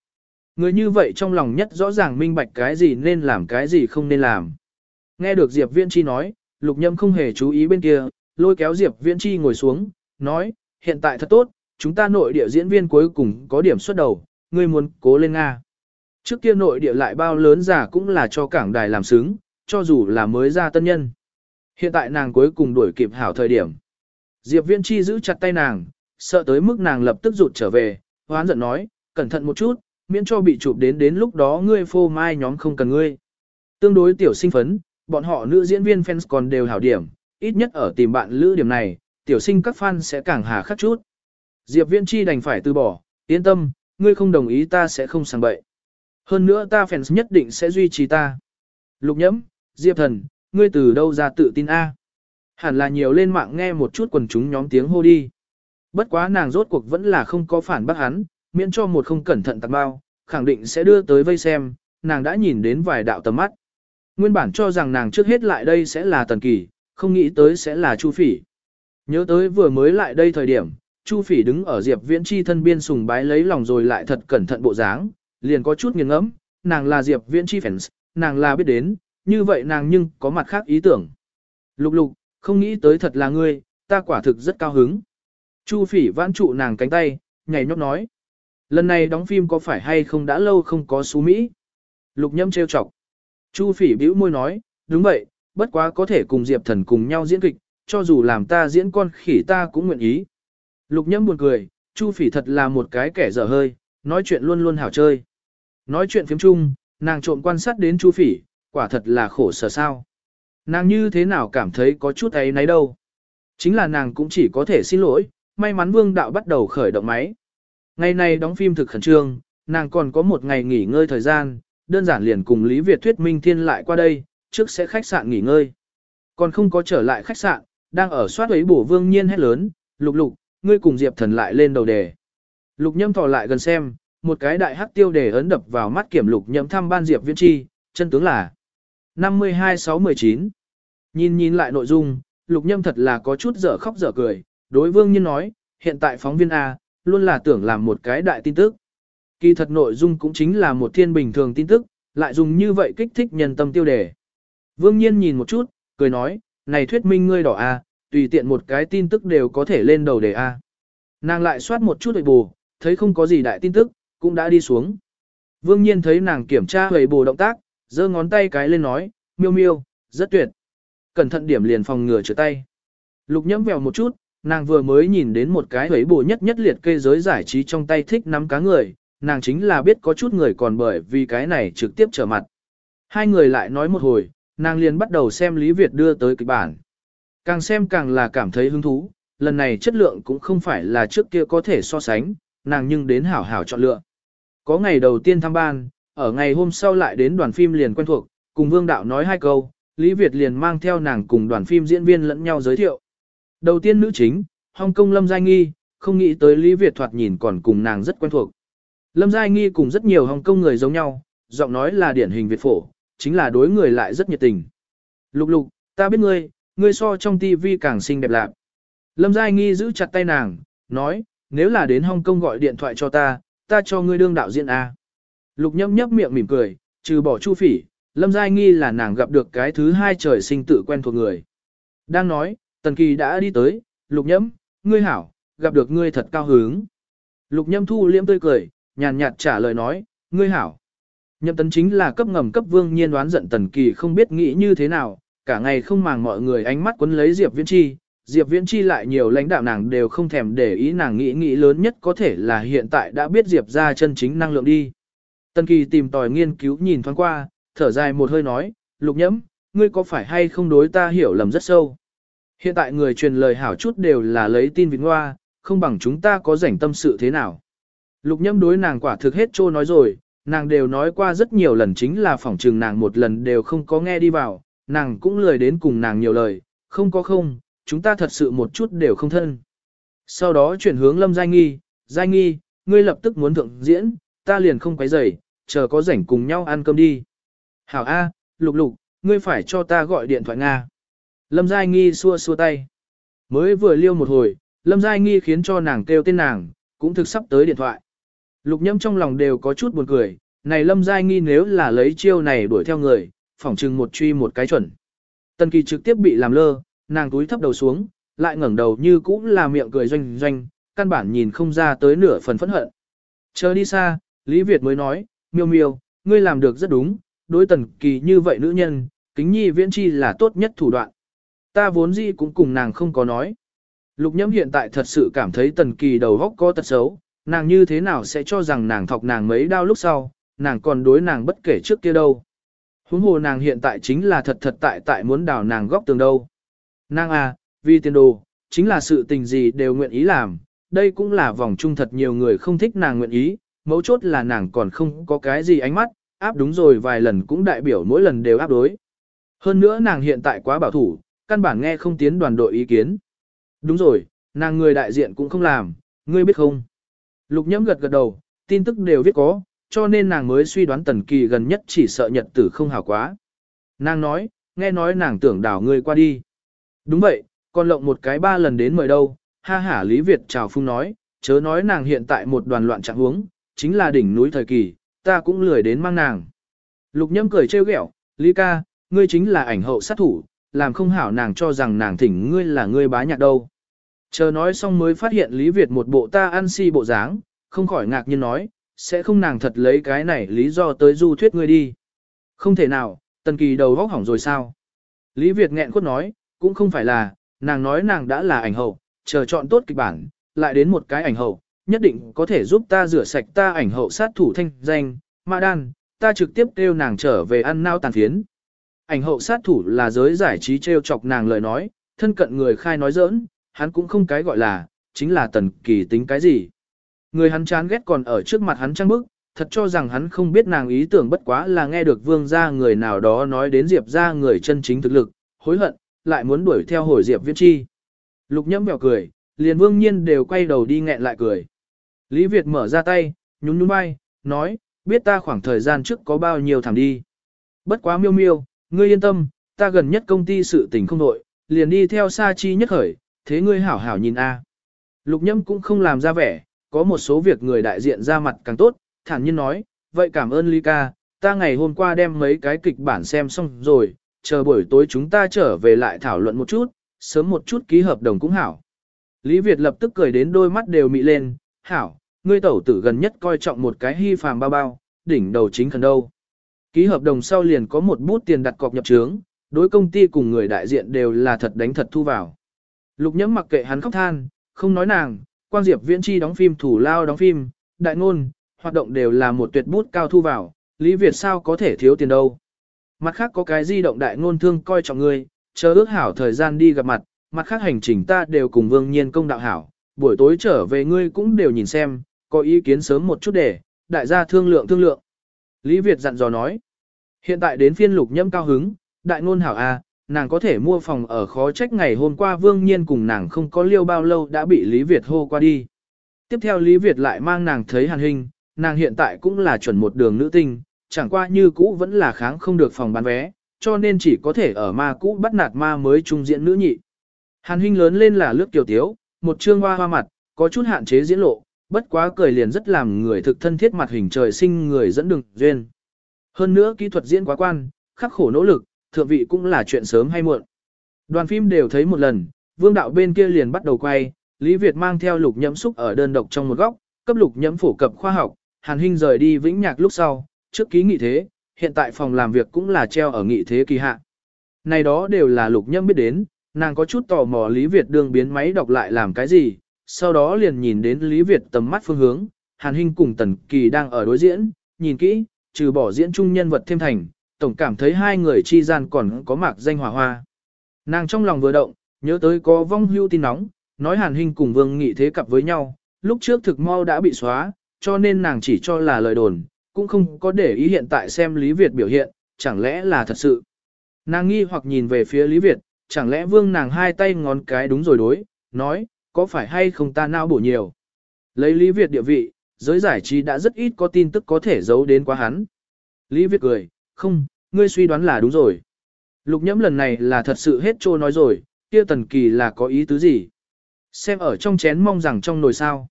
[SPEAKER 1] Người như vậy trong lòng nhất rõ ràng minh bạch cái gì nên làm cái gì không nên làm. Nghe được Diệp Viễn Chi nói, Lục Nhâm không hề chú ý bên kia, lôi kéo Diệp Viễn Chi ngồi xuống, nói, hiện tại thật tốt, chúng ta nội địa diễn viên cuối cùng có điểm xuất đầu, ngươi muốn cố lên Nga. Trước kia nội địa lại bao lớn giả cũng là cho cảng đài làm xứng, cho dù là mới ra tân nhân. Hiện tại nàng cuối cùng đuổi kịp hảo thời điểm. Diệp Viễn Chi giữ chặt tay nàng, sợ tới mức nàng lập tức rụt trở về, hoán giận nói, cẩn thận một chút, miễn cho bị chụp đến đến lúc đó ngươi phô mai nhóm không cần ngươi. Tương đối tiểu sinh phấn, bọn họ nữ diễn viên fans còn đều hảo điểm, ít nhất ở tìm bạn lữ điểm này, tiểu sinh các fan sẽ càng hà khắc chút. Diệp Viễn Chi đành phải từ bỏ, yên tâm, ngươi không đồng ý ta sẽ không sang bậy. Hơn nữa ta fans nhất định sẽ duy trì ta. Lục nhẫm, Diệp thần, ngươi từ đâu ra tự tin A. Hẳn là nhiều lên mạng nghe một chút quần chúng nhóm tiếng hô đi. Bất quá nàng rốt cuộc vẫn là không có phản bác hắn, miễn cho một không cẩn thận tạc bao, khẳng định sẽ đưa tới vây xem, nàng đã nhìn đến vài đạo tầm mắt. Nguyên bản cho rằng nàng trước hết lại đây sẽ là Tần Kỳ, không nghĩ tới sẽ là Chu Phỉ. Nhớ tới vừa mới lại đây thời điểm, Chu Phỉ đứng ở Diệp Viễn Chi thân biên sùng bái lấy lòng rồi lại thật cẩn thận bộ dáng, liền có chút nghiêng ngẫm, nàng là Diệp Viễn Chi fans, nàng là biết đến, như vậy nàng nhưng có mặt khác ý tưởng. Lục lục, không nghĩ tới thật là ngươi, ta quả thực rất cao hứng. Chu Phỉ vãn trụ nàng cánh tay, nhảy nhót nói. Lần này đóng phim có phải hay không đã lâu không có xú Mỹ? Lục nhâm trêu chọc. Chu phỉ bĩu môi nói, đúng vậy, bất quá có thể cùng Diệp thần cùng nhau diễn kịch, cho dù làm ta diễn con khỉ ta cũng nguyện ý. Lục nhâm buồn cười, Chu phỉ thật là một cái kẻ dở hơi, nói chuyện luôn luôn hảo chơi. Nói chuyện phiếm chung, nàng trộm quan sát đến Chu Phỉ, quả thật là khổ sở sao. Nàng như thế nào cảm thấy có chút ấy nấy đâu. Chính là nàng cũng chỉ có thể xin lỗi, may mắn vương đạo bắt đầu khởi động máy. Ngày này đóng phim thực khẩn trương, nàng còn có một ngày nghỉ ngơi thời gian, đơn giản liền cùng Lý Việt thuyết minh thiên lại qua đây, trước sẽ khách sạn nghỉ ngơi. Còn không có trở lại khách sạn, đang ở soát ấy bổ vương nhiên hét lớn, lục lục, ngươi cùng Diệp thần lại lên đầu đề. Lục nhâm thò lại gần xem, một cái đại hắc tiêu đề ấn đập vào mắt kiểm lục nhâm thăm ban Diệp Viễn Chi, chân tướng là 52619. Nhìn nhìn lại nội dung, lục nhâm thật là có chút dở khóc dở cười, đối vương nhiên nói, hiện tại phóng viên A, luôn là tưởng làm một cái đại tin tức. Kỳ thật nội dung cũng chính là một thiên bình thường tin tức, lại dùng như vậy kích thích nhân tâm tiêu đề. Vương nhiên nhìn một chút, cười nói, này thuyết minh ngươi đỏ A, tùy tiện một cái tin tức đều có thể lên đầu đề A. Nàng lại soát một chút hồi bù, thấy không có gì đại tin tức, cũng đã đi xuống. Vương nhiên thấy nàng kiểm tra hồi bù động tác, giơ ngón tay cái lên nói, miêu miêu, rất tuyệt. Cẩn thận điểm liền phòng ngừa trở tay. Lục nhẫm vèo một chút, nàng vừa mới nhìn đến một cái hấy bù nhất nhất liệt kê giới giải trí trong tay thích nắm cá người, nàng chính là biết có chút người còn bởi vì cái này trực tiếp trở mặt. Hai người lại nói một hồi, nàng liền bắt đầu xem Lý Việt đưa tới kịch bản. Càng xem càng là cảm thấy hứng thú, lần này chất lượng cũng không phải là trước kia có thể so sánh, nàng nhưng đến hảo hảo chọn lựa. Có ngày đầu tiên thăm ban, ở ngày hôm sau lại đến đoàn phim liền quen thuộc, cùng Vương Đạo nói hai câu, Lý Việt liền mang theo nàng cùng đoàn phim diễn viên lẫn nhau giới thiệu. Đầu tiên nữ chính, Hong Kong Lâm Giai Nghi, không nghĩ tới Lý Việt thoạt nhìn còn cùng nàng rất quen thuộc. Lâm Giai Nghi cùng rất nhiều Hong Kong người giống nhau, giọng nói là điển hình Việt phổ, chính là đối người lại rất nhiệt tình. Lục lục, ta biết ngươi, ngươi so trong tivi càng xinh đẹp lạc. Lâm Giai Nghi giữ chặt tay nàng, nói, nếu là đến Hong Kong gọi điện thoại cho ta, ta cho ngươi đương đạo diễn A. Lục nhấp nhấp miệng mỉm cười, trừ bỏ chu phỉ, Lâm Giai Nghi là nàng gặp được cái thứ hai trời sinh tự quen thuộc người. Đang nói, Tần Kỳ đã đi tới, lục nhẫm, ngươi hảo, gặp được ngươi thật cao hứng. Lục nhâm thu liễm tươi cười, nhàn nhạt trả lời nói, ngươi hảo. Nhậm tấn chính là cấp ngầm cấp vương nhiên đoán giận Tần Kỳ không biết nghĩ như thế nào, cả ngày không màng mọi người ánh mắt quấn lấy Diệp Viễn Chi. Diệp Viễn Chi lại nhiều lãnh đạo nàng đều không thèm để ý nàng nghĩ nghĩ lớn nhất có thể là hiện tại đã biết Diệp ra chân chính năng lượng đi. Tần Kỳ tìm tòi nghiên cứu nhìn thoáng qua, thở dài một hơi nói, lục nhẫm, ngươi có phải hay không đối ta hiểu lầm rất sâu. Hiện tại người truyền lời hảo chút đều là lấy tin vịt ngoa, không bằng chúng ta có rảnh tâm sự thế nào. Lục nhâm đối nàng quả thực hết trô nói rồi, nàng đều nói qua rất nhiều lần chính là phỏng trừng nàng một lần đều không có nghe đi vào, nàng cũng lười đến cùng nàng nhiều lời, không có không, chúng ta thật sự một chút đều không thân. Sau đó chuyển hướng Lâm Giai Nghi, Giai Nghi, ngươi lập tức muốn thượng diễn, ta liền không quấy rầy, chờ có rảnh cùng nhau ăn cơm đi. Hảo A, lục lục, ngươi phải cho ta gọi điện thoại Nga. Lâm Giai Nghi xua xua tay. Mới vừa liêu một hồi, Lâm Giai Nghi khiến cho nàng kêu tên nàng, cũng thực sắp tới điện thoại. Lục nhâm trong lòng đều có chút buồn cười, này Lâm Giai Nghi nếu là lấy chiêu này đuổi theo người, phỏng chừng một truy một cái chuẩn. Tần Kỳ trực tiếp bị làm lơ, nàng túi thấp đầu xuống, lại ngẩng đầu như cũ là miệng cười doanh doanh, căn bản nhìn không ra tới nửa phần phẫn hận. Chờ đi xa, Lý Việt mới nói, miêu miêu, ngươi làm được rất đúng, đối Tần Kỳ như vậy nữ nhân, kính nhi viễn chi là tốt nhất thủ đoạn. Ta vốn gì cũng cùng nàng không có nói. Lục nhâm hiện tại thật sự cảm thấy tần kỳ đầu góc có tật xấu, nàng như thế nào sẽ cho rằng nàng thọc nàng mấy đau lúc sau, nàng còn đối nàng bất kể trước kia đâu. Huống hồ nàng hiện tại chính là thật thật tại tại muốn đào nàng góc tường đâu. Nàng à, vì tiền đồ, chính là sự tình gì đều nguyện ý làm, đây cũng là vòng trung thật nhiều người không thích nàng nguyện ý, mấu chốt là nàng còn không có cái gì ánh mắt, áp đúng rồi vài lần cũng đại biểu mỗi lần đều áp đối. Hơn nữa nàng hiện tại quá bảo thủ, căn bản nghe không tiến đoàn đội ý kiến. Đúng rồi, nàng người đại diện cũng không làm, ngươi biết không? Lục nhẫm gật gật đầu, tin tức đều viết có, cho nên nàng mới suy đoán tần kỳ gần nhất chỉ sợ nhật tử không hảo quá. Nàng nói, nghe nói nàng tưởng đảo ngươi qua đi. Đúng vậy, còn lộng một cái ba lần đến mời đâu, ha hả Lý Việt chào phung nói, chớ nói nàng hiện tại một đoàn loạn trạng huống, chính là đỉnh núi thời kỳ, ta cũng lười đến mang nàng. Lục nhâm cười trêu ghẹo, Lý ca, ngươi chính là ảnh hậu sát thủ, làm không hảo nàng cho rằng nàng thỉnh ngươi là ngươi bá nhạc đâu. Chờ nói xong mới phát hiện Lý Việt một bộ ta ăn si bộ dáng, không khỏi ngạc nhiên nói, sẽ không nàng thật lấy cái này lý do tới du thuyết ngươi đi. Không thể nào, tần kỳ đầu vóc hỏng rồi sao? Lý Việt nghẹn khuất nói, cũng không phải là, nàng nói nàng đã là ảnh hậu, chờ chọn tốt kịch bản, lại đến một cái ảnh hậu, nhất định có thể giúp ta rửa sạch ta ảnh hậu sát thủ thanh danh, ma Đan, ta trực tiếp kêu nàng trở về ăn nao tàn phiến. Ảnh hậu sát thủ là giới giải trí treo chọc nàng lời nói, thân cận người khai nói giỡn, hắn cũng không cái gọi là, chính là tần kỳ tính cái gì. Người hắn chán ghét còn ở trước mặt hắn trăng bức, thật cho rằng hắn không biết nàng ý tưởng bất quá là nghe được vương gia người nào đó nói đến diệp gia người chân chính thực lực, hối hận, lại muốn đuổi theo hồi diệp viễn chi. Lục nhẫm mèo cười, liền vương nhiên đều quay đầu đi nghẹn lại cười. Lý Việt mở ra tay, nhún nhún vai, nói, biết ta khoảng thời gian trước có bao nhiêu thảm đi. Bất quá miêu miêu, ngươi yên tâm, ta gần nhất công ty sự tình không đội, liền đi theo Sa Chi nhất khởi, thế ngươi hảo hảo nhìn a. À. Lục Nhâm cũng không làm ra vẻ, có một số việc người đại diện ra mặt càng tốt, thản nhiên nói, vậy cảm ơn Ly ca, ta ngày hôm qua đem mấy cái kịch bản xem xong rồi, chờ buổi tối chúng ta trở về lại thảo luận một chút, sớm một chút ký hợp đồng cũng hảo. Lý Việt lập tức cười đến đôi mắt đều mị lên, hảo, ngươi tẩu tử gần nhất coi trọng một cái hy phàm bao bao, đỉnh đầu chính cần đâu. Ký hợp đồng sau liền có một bút tiền đặt cọc nhập trướng, đối công ty cùng người đại diện đều là thật đánh thật thu vào. Lục nhẫm mặc kệ hắn khóc than, không nói nàng, Quang Diệp Viễn Chi đóng phim thủ lao đóng phim, đại ngôn, hoạt động đều là một tuyệt bút cao thu vào, Lý Việt sao có thể thiếu tiền đâu. Mặt khác có cái di động đại ngôn thương coi trọng ngươi, chờ ước hảo thời gian đi gặp mặt, mặt khác hành trình ta đều cùng vương nhiên công đạo hảo, buổi tối trở về ngươi cũng đều nhìn xem, có ý kiến sớm một chút để, đại gia thương lượng thương lượng. Lý Việt dặn dò nói, hiện tại đến phiên lục nhâm cao hứng, đại ngôn hảo a, nàng có thể mua phòng ở khó trách ngày hôm qua vương nhiên cùng nàng không có liêu bao lâu đã bị Lý Việt hô qua đi. Tiếp theo Lý Việt lại mang nàng thấy hàn hình, nàng hiện tại cũng là chuẩn một đường nữ tinh, chẳng qua như cũ vẫn là kháng không được phòng bán vé, cho nên chỉ có thể ở ma cũ bắt nạt ma mới trung diễn nữ nhị. Hàn hình lớn lên là lướt tiểu tiếu, một trương hoa hoa mặt, có chút hạn chế diễn lộ, bất quá cười liền rất làm người thực thân thiết mặt hình trời sinh người dẫn đường duyên. Hơn nữa kỹ thuật diễn quá quan, khắc khổ nỗ lực, thượng vị cũng là chuyện sớm hay muộn. Đoàn phim đều thấy một lần, vương đạo bên kia liền bắt đầu quay, Lý Việt mang theo lục nhẫm xúc ở đơn độc trong một góc, cấp lục nhẫm phổ cập khoa học, Hàn hình rời đi vĩnh nhạc lúc sau, trước ký nghị thế, hiện tại phòng làm việc cũng là treo ở nghị thế kỳ hạ. Này đó đều là lục nhẫm biết đến, nàng có chút tò mò Lý Việt đương biến máy đọc lại làm cái gì, sau đó liền nhìn đến Lý Việt tầm mắt phương hướng, Hàn hình cùng Tần Kỳ đang ở đối diễn, nhìn kỹ, trừ bỏ diễn chung nhân vật thêm thành, tổng cảm thấy hai người chi gian còn có mạc danh hòa hoa. Nàng trong lòng vừa động, nhớ tới có vong hưu tin nóng, nói Hàn Hinh cùng Vương Nghị thế cặp với nhau, lúc trước thực mau đã bị xóa, cho nên nàng chỉ cho là lời đồn, cũng không có để ý hiện tại xem Lý Việt biểu hiện, chẳng lẽ là thật sự. Nàng nghi hoặc nhìn về phía Lý Việt, chẳng lẽ Vương nàng hai tay ngón cái đúng rồi đối, nói, có phải hay không ta nao bổ nhiều. Lấy Lý Việt địa vị, giới giải trí đã rất ít có tin tức có thể giấu đến quá hắn. Lý Việt cười, không, ngươi suy đoán là đúng rồi. Lục nhẫm lần này là thật sự hết trô nói rồi, kia tần kỳ là có ý tứ gì. Xem ở trong chén mong rằng trong nồi sao.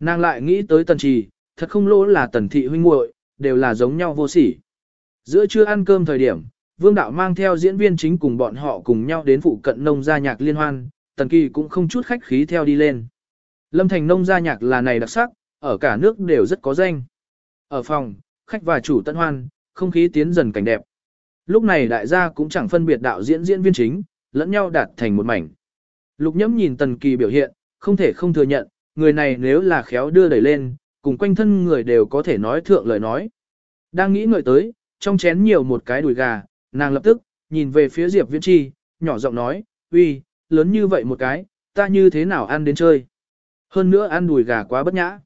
[SPEAKER 1] Nàng lại nghĩ tới tần trì, thật không lỗ là tần thị huynh muội đều là giống nhau vô sỉ. Giữa trưa ăn cơm thời điểm, Vương Đạo mang theo diễn viên chính cùng bọn họ cùng nhau đến phụ cận nông gia nhạc liên hoan, tần kỳ cũng không chút khách khí theo đi lên. Lâm thành nông gia nhạc là này đặc sắc, ở cả nước đều rất có danh. Ở phòng, khách và chủ tận hoan, không khí tiến dần cảnh đẹp. Lúc này đại gia cũng chẳng phân biệt đạo diễn diễn viên chính, lẫn nhau đạt thành một mảnh. Lục nhẫm nhìn Tần Kỳ biểu hiện, không thể không thừa nhận, người này nếu là khéo đưa đẩy lên, cùng quanh thân người đều có thể nói thượng lời nói. Đang nghĩ ngợi tới, trong chén nhiều một cái đùi gà, nàng lập tức, nhìn về phía Diệp Viễn Chi, nhỏ giọng nói, uy, lớn như vậy một cái, ta như thế nào ăn đến chơi. Hơn nữa ăn đùi gà quá bất nhã.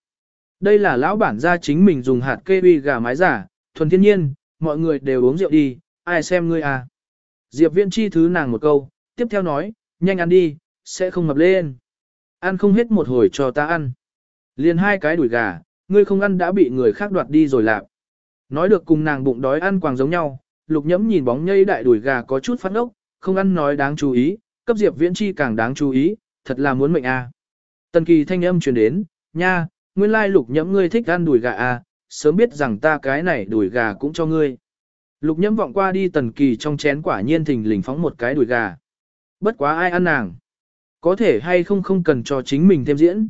[SPEAKER 1] Đây là lão bản gia chính mình dùng hạt kê uy gà mái giả, thuần thiên nhiên, mọi người đều uống rượu đi, ai xem ngươi à. Diệp Viễn chi thứ nàng một câu, tiếp theo nói, nhanh ăn đi, sẽ không mập lên. Ăn không hết một hồi cho ta ăn. Liền hai cái đùi gà, ngươi không ăn đã bị người khác đoạt đi rồi lạc. Nói được cùng nàng bụng đói ăn quàng giống nhau, lục nhẫm nhìn bóng nhây đại đùi gà có chút phát ốc, không ăn nói đáng chú ý, cấp Diệp Viễn chi càng đáng chú ý, thật là muốn mệnh. À. Tần kỳ thanh âm truyền đến, nha, nguyên lai lục nhẫm ngươi thích ăn đùi gà à, sớm biết rằng ta cái này đùi gà cũng cho ngươi. Lục nhẫm vọng qua đi tần kỳ trong chén quả nhiên thình lình phóng một cái đùi gà. Bất quá ai ăn nàng. Có thể hay không không cần cho chính mình thêm diễn.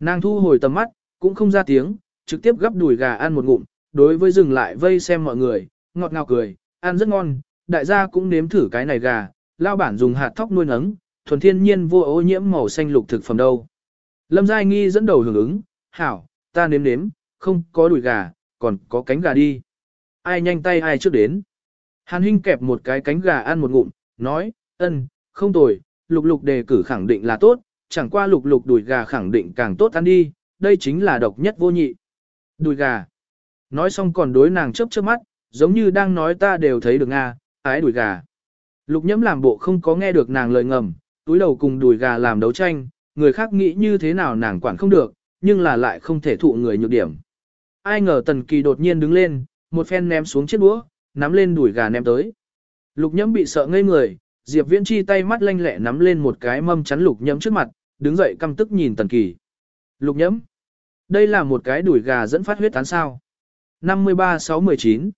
[SPEAKER 1] Nàng thu hồi tầm mắt, cũng không ra tiếng, trực tiếp gắp đùi gà ăn một ngụm, đối với dừng lại vây xem mọi người, ngọt ngào cười, ăn rất ngon, đại gia cũng nếm thử cái này gà, lao bản dùng hạt thóc nuôi nấng, thuần thiên nhiên vô ô nhiễm màu xanh lục thực phẩm đâu. Lâm Giai Nghi dẫn đầu hưởng ứng, hảo, ta nếm nếm, không có đùi gà, còn có cánh gà đi. Ai nhanh tay ai trước đến. Hàn Hinh kẹp một cái cánh gà ăn một ngụm, nói, ân, không tồi, lục lục đề cử khẳng định là tốt, chẳng qua lục lục đùi gà khẳng định càng tốt ăn đi, đây chính là độc nhất vô nhị. Đùi gà. Nói xong còn đối nàng chớp chớp mắt, giống như đang nói ta đều thấy được Nga, ái đùi gà. Lục nhẫm làm bộ không có nghe được nàng lời ngầm, túi đầu cùng đùi gà làm đấu tranh, người khác nghĩ như thế nào nàng quản không được, nhưng là lại không thể thụ người nhược điểm. Ai ngờ tần kỳ đột nhiên đứng lên, một phen ném xuống chiếc đũa, nắm lên đùi gà ném tới. Lục nhẫm bị sợ ngây người, Diệp Viễn Chi tay mắt lanh lẹ nắm lên một cái mâm chắn lục nhẫm trước mặt, đứng dậy căm tức nhìn tần kỳ. Lục nhẫm, đây là một cái đùi gà dẫn phát huyết tán sao. 53-6-19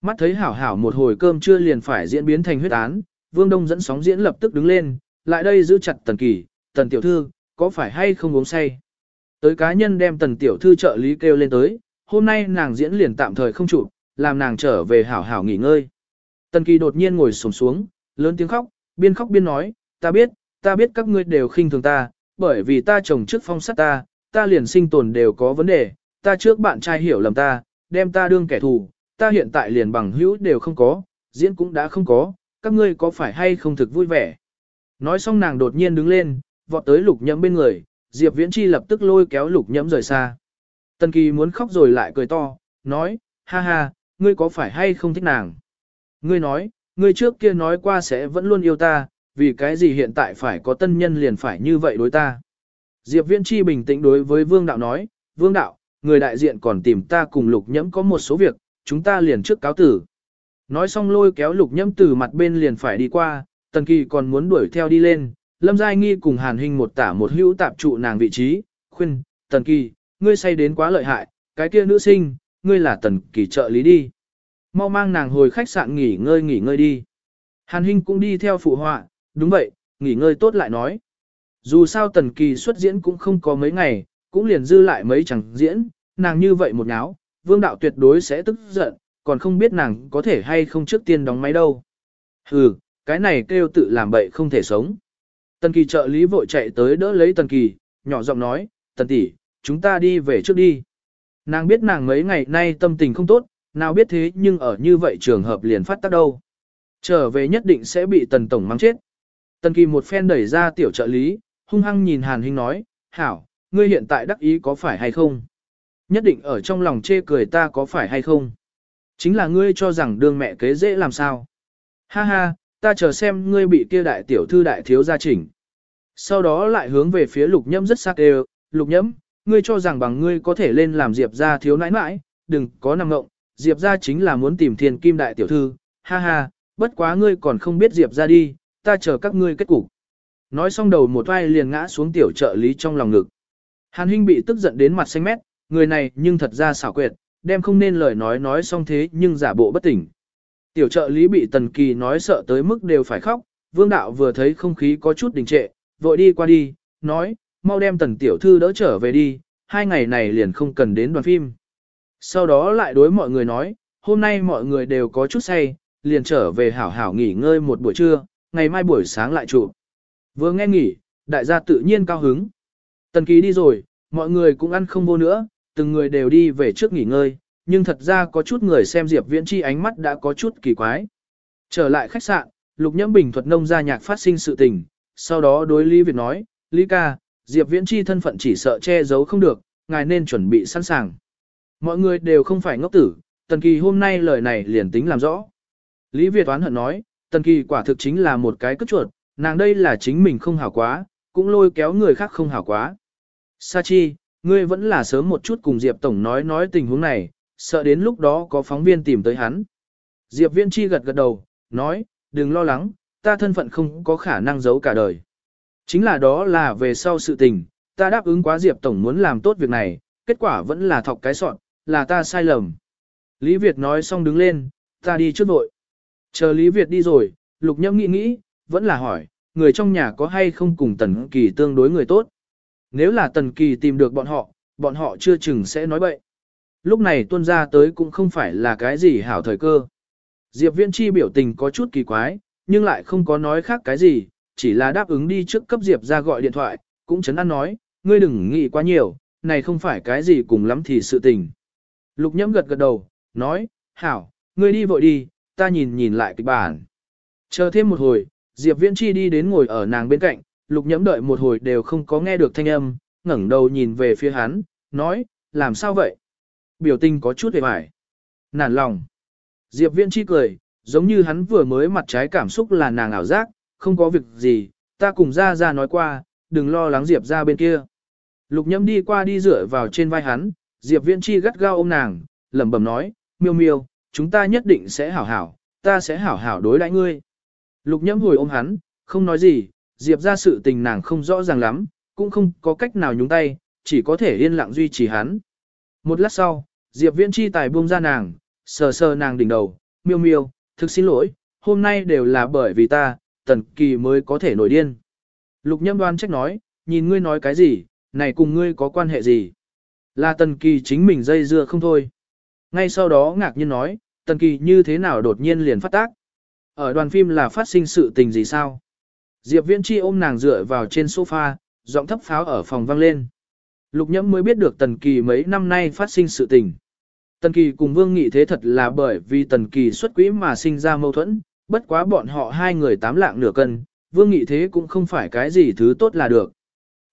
[SPEAKER 1] Mắt thấy hảo hảo một hồi cơm chưa liền phải diễn biến thành huyết án, Vương Đông dẫn sóng diễn lập tức đứng lên, lại đây giữ chặt Tần Kỳ, Tần Tiểu Thư, có phải hay không uống say? Tới cá nhân đem Tần Tiểu Thư trợ lý kêu lên tới, hôm nay nàng diễn liền tạm thời không chụp, làm nàng trở về hảo hảo nghỉ ngơi. Tần Kỳ đột nhiên ngồi sổng xuống, lớn tiếng khóc, biên khóc biên nói, ta biết, ta biết các ngươi đều khinh thường ta, bởi vì ta chồng trước phong sát ta, ta liền sinh tồn đều có vấn đề, ta trước bạn trai hiểu lầm ta, đem ta đương kẻ thù, ta hiện tại liền bằng hữu đều không có, diễn cũng đã không có, các ngươi có phải hay không thực vui vẻ. Nói xong nàng đột nhiên đứng lên, vọt tới lục nhẫm bên người, Diệp Viễn Chi lập tức lôi kéo lục nhẫm rời xa. Tần Kỳ muốn khóc rồi lại cười to, nói, ha ha, ngươi có phải hay không thích nàng? Ngươi nói, ngươi trước kia nói qua sẽ vẫn luôn yêu ta, vì cái gì hiện tại phải có tân nhân liền phải như vậy đối ta? Diệp Viễn Chi bình tĩnh đối với Vương Đạo nói, Vương Đạo, người đại diện còn tìm ta cùng lục nhẫm có một số việc, chúng ta liền trước cáo tử. Nói xong lôi kéo lục nhẫm từ mặt bên liền phải đi qua, tần kỳ còn muốn đuổi theo đi lên, lâm giai nghi cùng hàn hình một tả một hữu tạp trụ nàng vị trí, khuyên, tần kỳ, ngươi say đến quá lợi hại, cái kia nữ sinh, ngươi là tần kỳ trợ lý đi. Mau mang nàng hồi khách sạn nghỉ ngơi nghỉ ngơi đi. Hàn Hinh cũng đi theo phụ họa, đúng vậy, nghỉ ngơi tốt lại nói. Dù sao tần kỳ xuất diễn cũng không có mấy ngày, cũng liền dư lại mấy chẳng diễn, nàng như vậy một náo, vương đạo tuyệt đối sẽ tức giận, còn không biết nàng có thể hay không trước tiên đóng máy đâu. Hừ, cái này kêu tự làm bậy không thể sống. Tần kỳ trợ lý vội chạy tới đỡ lấy tần kỳ, nhỏ giọng nói, tần tỷ, chúng ta đi về trước đi. Nàng biết nàng mấy ngày nay tâm tình không tốt, nào biết thế nhưng ở như vậy trường hợp liền phát tác đâu. Trở về nhất định sẽ bị tần tổng mang chết. Tần kỳ một phen đẩy ra tiểu trợ lý, hung hăng nhìn hàn hình nói, hảo, ngươi hiện tại đắc ý có phải hay không? Nhất định ở trong lòng chê cười ta có phải hay không? Chính là ngươi cho rằng đương mẹ kế dễ làm sao? Ha ha, ta chờ xem ngươi bị kia đại tiểu thư đại thiếu gia chỉnh. Sau đó lại hướng về phía lục nhâm rất sắc đều, lục nhâm, ngươi cho rằng bằng ngươi có thể lên làm diệp gia thiếu nãi nãi, đừng có nằm ngộng, diệp gia chính là muốn tìm thiên kim đại tiểu thư, ha ha, bất quá ngươi còn không biết diệp gia đi, ta chờ các ngươi kết cục. Nói xong đầu một vai liền ngã xuống tiểu trợ lý trong lòng ngực. Hàn Hinh bị tức giận đến mặt xanh mét, người này nhưng thật ra xảo quyệt, đem không nên lời nói nói xong thế nhưng giả bộ bất tỉnh. Tiểu trợ lý bị Tần Kỳ nói sợ tới mức đều phải khóc, Vương Đạo vừa thấy không khí có chút đình trệ, vội đi qua đi, nói, mau đem Tần Tiểu Thư đỡ trở về đi, hai ngày này liền không cần đến đoàn phim. Sau đó lại đối mọi người nói, hôm nay mọi người đều có chút say, liền trở về hảo hảo nghỉ ngơi một buổi trưa, ngày mai buổi sáng lại trụ. Vừa nghe nghỉ, đại gia tự nhiên cao hứng. Tần Kỳ đi rồi, mọi người cũng ăn không vô nữa, từng người đều đi về trước nghỉ ngơi, nhưng thật ra có chút người xem Diệp Viễn Chi ánh mắt đã có chút kỳ quái. Trở lại khách sạn, Lục Nhẫm Bình thuật nông gia nhạc phát sinh sự tình, sau đó đối Lý Việt nói, Lý ca, Diệp Viễn Chi thân phận chỉ sợ che giấu không được, ngài nên chuẩn bị sẵn sàng. Mọi người đều không phải ngốc tử, Tần Kỳ hôm nay lời này liền tính làm rõ. Lý Việt oán hận nói, Tần Kỳ quả thực chính là một cái cất chuột, nàng đây là chính mình không hảo quá, cũng lôi kéo người khác không hảo quá. Sa Chi, ngươi vẫn là sớm một chút cùng Diệp Tổng nói nói tình huống này, sợ đến lúc đó có phóng viên tìm tới hắn. Diệp Viễn Chi gật gật đầu, nói, đừng lo lắng, ta thân phận không có khả năng giấu cả đời. Chính là đó là về sau sự tình, ta đáp ứng quá Diệp Tổng muốn làm tốt việc này, kết quả vẫn là thọc cái sọn, là ta sai lầm. Lý Việt nói xong đứng lên, ta đi trước vội. Chờ Lý Việt đi rồi, Lục Nhâm nghĩ nghĩ, vẫn là hỏi, người trong nhà có hay không cùng Tần Kỳ tương đối người tốt. Nếu là Tần Kỳ tìm được bọn họ, bọn họ chưa chừng sẽ nói bậy. Lúc này tuân ra tới cũng không phải là cái gì hảo thời cơ. Diệp Viễn Chi biểu tình có chút kỳ quái, nhưng lại không có nói khác cái gì, chỉ là đáp ứng đi trước cấp Diệp ra gọi điện thoại, cũng chấn an nói, ngươi đừng nghĩ quá nhiều, này không phải cái gì cùng lắm thì sự tình. Lục nhẫm gật gật đầu, nói, hảo, ngươi đi vội đi, ta nhìn nhìn lại kịch bản. Chờ thêm một hồi, Diệp Viễn Chi đi đến ngồi ở nàng bên cạnh, lục nhẫm đợi một hồi đều không có nghe được thanh âm, ngẩng đầu nhìn về phía hắn, nói, làm sao vậy? Biểu tình có chút hề bại. Nản lòng. Diệp Viễn Chi cười, giống như hắn vừa mới mặt trái cảm xúc là nàng ảo giác, không có việc gì, ta cùng ra ra nói qua, đừng lo lắng Diệp ra bên kia. Lục nhẫm đi qua đi dựa vào trên vai hắn, Diệp Viễn Chi gắt gao ôm nàng, lẩm bẩm nói, miêu miêu, chúng ta nhất định sẽ hảo hảo, ta sẽ hảo hảo đối đãi ngươi. Lục nhẫm hồi ôm hắn, không nói gì, Diệp ra sự tình nàng không rõ ràng lắm, cũng không có cách nào nhúng tay, chỉ có thể yên lặng duy trì hắn. Một lát sau, Diệp Viễn Chi tài buông ra nàng, sờ sờ nàng đỉnh đầu, miêu miêu, thực xin lỗi, hôm nay đều là bởi vì ta, tần kỳ mới có thể nổi điên. Lục nhâm đoan trách nói, nhìn ngươi nói cái gì, này cùng ngươi có quan hệ gì? Là tần kỳ chính mình dây dưa không thôi. Ngay sau đó ngạc nhiên nói, tần kỳ như thế nào đột nhiên liền phát tác? Ở đoàn phim là phát sinh sự tình gì sao? Diệp Viễn Chi ôm nàng dựa vào trên sofa, giọng thấp pháo ở phòng vang lên. Lục nhẫm mới biết được tần kỳ mấy năm nay phát sinh sự tình. Tần kỳ cùng vương nghị thế thật là bởi vì tần kỳ xuất quỹ mà sinh ra mâu thuẫn, bất quá bọn họ hai người tám lạng nửa cân, vương nghị thế cũng không phải cái gì thứ tốt là được.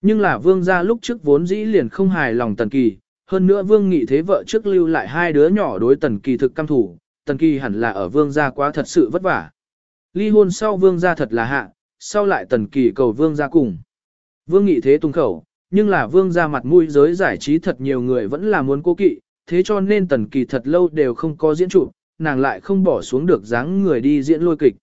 [SPEAKER 1] Nhưng là vương gia lúc trước vốn dĩ liền không hài lòng tần kỳ, hơn nữa vương nghị thế vợ trước lưu lại hai đứa nhỏ đối tần kỳ thực căm thủ, tần kỳ hẳn là ở vương gia quá thật sự vất vả. Ly hôn sau vương gia thật là hạ, sau lại tần kỳ cầu vương gia cùng. Vương nghị thế tung khẩu, nhưng là vương gia mặt mũi giới giải trí thật nhiều người vẫn là muốn cố kỵ, thế cho nên tần kỳ thật lâu đều không có diễn trụ, nàng lại không bỏ xuống được dáng người đi diễn lôi kịch.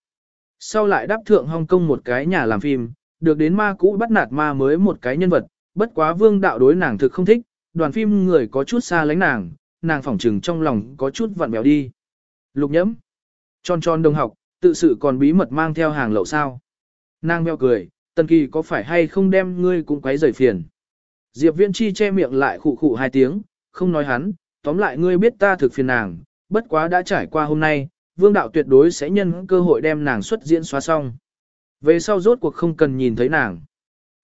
[SPEAKER 1] Sau lại đáp thượng Hong Kong một cái nhà làm phim, được đến ma cũ bắt nạt ma mới một cái nhân vật, bất quá vương đạo đối nàng thực không thích, đoàn phim người có chút xa lánh nàng, nàng phỏng trừng trong lòng có chút vặn béo đi. Lục nhẫm, tròn tròn đồng học, tự sự còn bí mật mang theo hàng lậu sao. Nàng meo cười, tần kỳ có phải hay không đem ngươi cũng quấy rời phiền. Diệp Viễn Chi che miệng lại khụ khụ hai tiếng, không nói hắn, tóm lại ngươi biết ta thực phiền nàng, bất quá đã trải qua hôm nay, vương đạo tuyệt đối sẽ nhân cơ hội đem nàng xuất diễn xóa xong. Về sau rốt cuộc không cần nhìn thấy nàng.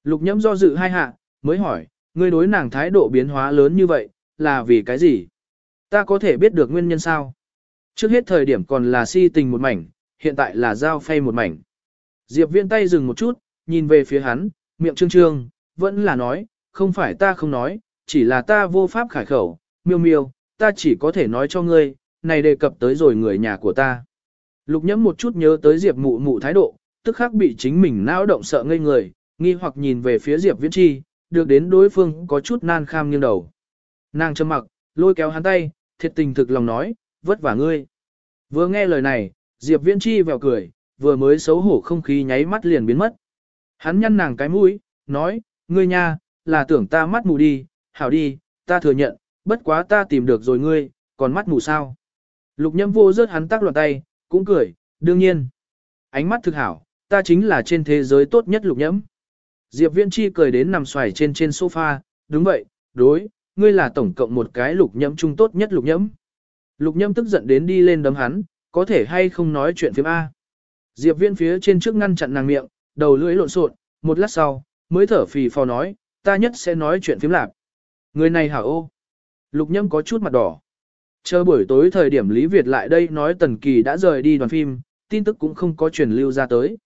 [SPEAKER 1] Lục nhẫm do dự hai hạ, mới hỏi, ngươi đối nàng thái độ biến hóa lớn như vậy, là vì cái gì? Ta có thể biết được nguyên nhân sao? Trước hết thời điểm còn là si tình một mảnh, hiện tại là giao phay một mảnh. Diệp viên tay dừng một chút, nhìn về phía hắn, miệng trương trương, vẫn là nói, không phải ta không nói, chỉ là ta vô pháp khải khẩu, miêu miêu, ta chỉ có thể nói cho ngươi, này đề cập tới rồi người nhà của ta. Lục nhẫm một chút nhớ tới Diệp mụ mụ thái độ, tức khắc bị chính mình não động sợ ngây người, nghi hoặc nhìn về phía Diệp Viễn Chi, được đến đối phương có chút nan kham nghiêng đầu. Nàng trầm mặc, lôi kéo hắn tay, thiệt tình thực lòng nói, vất vả ngươi. Vừa nghe lời này, Diệp Viễn Chi vèo cười, vừa mới xấu hổ không khí nháy mắt liền biến mất. Hắn nhăn nàng cái mũi, nói, ngươi nha, là tưởng ta mắt mù đi, hảo đi, ta thừa nhận, bất quá ta tìm được rồi ngươi, còn mắt mù sao. Lục nhâm vô rớt hắn tác loạn tay, cũng cười, đương nhiên. Ánh mắt thực hảo, ta chính là trên thế giới tốt nhất lục nhâm. Diệp Viễn Chi cười đến nằm xoài trên trên sofa, đúng vậy, đối, ngươi là tổng cộng một cái lục nhâm trung tốt nhất lục nhâm. Lục nhâm tức giận đến đi lên đấm hắn, có thể hay không nói chuyện phim A. Diệp Viễn phía trên trước ngăn chặn nàng miệng, đầu lưỡi lộn xộn, một lát sau, mới thở phì phò nói, ta nhất sẽ nói chuyện phím lạc. Người này hảo ô. Lục nhâm có chút mặt đỏ. Chờ buổi tối thời điểm Lý Việt lại đây nói Tần Kỳ đã rời đi đoàn phim, tin tức cũng không có truyền lưu ra tới.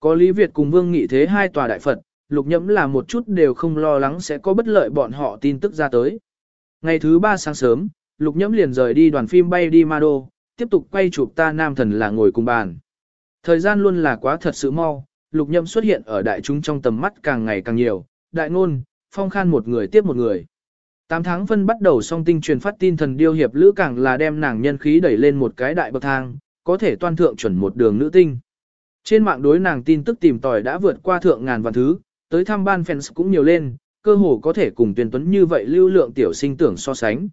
[SPEAKER 1] Có Lý Việt cùng Vương Nghị Thế hai tòa đại Phật, Lục Nhẫm là một chút đều không lo lắng sẽ có bất lợi bọn họ tin tức ra tới. Ngày thứ ba sáng sớm, Lục Nhẫm liền rời đi đoàn phim bay đi Mado tiếp tục quay chụp ta nam thần là ngồi cùng bàn. Thời gian luôn là quá thật sự mau, Lục Nhẫm xuất hiện ở đại chúng trong tầm mắt càng ngày càng nhiều, đại ngôn, phong khan một người tiếp một người. 8 tháng phân bắt đầu song tinh truyền phát tin thần điêu hiệp lữ càng là đem nàng nhân khí đẩy lên một cái đại bậc thang, có thể toan thượng chuẩn một đường nữ tinh. Trên mạng đối nàng tin tức tìm tòi đã vượt qua thượng ngàn vạn thứ, tới thăm ban fans cũng nhiều lên, cơ hồ có thể cùng tuyển tuấn như vậy lưu lượng tiểu sinh tưởng so sánh.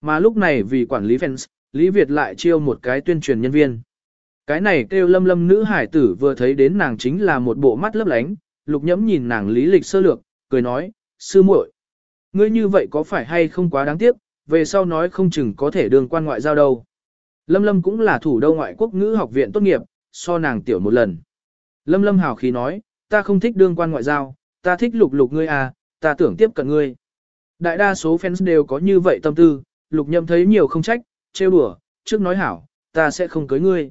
[SPEAKER 1] Mà lúc này vì quản lý fans, Lý Việt lại chiêu một cái tuyên truyền nhân viên. Cái này kêu lâm lâm nữ hải tử vừa thấy đến nàng chính là một bộ mắt lấp lánh, lục nhẫm nhìn nàng lý lịch sơ lược, cười nói, sư muội Ngươi như vậy có phải hay không quá đáng tiếc, về sau nói không chừng có thể đường quan ngoại giao đâu. Lâm Lâm cũng là thủ đô ngoại quốc ngữ học viện tốt nghiệp, so nàng tiểu một lần. Lâm Lâm hào khí nói, ta không thích đương quan ngoại giao, ta thích lục lục ngươi à, ta tưởng tiếp cận ngươi. Đại đa số fans đều có như vậy tâm tư, lục nhậm thấy nhiều không trách, trêu đùa, trước nói hảo, ta sẽ không cưới ngươi.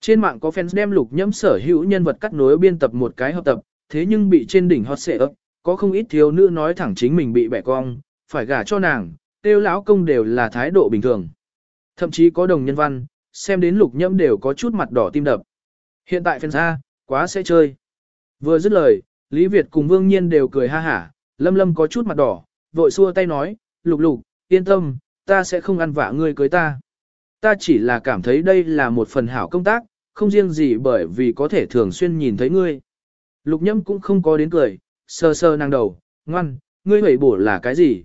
[SPEAKER 1] Trên mạng có fans đem lục nhậm sở hữu nhân vật cắt nối biên tập một cái hợp tập, thế nhưng bị trên đỉnh hot xệ ấp, có không ít thiếu nữ nói thẳng chính mình bị bẻ cong, phải gả cho nàng, tiêu lão công đều là thái độ bình thường. Thậm chí có đồng nhân văn, xem đến lục nhẫm đều có chút mặt đỏ tim đập. Hiện tại fans A, quá sẽ chơi. Vừa dứt lời, Lý Việt cùng Vương Nhiên đều cười ha hả, Lâm Lâm có chút mặt đỏ, vội xua tay nói, lục lục, yên tâm, ta sẽ không ăn vạ ngươi cưới ta. Ta chỉ là cảm thấy đây là một phần hảo công tác, không riêng gì bởi vì có thể thường xuyên nhìn thấy ngươi. Lục nhâm cũng không có đến cười, sơ sơ năng đầu, ngoan, ngươi hủy bổ là cái gì?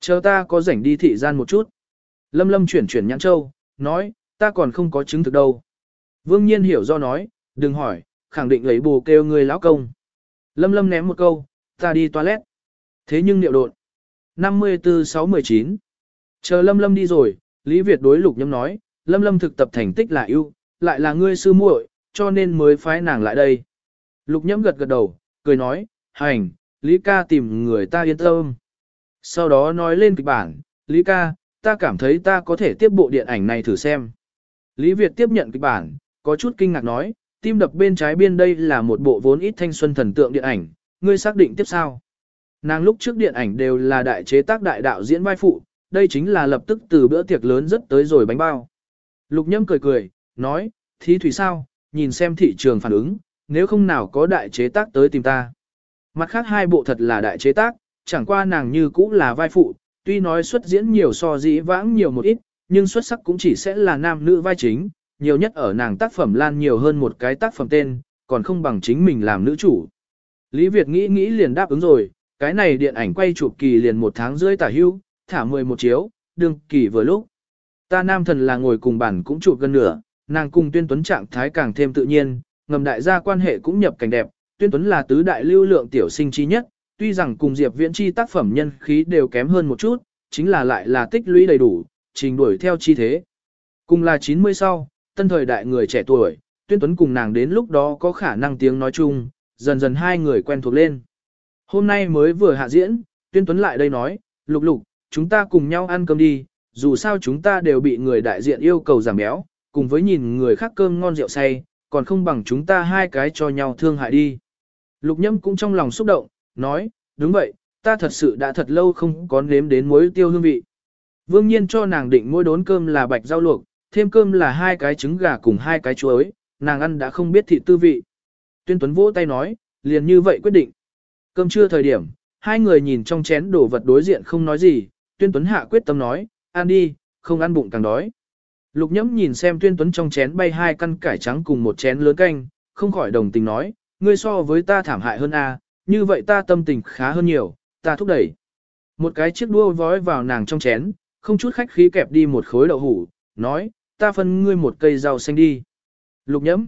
[SPEAKER 1] Chờ ta có rảnh đi thị gian một chút. Lâm lâm chuyển chuyển nhãn châu, nói, ta còn không có chứng thực đâu. Vương nhiên hiểu do nói, đừng hỏi, khẳng định lấy bù kêu ngươi lão công. Lâm lâm ném một câu, ta đi toilet. Thế nhưng niệu đột. 54-6-19 Chờ lâm lâm đi rồi, Lý Việt đối lục nhâm nói, lâm lâm thực tập thành tích là ưu, lại là ngươi sư muội, cho nên mới phái nàng lại đây. Lục nhâm gật gật đầu, cười nói, hành, Lý ca tìm người ta yên tâm. Sau đó nói lên kịch bản, Lý ca, ta cảm thấy ta có thể tiếp bộ điện ảnh này thử xem. Lý Việt tiếp nhận kịch bản, có chút kinh ngạc nói, tim đập bên trái biên đây là một bộ vốn ít thanh xuân thần tượng điện ảnh, ngươi xác định tiếp sao? Nàng lúc trước điện ảnh đều là đại chế tác đại đạo diễn vai phụ, đây chính là lập tức từ bữa tiệc lớn rất tới rồi bánh bao. Lục nhâm cười cười, nói, thí thủy sao, nhìn xem thị trường phản ứng, nếu không nào có đại chế tác tới tìm ta. Mặt khác hai bộ thật là đại chế tác, chẳng qua nàng như cũ là vai phụ, tuy nói xuất diễn nhiều so dĩ vãng nhiều một ít, nhưng xuất sắc cũng chỉ sẽ là nam nữ vai chính, nhiều nhất ở nàng tác phẩm lan nhiều hơn một cái tác phẩm tên, còn không bằng chính mình làm nữ chủ. Lý Việt nghĩ nghĩ liền đáp ứng rồi, cái này điện ảnh quay chụp kỳ liền một tháng rưỡi tả hưu, thả 11 chiếu, đương kỳ vừa lúc. Ta nam thần là ngồi cùng bản cũng chụp gần nửa, nàng cùng tuyên tuấn trạng thái càng thêm tự nhiên, ngầm đại gia quan hệ cũng nhập cảnh đẹp, tuyên tuấn là tứ đại lưu lượng tiểu sinh chi nhất, tuy rằng cùng Diệp Viễn chi tác phẩm nhân khí đều kém hơn một chút, chính là lại là tích lũy đầy đủ, trình đuổi theo chi thế. Cùng là 90 sau, tân thời đại người trẻ tuổi, tuyên tuấn cùng nàng đến lúc đó có khả năng tiếng nói chung, dần dần hai người quen thuộc lên. Hôm nay mới vừa hạ diễn, tuyên tuấn lại đây nói, lục lục, chúng ta cùng nhau ăn cơm đi, dù sao chúng ta đều bị người đại diện yêu cầu giảm béo, cùng với nhìn người khác cơm ngon rượu say, còn không bằng chúng ta hai cái cho nhau thương hại đi. Lục nhâm cũng trong lòng xúc động, nói, đúng vậy, ta thật sự đã thật lâu không có nếm đến muối tiêu hương vị. Vương nhiên cho nàng định mỗi đốn cơm là bạch rau luộc, thêm cơm là hai cái trứng gà cùng hai cái chuối, nàng ăn đã không biết thịt tư vị. Tuyên Tuấn vỗ tay nói, liền như vậy quyết định. Cơm trưa thời điểm, hai người nhìn trong chén đồ vật đối diện không nói gì, Tuyên Tuấn hạ quyết tâm nói, ăn đi, không ăn bụng càng đói. Lục nhẫm nhìn xem Tuyên Tuấn trong chén bay hai căn cải trắng cùng một chén lớn canh, không khỏi đồng tình nói, ngươi so với ta thảm hại hơn a, như vậy ta tâm tình khá hơn nhiều, ta thúc đẩy. Một cái chiếc đua vói vào nàng trong chén, không chút khách khí kẹp đi một khối đậu hủ, nói, ta phân ngươi một cây rau xanh đi. Lục nhẫm.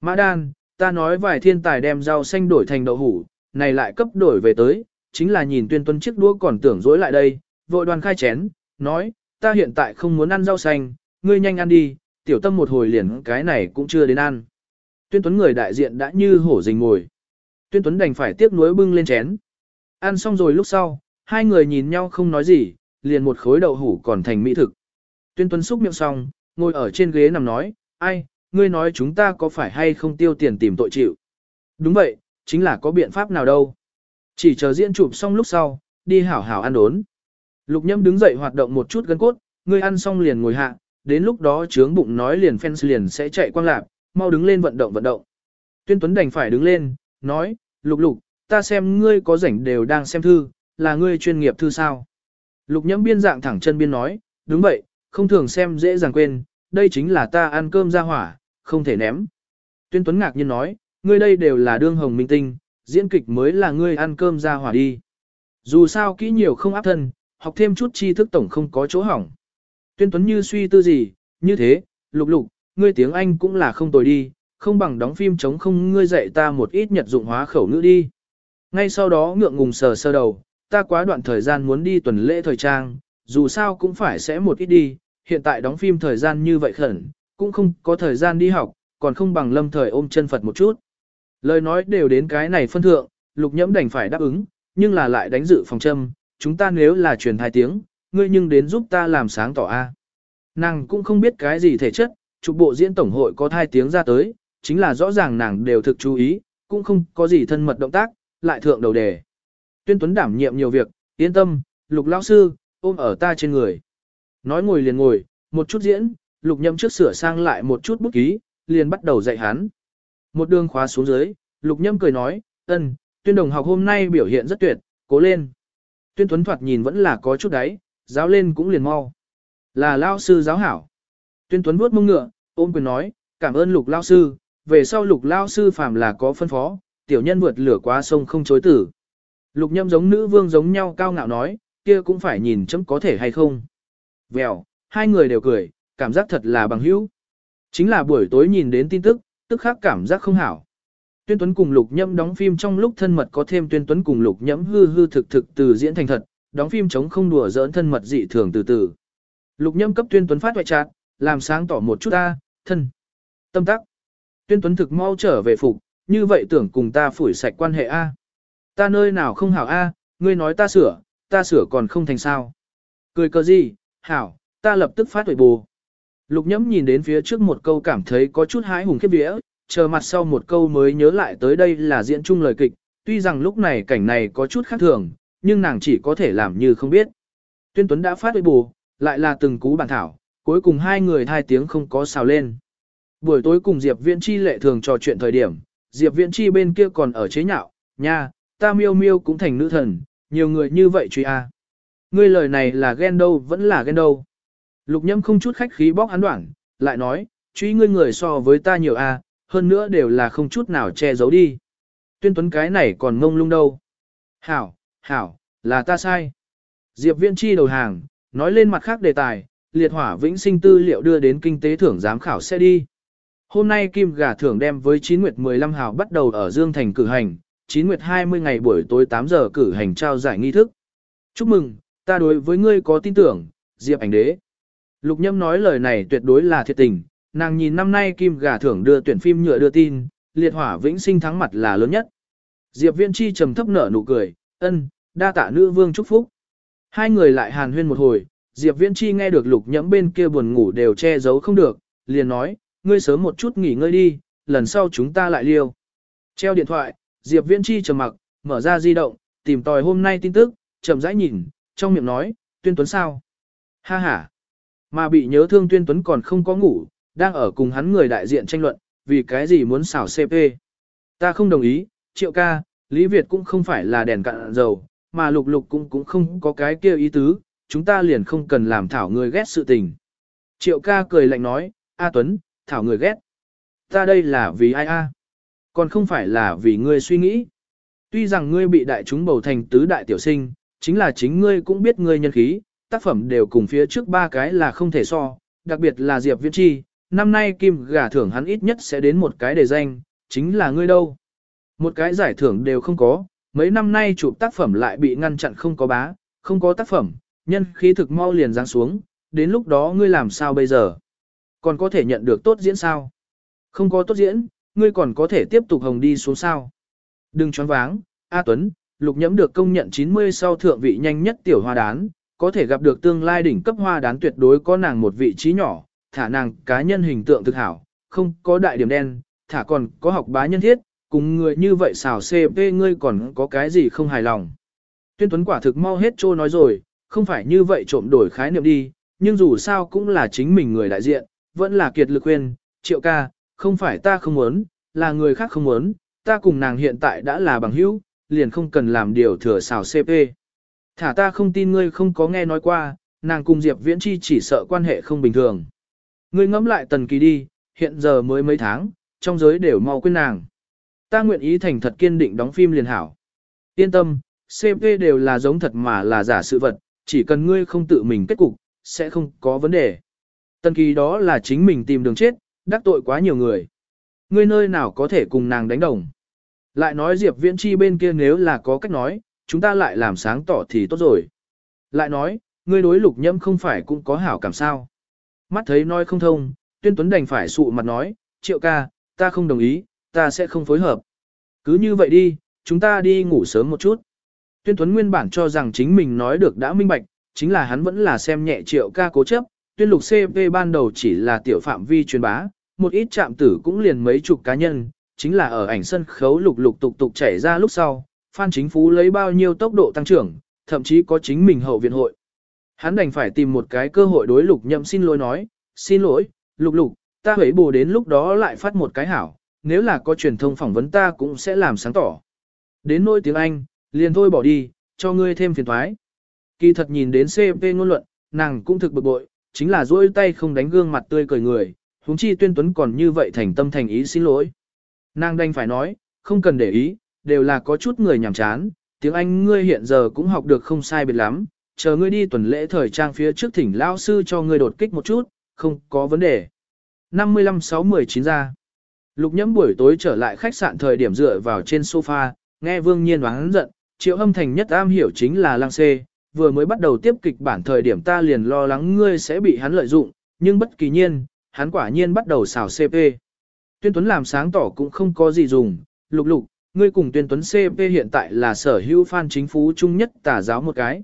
[SPEAKER 1] Mã đan, ta nói vài thiên tài đem rau xanh đổi thành đậu hủ, này lại cấp đổi về tới, chính là nhìn tuyên tuân chiếc đũa còn tưởng dối lại đây, vội đoàn khai chén, nói, ta hiện tại không muốn ăn rau xanh, ngươi nhanh ăn đi, tiểu tâm một hồi liền cái này cũng chưa đến ăn. Tuyên tuấn người đại diện đã như hổ rình ngồi. Tuyên tuấn đành phải tiếc nuối bưng lên chén. Ăn xong rồi lúc sau, hai người nhìn nhau không nói gì, liền một khối đậu hủ còn thành mỹ thực. Tuyên tuấn xúc miệng xong, ngồi ở trên ghế nằm nói, ai, ngươi nói chúng ta có phải hay không tiêu tiền tìm tội chịu. Đúng vậy, chính là có biện pháp nào đâu. Chỉ chờ diễn chụp xong lúc sau, đi hảo hảo ăn đốn. Lục nhâm đứng dậy hoạt động một chút gân cốt, ngươi ăn xong liền ngồi hạ, đến lúc đó trướng bụng nói liền fans liền sẽ chạy quang lạp, mau đứng lên vận động vận động. Tuyên Tuấn đành phải đứng lên, nói, lục lục, ta xem ngươi có rảnh đều đang xem thư, là ngươi chuyên nghiệp thư sao. Lục nhẫm biên dạng thẳng chân biên nói, đúng vậy, không thường xem dễ dàng quên, đây chính là ta ăn cơm ra hỏa, không thể ném. Tuyên Tuấn ngạc nhiên nói, ngươi đây đều là đương hồng minh tinh, diễn kịch mới là ngươi ăn cơm ra hỏa đi. Dù sao kỹ nhiều không áp thân, học thêm chút tri thức tổng không có chỗ hỏng. Tuyên Tuấn như suy tư gì, như thế, lục lục, ngươi tiếng Anh cũng là không tồi đi, không bằng đóng phim chống không ngươi dạy ta một ít nhật dụng hóa khẩu ngữ đi. Ngay sau đó ngượng ngùng sờ sơ đầu, ta quá đoạn thời gian muốn đi tuần lễ thời trang, dù sao cũng phải sẽ một ít đi, hiện tại đóng phim thời gian như vậy khẩn, cũng không có thời gian đi học, còn không bằng lâm thời ôm chân Phật một chút. Lời nói đều đến cái này phân thượng, lục nhẫm đành phải đáp ứng, nhưng là lại đánh dự phòng châm, chúng ta nếu là truyền thai tiếng, ngươi nhưng đến giúp ta làm sáng tỏ A. Nàng cũng không biết cái gì thể chất, chụp bộ diễn tổng hội có thai tiếng ra tới, chính là rõ ràng nàng đều thực chú ý, cũng không có gì thân mật động tác, lại thượng đầu đề. Tuyên Tuấn đảm nhiệm nhiều việc, yên tâm, lục lão sư, ôm ở ta trên người. Nói ngồi liền ngồi, một chút diễn, lục nhậm trước sửa sang lại một chút bút ký, liền bắt đầu dạy hắn. Một đường khóa xuống dưới, lục nhâm cười nói, ân, tuyên đồng học hôm nay biểu hiện rất tuyệt, cố lên. Tuyên Tuấn thoạt nhìn vẫn là có chút đáy, giáo lên cũng liền mau. Là lao sư giáo hảo. Tuyên Tuấn vuốt mông ngựa, ôm quyền nói, cảm ơn lục lao sư, về sau lục lao sư phàm là có phân phó, tiểu nhân vượt lửa qua sông không chối tử. Lục nhâm giống nữ vương giống nhau cao ngạo nói, kia cũng phải nhìn chấm có thể hay không. Vèo, hai người đều cười, cảm giác thật là bằng hữu. Chính là buổi tối nhìn đến tin tức, tức khắc cảm giác không hảo. Tuyên Tuấn cùng Lục Nhâm đóng phim trong lúc thân mật có thêm Tuyên Tuấn cùng Lục Nhâm hư hư thực thực từ diễn thành thật, đóng phim chống không đùa giỡn thân mật dị thường từ từ. Lục Nhâm cấp Tuyên Tuấn phát hoại trạng, làm sáng tỏ một chút ta, thân. Tâm tắc. Tuyên Tuấn thực mau trở về phục, như vậy tưởng cùng ta phủi sạch quan hệ A. Ta nơi nào không hảo A, ngươi nói ta sửa, ta sửa còn không thành sao. Cười cờ gì, hảo, ta lập tức phát tuổi bù. Lục nhẫm nhìn đến phía trước một câu cảm thấy có chút hái hùng khiếp vía, chờ mặt sau một câu mới nhớ lại tới đây là diễn chung lời kịch, tuy rằng lúc này cảnh này có chút khác thường, nhưng nàng chỉ có thể làm như không biết. Tuyên Tuấn đã phát tuổi bù, lại là từng cú bản thảo, cuối cùng hai người hai tiếng không có xào lên. Buổi tối cùng Diệp Viễn Chi lệ thường trò chuyện thời điểm, Diệp Viễn Chi bên kia còn ở chế nhạo, nha, ta miêu miêu cũng thành nữ thần, nhiều người như vậy truy a. Ngươi lời này là ghen đâu vẫn là ghen đâu. Lục nhâm không chút khách khí bóc hắn đoạn, lại nói, truy ngươi người so với ta nhiều a, hơn nữa đều là không chút nào che giấu đi. Tuyên tuấn cái này còn ngông lung đâu. Hảo, hảo, là ta sai. Diệp Viễn Chi đầu hàng, nói lên mặt khác đề tài, liệt hỏa vĩnh sinh tư liệu đưa đến kinh tế thưởng giám khảo sẽ đi. Hôm nay Kim Gà thưởng đem với 9 nguyệt 15 hào bắt đầu ở Dương Thành cử hành, 9 nguyệt 20 ngày buổi tối 8 giờ cử hành trao giải nghi thức. Chúc mừng, ta đối với ngươi có tin tưởng, Diệp ảnh đế. Lục Nhâm nói lời này tuyệt đối là thiệt tình, nàng nhìn năm nay Kim Gà thưởng đưa tuyển phim nhựa đưa tin, liệt hỏa vĩnh sinh thắng mặt là lớn nhất. Diệp Viễn Chi trầm thấp nở nụ cười, ân, đa tạ nữ vương chúc phúc. Hai người lại hàn huyên một hồi, Diệp Viễn Chi nghe được lục nhẫm bên kia buồn ngủ đều che giấu không được, liền nói, ngươi sớm một chút nghỉ ngơi đi, lần sau chúng ta lại liêu. Treo điện thoại, Diệp Viễn Chi trầm mặc, mở ra di động, tìm tòi hôm nay tin tức, chậm rãi nhìn, trong miệng nói, tuyên tuấn sao? Ha ha. Mà bị nhớ thương tuyên tuấn còn không có ngủ, đang ở cùng hắn người đại diện tranh luận, vì cái gì muốn xảo CP. Ta không đồng ý, triệu ca, Lý Việt cũng không phải là đèn cạn dầu, mà lục lục cũng cũng không có cái kia ý tứ, chúng ta liền không cần làm thảo người ghét sự tình. Triệu ca cười lạnh nói, A Tuấn, thảo người ghét. Ta đây là vì ai a? Còn không phải là vì ngươi suy nghĩ. Tuy rằng ngươi bị đại chúng bầu thành tứ đại tiểu sinh, chính là chính ngươi cũng biết ngươi nhân khí, tác phẩm đều cùng phía trước ba cái là không thể so, đặc biệt là Diệp Viễn Chi, năm nay kim gà thưởng hắn ít nhất sẽ đến một cái đề danh, chính là ngươi đâu. Một cái giải thưởng đều không có, mấy năm nay chụp tác phẩm lại bị ngăn chặn không có bá, không có tác phẩm, nhân khí thực mau liền giáng xuống, đến lúc đó ngươi làm sao bây giờ? Còn có thể nhận được tốt diễn sao? Không có tốt diễn, ngươi còn có thể tiếp tục hồng đi xuống sao? Đừng choáng váng, A Tuấn, lục nhẫm được công nhận 90 sau thượng vị nhanh nhất tiểu hoa đán, có thể gặp được tương lai đỉnh cấp hoa đán tuyệt đối có nàng một vị trí nhỏ, thả nàng cá nhân hình tượng thực hảo, không có đại điểm đen, thả còn có học bá nhân thiết, cùng người như vậy xào CP ngươi còn có cái gì không hài lòng. Tuyên Tuấn quả thực mau hết trô nói rồi, không phải như vậy trộm đổi khái niệm đi, nhưng dù sao cũng là chính mình người đại diện, vẫn là kiệt lực khuyên, triệu ca, không phải ta không muốn, là người khác không muốn, ta cùng nàng hiện tại đã là bằng hữu, liền không cần làm điều thừa xào CP. Thả ta không tin ngươi không có nghe nói qua, nàng cùng Diệp Viễn Chi chỉ sợ quan hệ không bình thường. Ngươi ngẫm lại tần kỳ đi, hiện giờ mới mấy tháng, trong giới đều mau quên nàng. Ta nguyện ý thành thật kiên định đóng phim liền hảo. Yên tâm, CP đều là giống thật mà là giả sự vật, chỉ cần ngươi không tự mình kết cục, sẽ không có vấn đề. Tần kỳ đó là chính mình tìm đường chết, đắc tội quá nhiều người. Ngươi nơi nào có thể cùng nàng đánh đồng. Lại nói Diệp Viễn Chi bên kia nếu là có cách nói, chúng ta lại làm sáng tỏ thì tốt rồi. Lại nói, ngươi đối lục nhâm không phải cũng có hảo cảm sao. Mắt thấy nói không thông, tuyên tuấn đành phải sụ mặt nói, triệu ca, ta không đồng ý, ta sẽ không phối hợp. Cứ như vậy đi, chúng ta đi ngủ sớm một chút. Tuyên Tuấn nguyên bản cho rằng chính mình nói được đã minh bạch, chính là hắn vẫn là xem nhẹ triệu ca cố chấp, tuyên lục CP ban đầu chỉ là tiểu phạm vi truyền bá, một ít chạm tử cũng liền mấy chục cá nhân, chính là ở ảnh sân khấu lục lục tục tục chảy ra lúc sau, Phan Chính Phú lấy bao nhiêu tốc độ tăng trưởng, thậm chí có chính mình hậu viện hội. Hắn đành phải tìm một cái cơ hội đối lục nhậm xin lỗi nói, xin lỗi, lục lục, ta hãy bù đến lúc đó lại phát một cái hảo, nếu là có truyền thông phỏng vấn ta cũng sẽ làm sáng tỏ. Đến nỗi tiếng Anh, liền thôi bỏ đi, cho ngươi thêm phiền thoái. Kỳ thật nhìn đến CP ngôn luận, nàng cũng thực bực bội, chính là dỗi tay không đánh gương mặt tươi cười người, huống chi tuyên tuấn còn như vậy thành tâm thành ý xin lỗi. Nàng đành phải nói, không cần để ý, đều là có chút người nhảm chán, tiếng Anh ngươi hiện giờ cũng học được không sai biệt lắm, chờ ngươi đi tuần lễ thời trang phía trước thỉnh lao sư cho ngươi đột kích một chút, không có vấn đề. 55-6-19 ra. Lục nhẫm buổi tối trở lại khách sạn thời điểm dựa vào trên sofa, nghe Vương Nhiên oán giận, triệu âm thành nhất am hiểu chính là lang xê, vừa mới bắt đầu tiếp kịch bản thời điểm ta liền lo lắng ngươi sẽ bị hắn lợi dụng, nhưng bất kỳ nhiên, hắn quả nhiên bắt đầu xào CP. Tuyên Tuấn làm sáng tỏ cũng không có gì dùng, lục lục, ngươi cùng Tuyên Tuấn CP hiện tại là sở hữu fan chính phú chung nhất tả giáo một cái.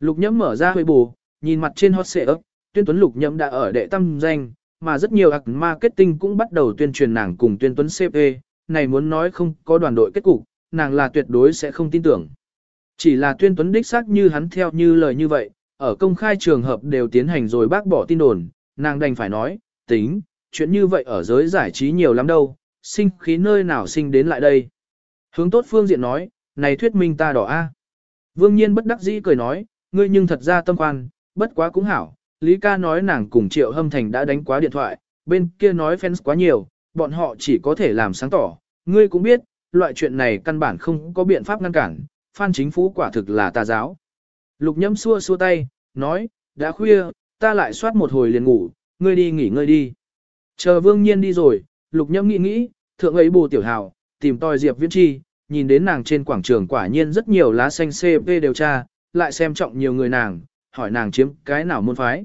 [SPEAKER 1] Lục nhẫm mở ra hơi bù, nhìn mặt trên hot xệ ấp, Tuyên Tuấn lục nhẫm đã ở đệ tâm danh, mà rất nhiều ạc marketing cũng bắt đầu tuyên truyền nàng cùng Tuyên Tuấn CP, này muốn nói không có đoàn đội kết cục, nàng là tuyệt đối sẽ không tin tưởng. Chỉ là tuyên tuấn đích xác như hắn theo như lời như vậy, ở công khai trường hợp đều tiến hành rồi bác bỏ tin đồn, nàng đành phải nói, tính, chuyện như vậy ở giới giải trí nhiều lắm đâu, sinh khí nơi nào sinh đến lại đây. Hướng tốt phương diện nói, này thuyết minh ta đỏ a. Vương nhiên bất đắc dĩ cười nói, ngươi nhưng thật ra tâm quan, bất quá cũng hảo, Lý ca nói nàng cùng Triệu Hâm Thành đã đánh quá điện thoại, bên kia nói fans quá nhiều, bọn họ chỉ có thể làm sáng tỏ, ngươi cũng biết, loại chuyện này căn bản không có biện pháp ngăn cản, Phan Chính Phú quả thực là tà giáo. Lục nhâm xua xua tay, nói, đã khuya, ta lại soát một hồi liền ngủ, ngươi đi nghỉ ngơi đi. Chờ vương nhiên đi rồi, lục nhâm nghĩ nghĩ, thượng ấy bù tiểu hào, tìm tòi Diệp Viễn Chi, nhìn đến nàng trên quảng trường quả nhiên rất nhiều lá xanh CP điều tra, lại xem trọng nhiều người nàng, hỏi nàng chiếm cái nào môn phái.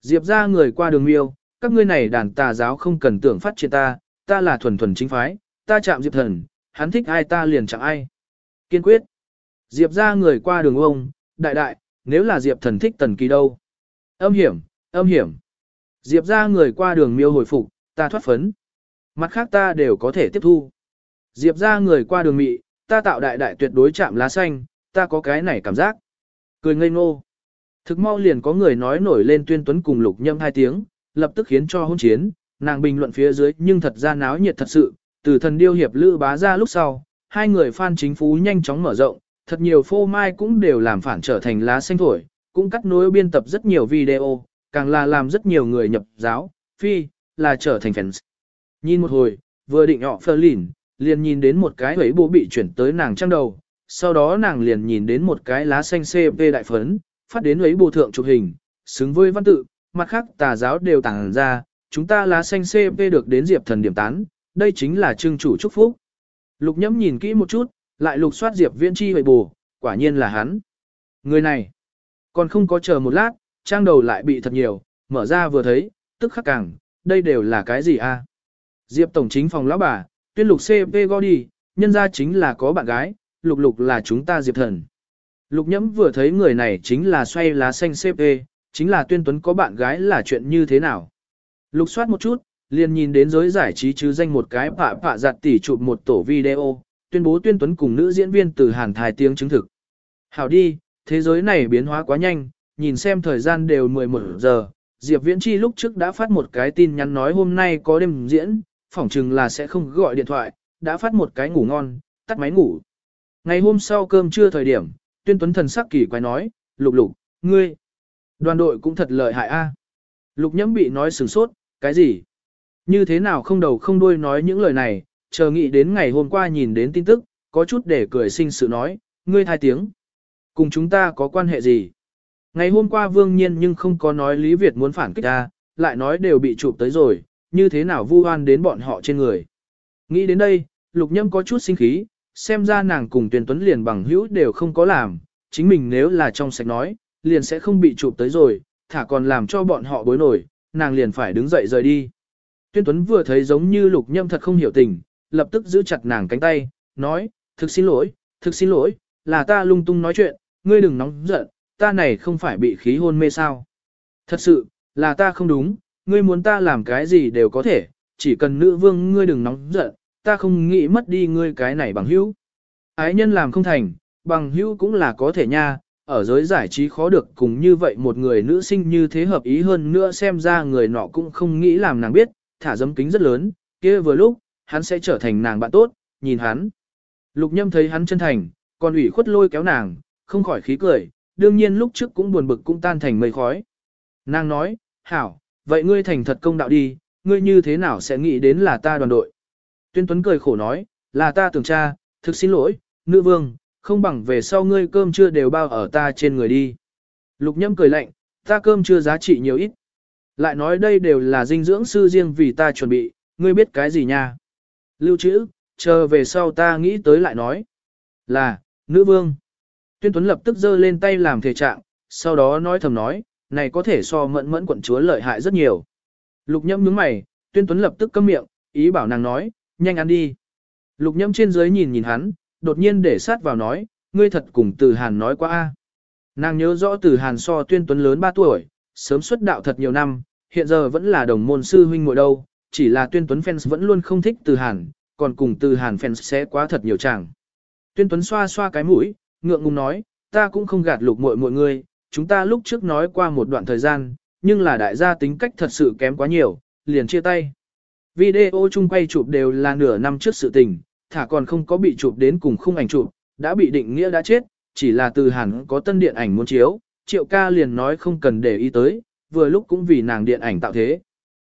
[SPEAKER 1] Diệp ra người qua đường miêu, các ngươi này đàn tà giáo không cần tưởng phát triển ta, ta là thuần thuần chính phái, ta chạm Diệp thần, hắn thích ai ta liền chẳng ai. Kiên quyết. Diệp ra người qua đường ông, đại đại, nếu là Diệp thần thích tần kỳ đâu. Âm hiểm, âm hiểm. Diệp ra người qua đường miêu hồi phục, ta thoát phấn. Mặt khác ta đều có thể tiếp thu. Diệp ra người qua đường mị, ta tạo đại đại tuyệt đối chạm lá xanh, ta có cái này cảm giác. Cười ngây ngô. Thực mau liền có người nói nổi lên tuyên tuấn cùng lục nhâm hai tiếng, lập tức khiến cho hôn chiến, nàng bình luận phía dưới nhưng thật ra náo nhiệt thật sự, từ thần điêu hiệp lữ bá ra lúc sau, hai người Phan chính phú nhanh chóng mở rộng, thật nhiều phô mai cũng đều làm phản trở thành lá xanh thổi, cũng cắt nối biên tập rất nhiều video, càng là làm rất nhiều người nhập giáo, phi, là trở thành fans. Nhìn một hồi, vừa định họ phơ lìn, liền nhìn đến một cái ấy bố bị chuyển tới nàng trang đầu, sau đó nàng liền nhìn đến một cái lá xanh CP đại phấn, phát đến ấy bố thượng chụp hình, xứng với văn tự, mặt khác tà giáo đều tàng ra, chúng ta lá xanh CP được đến diệp thần điểm tán, đây chính là trưng chủ chúc phúc. Lục nhẫm nhìn kỹ một chút, lại lục soát Diệp Viễn Chi hồi bù, quả nhiên là hắn. Người này, còn không có chờ một lát, trang đầu lại bị thật nhiều, mở ra vừa thấy, tức khắc càng, đây đều là cái gì a? Diệp Tổng chính phòng lão bà, tuyên lục CP đi, nhân ra chính là có bạn gái, lục lục là chúng ta Diệp Thần. Lục nhẫm vừa thấy người này chính là xoay lá xanh CP, chính là tuyên tuấn có bạn gái là chuyện như thế nào. Lục soát một chút, liền nhìn đến giới giải trí chứ danh một cái phạ phạ giặt tỉ chụp một tổ video, tuyên bố tuyên tuấn cùng nữ diễn viên từ Hàn Thái tiếng chứng thực. Hảo đi, thế giới này biến hóa quá nhanh, nhìn xem thời gian đều 11 giờ, Diệp Viễn Chi lúc trước đã phát một cái tin nhắn nói hôm nay có đêm diễn, phỏng chừng là sẽ không gọi điện thoại, đã phát một cái ngủ ngon, tắt máy ngủ. Ngày hôm sau cơm trưa thời điểm, tuyên tuấn thần sắc kỳ quái nói, lục lục, ngươi, đoàn đội cũng thật lợi hại a. Lục nhẫm bị nói sừng sốt, cái gì? Như thế nào không đầu không đuôi nói những lời này, chờ nghĩ đến ngày hôm qua nhìn đến tin tức, có chút để cười sinh sự nói, ngươi thai tiếng. Cùng chúng ta có quan hệ gì? Ngày hôm qua vương nhiên nhưng không có nói Lý Việt muốn phản kích ta, lại nói đều bị chụp tới rồi, như thế nào vu oan đến bọn họ trên người. Nghĩ đến đây, lục nhâm có chút sinh khí, xem ra nàng cùng tuyển tuấn liền bằng hữu đều không có làm, chính mình nếu là trong sạch nói, liền sẽ không bị chụp tới rồi, thả còn làm cho bọn họ bối nổi, nàng liền phải đứng dậy rời đi. Tuyên Tuấn vừa thấy giống như lục nhâm thật không hiểu tình, lập tức giữ chặt nàng cánh tay, nói, thực xin lỗi, thực xin lỗi, là ta lung tung nói chuyện, ngươi đừng nóng giận, ta này không phải bị khí hôn mê sao. Thật sự, là ta không đúng, ngươi muốn ta làm cái gì đều có thể, chỉ cần nữ vương ngươi đừng nóng giận, ta không nghĩ mất đi ngươi cái này bằng hữu. Ái nhân làm không thành, bằng hữu cũng là có thể nha, ở giới giải trí khó được cùng như vậy một người nữ sinh như thế hợp ý hơn nữa xem ra người nọ cũng không nghĩ làm nàng biết, thả dấm kính rất lớn, kia vừa lúc, hắn sẽ trở thành nàng bạn tốt, nhìn hắn. Lục nhâm thấy hắn chân thành, còn ủy khuất lôi kéo nàng, không khỏi khí cười, đương nhiên lúc trước cũng buồn bực cũng tan thành mây khói. Nàng nói, hảo, vậy ngươi thành thật công đạo đi, ngươi như thế nào sẽ nghĩ đến là ta đoàn đội. Tuyên Tuấn cười khổ nói, là ta tưởng cha, thực xin lỗi, nữ vương, không bằng về sau ngươi cơm chưa đều bao ở ta trên người đi. Lục nhâm cười lạnh, ta cơm chưa giá trị nhiều ít. Lại nói đây đều là dinh dưỡng sư riêng vì ta chuẩn bị, ngươi biết cái gì nha. Lưu trữ, chờ về sau ta nghĩ tới lại nói. Là, nữ vương. Tuyên Tuấn lập tức giơ lên tay làm thể trạng, sau đó nói thầm nói, này có thể so mẫn mẫn quận chúa lợi hại rất nhiều. Lục nhâm nhướng mày, Tuyên Tuấn lập tức câm miệng, ý bảo nàng nói, nhanh ăn đi. Lục nhâm trên dưới nhìn nhìn hắn, đột nhiên để sát vào nói, ngươi thật cùng từ Hàn nói quá a. Nàng nhớ rõ từ Hàn so Tuyên Tuấn lớn 3 tuổi, sớm xuất đạo thật nhiều năm, hiện giờ vẫn là đồng môn sư huynh muội đâu, chỉ là Tuyên Tuấn fans vẫn luôn không thích từ Hàn, còn cùng từ Hàn fans sẽ quá thật nhiều chàng. Tuyên Tuấn xoa xoa cái mũi, ngượng ngùng nói, ta cũng không gạt lục muội mọi người, chúng ta lúc trước nói qua một đoạn thời gian, nhưng là đại gia tính cách thật sự kém quá nhiều, liền chia tay. Video chung quay chụp đều là nửa năm trước sự tình, thả còn không có bị chụp đến cùng khung ảnh chụp, đã bị định nghĩa đã chết, chỉ là từ hẳn có tân điện ảnh muốn chiếu, triệu ca liền nói không cần để ý tới, vừa lúc cũng vì nàng điện ảnh tạo thế.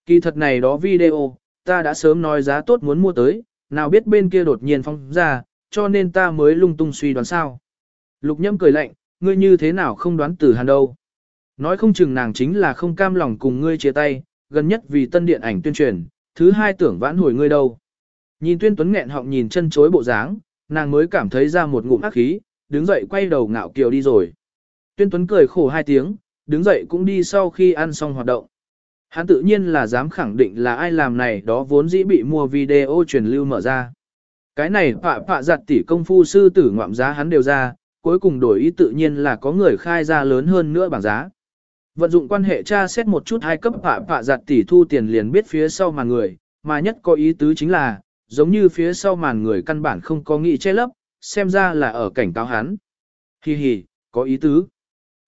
[SPEAKER 1] Kỳ thật này đó video, ta đã sớm nói giá tốt muốn mua tới, nào biết bên kia đột nhiên phong ra, cho nên ta mới lung tung suy đoán sao. Lục nhâm cười lạnh, ngươi như thế nào không đoán từ hàn đâu. Nói không chừng nàng chính là không cam lòng cùng ngươi chia tay, gần nhất vì tân điện ảnh tuyên truyền, thứ hai tưởng vãn hồi ngươi đâu. Nhìn tuyên tuấn nghẹn họng nhìn chân chối bộ dáng, nàng mới cảm thấy ra một ngụm ác khí, đứng dậy quay đầu ngạo kiều đi rồi. Tuyên tuấn cười khổ hai tiếng, đứng dậy cũng đi sau khi ăn xong hoạt động. Hắn tự nhiên là dám khẳng định là ai làm này đó vốn dĩ bị mua video truyền lưu mở ra. Cái này phạ phạ giặt tỷ công phu sư tử ngoạm giá hắn đều ra, cuối cùng đổi ý tự nhiên là có người khai ra lớn hơn nữa bảng giá. Vận dụng quan hệ tra xét một chút hai cấp phạ phạ giặt tỷ thu tiền liền biết phía sau màn người, mà nhất có ý tứ chính là, giống như phía sau màn người căn bản không có nghị che lấp, xem ra là ở cảnh cáo hắn. Hi hi, có ý tứ.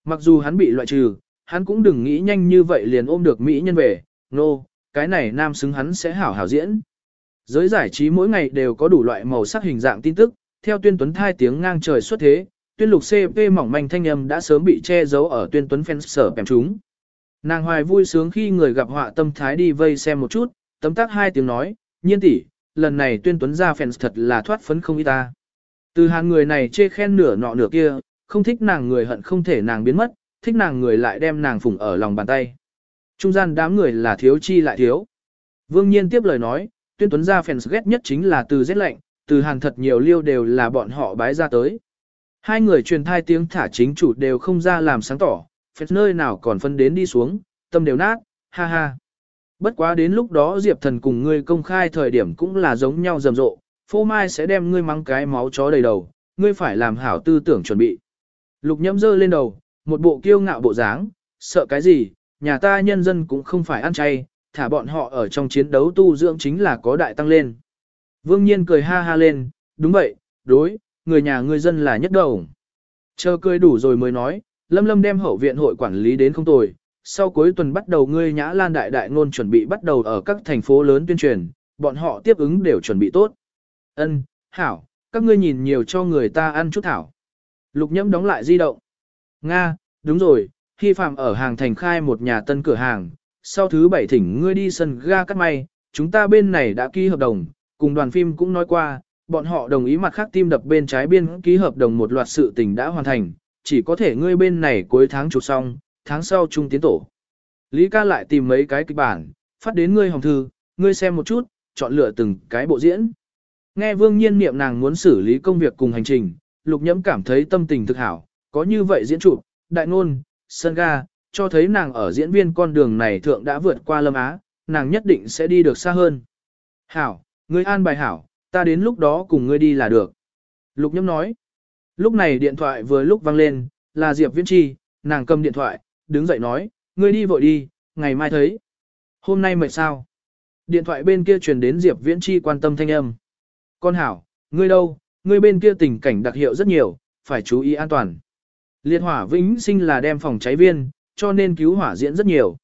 [SPEAKER 1] Mặc dù hắn bị loại trừ, hắn cũng đừng nghĩ nhanh như vậy liền ôm được Mỹ nhân về, nô, no, cái này nam xứng hắn sẽ hảo hảo diễn. Giới giải trí mỗi ngày đều có đủ loại màu sắc hình dạng tin tức, theo tuyên tuấn thai tiếng ngang trời xuất thế, tuyên lục CP mỏng manh thanh âm đã sớm bị che giấu ở tuyên tuấn fans sở bèm chúng. Nàng hoài vui sướng khi người gặp họa tâm thái đi vây xem một chút, tấm tác hai tiếng nói, nhiên tỷ, lần này tuyên tuấn ra fans thật là thoát phấn không ít ta. Từ hàng người này chê khen nửa nọ nửa kia, không thích nàng người hận không thể nàng biến mất, thích nàng người lại đem nàng phủng ở lòng bàn tay. Trung gian đám người là thiếu chi lại thiếu. Vương Nhiên tiếp lời nói, tuyên tuấn gia fans ghét nhất chính là từ rét lạnh, từ hàng thật nhiều liêu đều là bọn họ bái ra tới. Hai người truyền thai tiếng thả chính chủ đều không ra làm sáng tỏ, phết nơi nào còn phân đến đi xuống, tâm đều nát, ha ha. Bất quá đến lúc đó Diệp Thần cùng ngươi công khai thời điểm cũng là giống nhau rầm rộ, phô mai sẽ đem ngươi mắng cái máu chó đầy đầu, ngươi phải làm hảo tư tưởng chuẩn bị. Lục nhẫm dơ lên đầu, một bộ kiêu ngạo bộ dáng, sợ cái gì, nhà ta nhân dân cũng không phải ăn chay, thả bọn họ ở trong chiến đấu tu dưỡng chính là có đại tăng lên. Vương Nhiên cười ha ha lên, đúng vậy, đối, người nhà người dân là nhất đầu. Chờ cười đủ rồi mới nói, Lâm Lâm đem hậu viện hội quản lý đến không tồi, sau cuối tuần bắt đầu ngươi nhã lan đại đại ngôn chuẩn bị bắt đầu ở các thành phố lớn tuyên truyền, bọn họ tiếp ứng đều chuẩn bị tốt. Ân, hảo, các ngươi nhìn nhiều cho người ta ăn chút thảo. Lục nhâm đóng lại di động. Nga, đúng rồi, khi phạm ở hàng thành khai một nhà tân cửa hàng, sau thứ bảy thỉnh ngươi đi sân ga cắt may, chúng ta bên này đã ký hợp đồng, cùng đoàn phim cũng nói qua, bọn họ đồng ý mặt khác tim đập bên trái biên ký hợp đồng một loạt sự tình đã hoàn thành, chỉ có thể ngươi bên này cuối tháng chụp xong, tháng sau trung tiến tổ. Lý ca lại tìm mấy cái kịch bản, phát đến ngươi hồng thư, ngươi xem một chút, chọn lựa từng cái bộ diễn. Nghe vương nhiên niệm nàng muốn xử lý công việc cùng hành trình, lục nhẫm cảm thấy tâm tình thực hảo, có như vậy diễn trụ, đại ngôn, sân ga, cho thấy nàng ở diễn viên con đường này thượng đã vượt qua lâm á, nàng nhất định sẽ đi được xa hơn. Hảo, ngươi an bài hảo, ta đến lúc đó cùng ngươi đi là được. Lục nhẫm nói. Lúc này điện thoại vừa lúc vang lên, là Diệp Viễn Chi, nàng cầm điện thoại, đứng dậy nói, ngươi đi vội đi, ngày mai thấy. Hôm nay mệt sao? Điện thoại bên kia truyền đến Diệp Viễn Chi quan tâm thanh âm. Con hảo, ngươi đâu, ngươi bên kia tình cảnh đặc hiệu rất nhiều, phải chú ý an toàn. Liệt hỏa vĩnh sinh là đem phòng cháy viên, cho nên cứu hỏa diễn rất nhiều.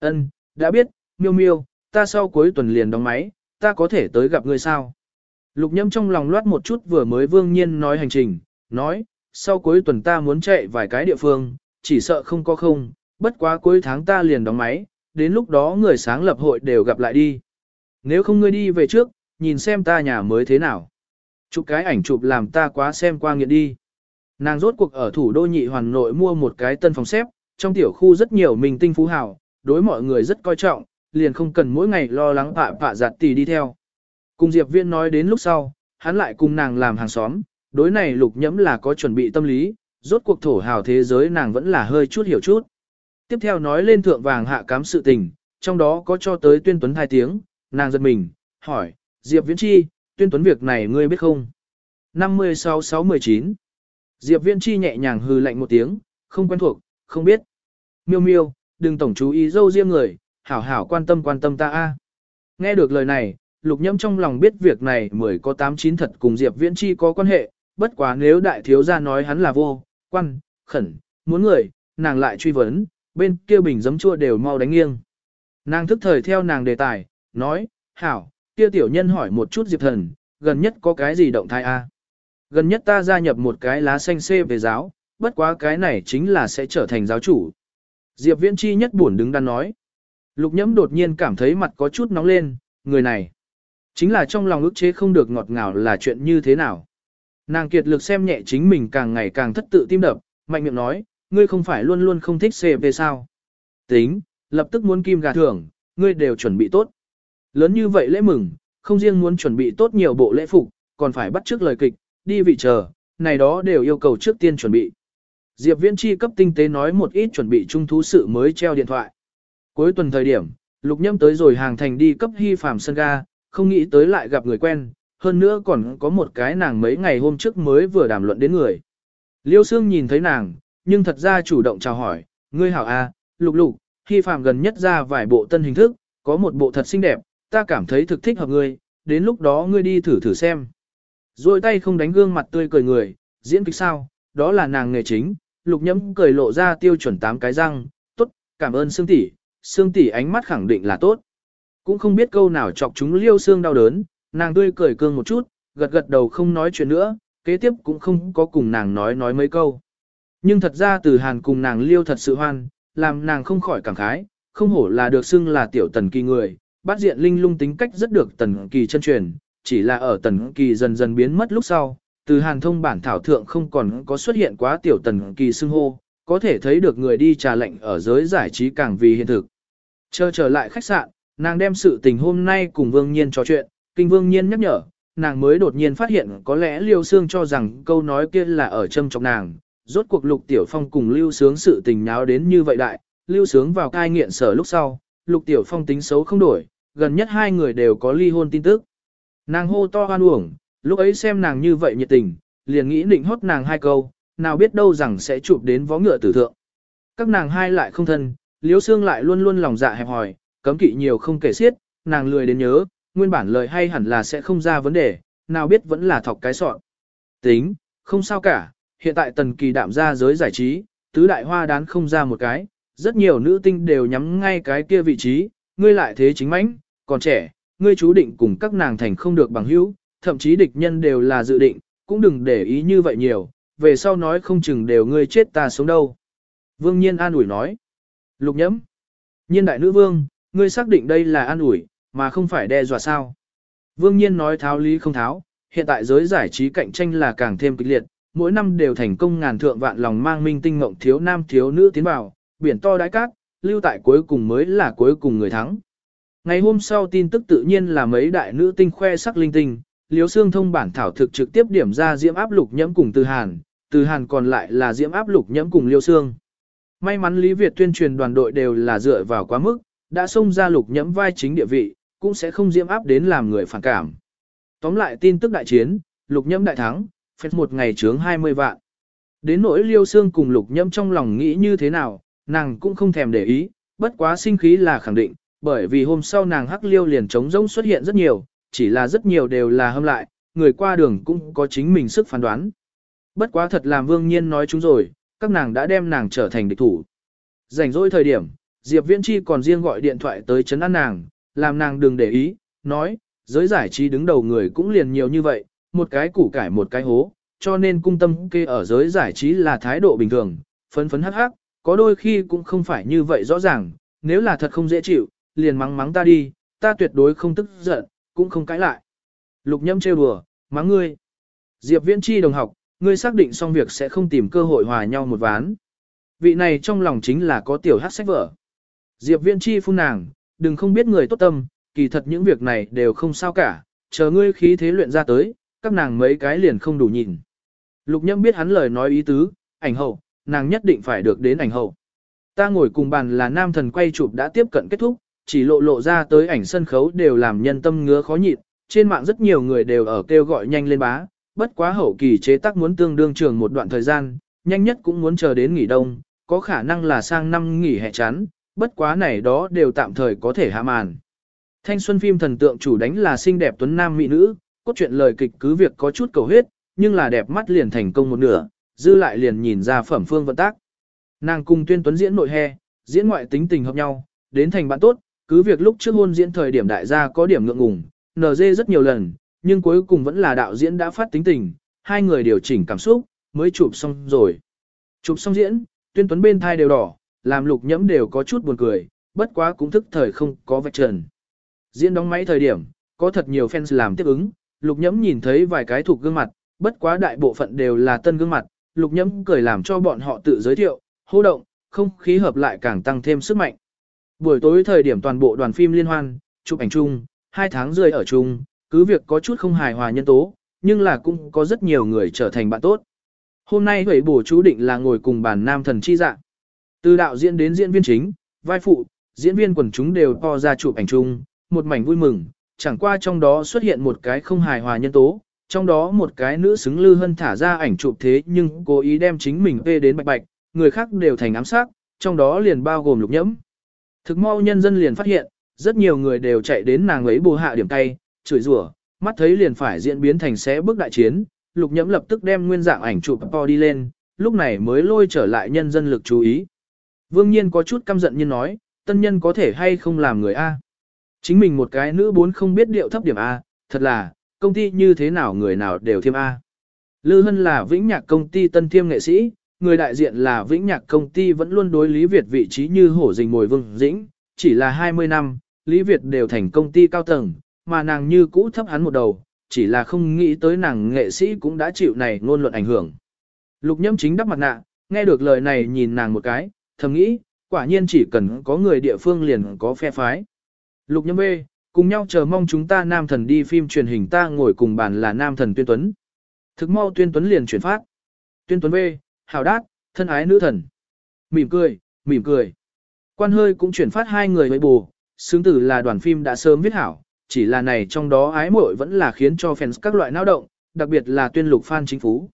[SPEAKER 1] Ân, đã biết, miêu miêu, ta sau cuối tuần liền đóng máy, ta có thể tới gặp ngươi sao? Lục nhâm trong lòng loát một chút vừa mới vương nhiên nói hành trình, nói, sau cuối tuần ta muốn chạy vài cái địa phương, chỉ sợ không có không, bất quá cuối tháng ta liền đóng máy, đến lúc đó người sáng lập hội đều gặp lại đi. Nếu không ngươi đi về trước, nhìn xem ta nhà mới thế nào. Chụp cái ảnh chụp làm ta quá xem qua nghiện đi. Nàng rốt cuộc ở thủ đô nhị hoàn nội mua một cái tân phòng xếp, trong tiểu khu rất nhiều mình tinh phú hào, đối mọi người rất coi trọng, liền không cần mỗi ngày lo lắng pạ pạ giặt tỷ đi theo. Cùng Diệp Viên nói đến lúc sau, hắn lại cùng nàng làm hàng xóm, đối này lục nhẫm là có chuẩn bị tâm lý, rốt cuộc thổ hào thế giới nàng vẫn là hơi chút hiểu chút. Tiếp theo nói lên thượng vàng hạ cám sự tình, trong đó có cho tới tuyên tuấn hai tiếng, nàng giật mình, hỏi, Diệp Viễn Chi, tuyên tuấn việc này ngươi biết không? 56-6-19 Diệp Viễn Chi nhẹ nhàng hư lạnh một tiếng, không quen thuộc, không biết. Miêu miêu, đừng tổng chú ý dâu riêng người, hảo hảo quan tâm quan tâm ta a. Nghe được lời này, lục nhâm trong lòng biết việc này mới có 8-9 thật cùng Diệp Viễn Chi có quan hệ, bất quá nếu đại thiếu gia nói hắn là vô, quan, khẩn, muốn người, nàng lại truy vấn, bên kia bình giấm chua đều mau đánh nghiêng. Nàng thức thời theo nàng đề tài, nói, hảo, kia tiểu nhân hỏi một chút Diệp thần, gần nhất có cái gì động thai a? Gần nhất ta gia nhập một cái lá xanh xê về giáo, bất quá cái này chính là sẽ trở thành giáo chủ. Diệp Viễn Chi nhất buồn đứng đắn nói. Lục nhẫm đột nhiên cảm thấy mặt có chút nóng lên, người này. Chính là trong lòng ức chế không được ngọt ngào là chuyện như thế nào. Nàng kiệt lực xem nhẹ chính mình càng ngày càng thất tự tim đập, mạnh miệng nói, ngươi không phải luôn luôn không thích CP sao. Tính, lập tức muốn kim gà thưởng, ngươi đều chuẩn bị tốt. Lớn như vậy lễ mừng, không riêng muốn chuẩn bị tốt nhiều bộ lễ phục, còn phải bắt trước lời kịch, đi vị chờ, này đó đều yêu cầu trước tiên chuẩn bị. Diệp Viễn Chi cấp tinh tế nói một ít chuẩn bị trung thú sự mới treo điện thoại. Cuối tuần thời điểm, Lục Nhâm tới rồi hàng thành đi cấp hy phàm sân ga, không nghĩ tới lại gặp người quen, hơn nữa còn có một cái nàng mấy ngày hôm trước mới vừa đàm luận đến người. Liêu Sương nhìn thấy nàng, nhưng thật ra chủ động chào hỏi, ngươi hảo a, à, Lục Lục, hy phàm gần nhất ra vài bộ tân hình thức, có một bộ thật xinh đẹp, ta cảm thấy thực thích hợp ngươi, đến lúc đó ngươi đi thử thử xem. Rồi tay không đánh gương mặt tươi cười người, diễn kịch sao, đó là nàng nghề chính, lục nhẫm cười lộ ra tiêu chuẩn tám cái răng, tốt, cảm ơn Sương tỷ, Sương tỷ ánh mắt khẳng định là tốt. Cũng không biết câu nào chọc chúng liêu xương đau đớn, nàng tươi cười cương một chút, gật gật đầu không nói chuyện nữa, kế tiếp cũng không có cùng nàng nói nói mấy câu. Nhưng thật ra từ hàn cùng nàng liêu thật sự hoan, làm nàng không khỏi cảm khái, không hổ là được xưng là tiểu tần kỳ người, bát diện linh lung tính cách rất được tần kỳ chân truyền, chỉ là ở tần kỳ dần dần biến mất lúc sau, từ hàn thông bản thảo thượng không còn có xuất hiện quá tiểu tần kỳ xưng hô, có thể thấy được người đi trà lệnh ở giới giải trí càng vì hiện thực. Chờ trở lại khách sạn, nàng đem sự tình hôm nay cùng Vương Nhiên trò chuyện, kinh Vương Nhiên nhắc nhở, nàng mới đột nhiên phát hiện có lẽ Liêu Sương cho rằng câu nói kia là ở châm trong nàng, rốt cuộc Lục Tiểu Phong cùng Lưu Sướng sự tình nháo đến như vậy đại, Lưu Sướng vào cai nghiện sở lúc sau, Lục Tiểu Phong tính xấu không đổi, gần nhất hai người đều có ly hôn tin tức. Nàng hô to hoan uổng, lúc ấy xem nàng như vậy nhiệt tình, liền nghĩ định hốt nàng hai câu, nào biết đâu rằng sẽ chụp đến vó ngựa tử thượng. Các nàng hai lại không thân, liếu xương lại luôn luôn lòng dạ hẹp hòi, cấm kỵ nhiều không kể xiết, nàng lười đến nhớ, nguyên bản lời hay hẳn là sẽ không ra vấn đề, nào biết vẫn là thọc cái sọn. Tính, không sao cả, hiện tại tần kỳ đạm ra giới giải trí, tứ đại hoa đán không ra một cái, rất nhiều nữ tinh đều nhắm ngay cái kia vị trí, ngươi lại thế chính mãnh, còn trẻ, ngươi chú định cùng các nàng thành không được bằng hữu, thậm chí địch nhân đều là dự định, cũng đừng để ý như vậy nhiều, về sau nói không chừng đều ngươi chết ta sống đâu. Vương Nhiên an ủi nói. Lục nhẫm. Nhiên đại nữ vương, ngươi xác định đây là an ủi, mà không phải đe dọa sao. Vương Nhiên nói tháo lý không tháo, hiện tại giới giải trí cạnh tranh là càng thêm kịch liệt, mỗi năm đều thành công ngàn thượng vạn lòng mang minh tinh ngộng thiếu nam thiếu nữ tiến vào, biển to đái cát, lưu tại cuối cùng mới là cuối cùng người thắng. Ngày hôm sau tin tức tự nhiên là mấy đại nữ tinh khoe sắc linh tinh, Liễu Xương thông bản thảo thực trực tiếp điểm ra diễm áp lục nhẫm cùng Từ Hàn, Từ Hàn còn lại là diễm áp lục nhẫm cùng Liêu Xương. May mắn Lý Việt tuyên truyền đoàn đội đều là dựa vào quá mức, đã xông ra lục nhẫm vai chính địa vị, cũng sẽ không diễm áp đến làm người phản cảm. Tóm lại tin tức đại chiến, lục nhẫm đại thắng, phết một ngày trướng 20 vạn. Đến nỗi liêu xương cùng lục nhâm trong lòng nghĩ như thế nào, nàng cũng không thèm để ý, bất quá sinh khí là khẳng định, bởi vì hôm sau nàng hắc liêu liền trống rỗng xuất hiện rất nhiều, chỉ là rất nhiều đều là hâm lại, người qua đường cũng có chính mình sức phán đoán. Bất quá thật làm vương nhiên nói chúng rồi, các nàng đã đem nàng trở thành địch thủ. Rảnh rỗi thời điểm, Diệp Viễn Chi còn riêng gọi điện thoại tới chấn an nàng, làm nàng đừng để ý, nói, giới giải trí đứng đầu người cũng liền nhiều như vậy, một cái củ cải một cái hố, cho nên cung tâm kê ở giới giải trí là thái độ bình thường, phấn phấn hắc hắc, có đôi khi cũng không phải như vậy rõ ràng, nếu là thật không dễ chịu, liền mắng mắng ta đi, ta tuyệt đối không tức giận, cũng không cãi lại. Lục nhâm trêu đùa, mắng ngươi. Diệp Viễn Chi đồng học, ngươi xác định xong việc sẽ không tìm cơ hội hòa nhau một ván. Vị này trong lòng chính là có tiểu hát sách vở. Diệp Viễn Chi phun nàng, đừng không biết người tốt tâm, kỳ thật những việc này đều không sao cả, chờ ngươi khí thế luyện ra tới, các nàng mấy cái liền không đủ nhìn. Lục nhâm biết hắn lời nói ý tứ, ảnh hậu, nàng nhất định phải được đến ảnh hậu. Ta ngồi cùng bàn là nam thần quay chụp đã tiếp cận kết thúc, chỉ lộ lộ ra tới ảnh sân khấu đều làm nhân tâm ngứa khó nhịn, trên mạng rất nhiều người đều ở kêu gọi nhanh lên bá, bất quá hậu kỳ chế tác muốn tương đương trường một đoạn thời gian, nhanh nhất cũng muốn chờ đến nghỉ đông, có khả năng là sang năm nghỉ hè chán, bất quá này đó đều tạm thời có thể hạ màn. Thanh xuân phim thần tượng chủ đánh là xinh đẹp tuấn nam mỹ nữ, cốt truyện lời kịch cứ việc có chút cầu huyết, nhưng là đẹp mắt liền thành công một nửa, dư lại liền nhìn ra phẩm phương vận tác. Nàng cùng tuyên tuấn diễn nội he, diễn ngoại tính tình hợp nhau, đến thành bạn tốt, cứ việc lúc trước hôn diễn thời điểm đại gia có điểm ngượng ngùng, NG rất nhiều lần, nhưng cuối cùng vẫn là đạo diễn đã phát tính tình, hai người điều chỉnh cảm xúc, mới chụp xong rồi. Chụp xong diễn, tuyên tuấn bên thai đều đỏ, làm lục nhẫm đều có chút buồn cười, bất quá cũng thức thời không có vạch trần. Diễn đóng máy thời điểm, có thật nhiều fans làm tiếp ứng, lục nhẫm nhìn thấy vài cái thuộc gương mặt, bất quá đại bộ phận đều là tân gương mặt, lục nhẫm cười làm cho bọn họ tự giới thiệu, hô động, không khí hợp lại càng tăng thêm sức mạnh. Buổi tối thời điểm toàn bộ đoàn phim liên hoan, chụp ảnh chung, hai tháng rơi ở chung, cứ việc có chút không hài hòa nhân tố, nhưng là cũng có rất nhiều người trở thành bạn tốt. Hôm nay Huệ bổ chú định là ngồi cùng bàn nam thần chi dạng. Từ đạo diễn đến diễn viên chính, vai phụ, diễn viên quần chúng đều to ra chụp ảnh chung, một mảnh vui mừng, chẳng qua trong đó xuất hiện một cái không hài hòa nhân tố, trong đó một cái nữ xứng lư hân thả ra ảnh chụp thế nhưng cố ý đem chính mình phê đến bạch bạch, người khác đều thành ám sát, trong đó liền bao gồm lục nhẫm. Thực mau nhân dân liền phát hiện, rất nhiều người đều chạy đến nàng ấy bù hạ điểm tay, chửi rủa, mắt thấy liền phải diễn biến thành xé bước đại chiến, lục nhẫm lập tức đem nguyên dạng ảnh chụp po đi lên, lúc này mới lôi trở lại nhân dân lực chú ý. Vương nhiên có chút căm giận như nói, tân nhân có thể hay không làm người A. Chính mình một cái nữ bốn không biết điệu thấp điểm A, thật là, công ty như thế nào người nào đều thiêm A. Lư Hân là vĩnh nhạc công ty tân thiêm nghệ sĩ, người đại diện là vĩnh nhạc công ty vẫn luôn đối Lý Việt vị trí như hổ rình mồi vương dĩnh, chỉ là 20 năm, Lý Việt đều thành công ty cao tầng, mà nàng như cũ thấp hắn một đầu, chỉ là không nghĩ tới nàng nghệ sĩ cũng đã chịu này ngôn luận ảnh hưởng. Lục nhâm chính đắp mặt nạ, nghe được lời này nhìn nàng một cái, thầm nghĩ, quả nhiên chỉ cần có người địa phương liền có phe phái. Lục nhâm B, cùng nhau chờ mong chúng ta nam thần đi phim truyền hình ta ngồi cùng bàn là nam thần tuyên tuấn. Thực mau tuyên tuấn liền chuyển phát. Tuyên tuấn B, hào đát, thân ái nữ thần. Mỉm cười, mỉm cười. Quan hơi cũng chuyển phát hai người với bù, xứng tử là đoàn phim đã sớm viết hảo, chỉ là này trong đó ái muội vẫn là khiến cho fans các loại náo động, đặc biệt là tuyên lục fan chính phú.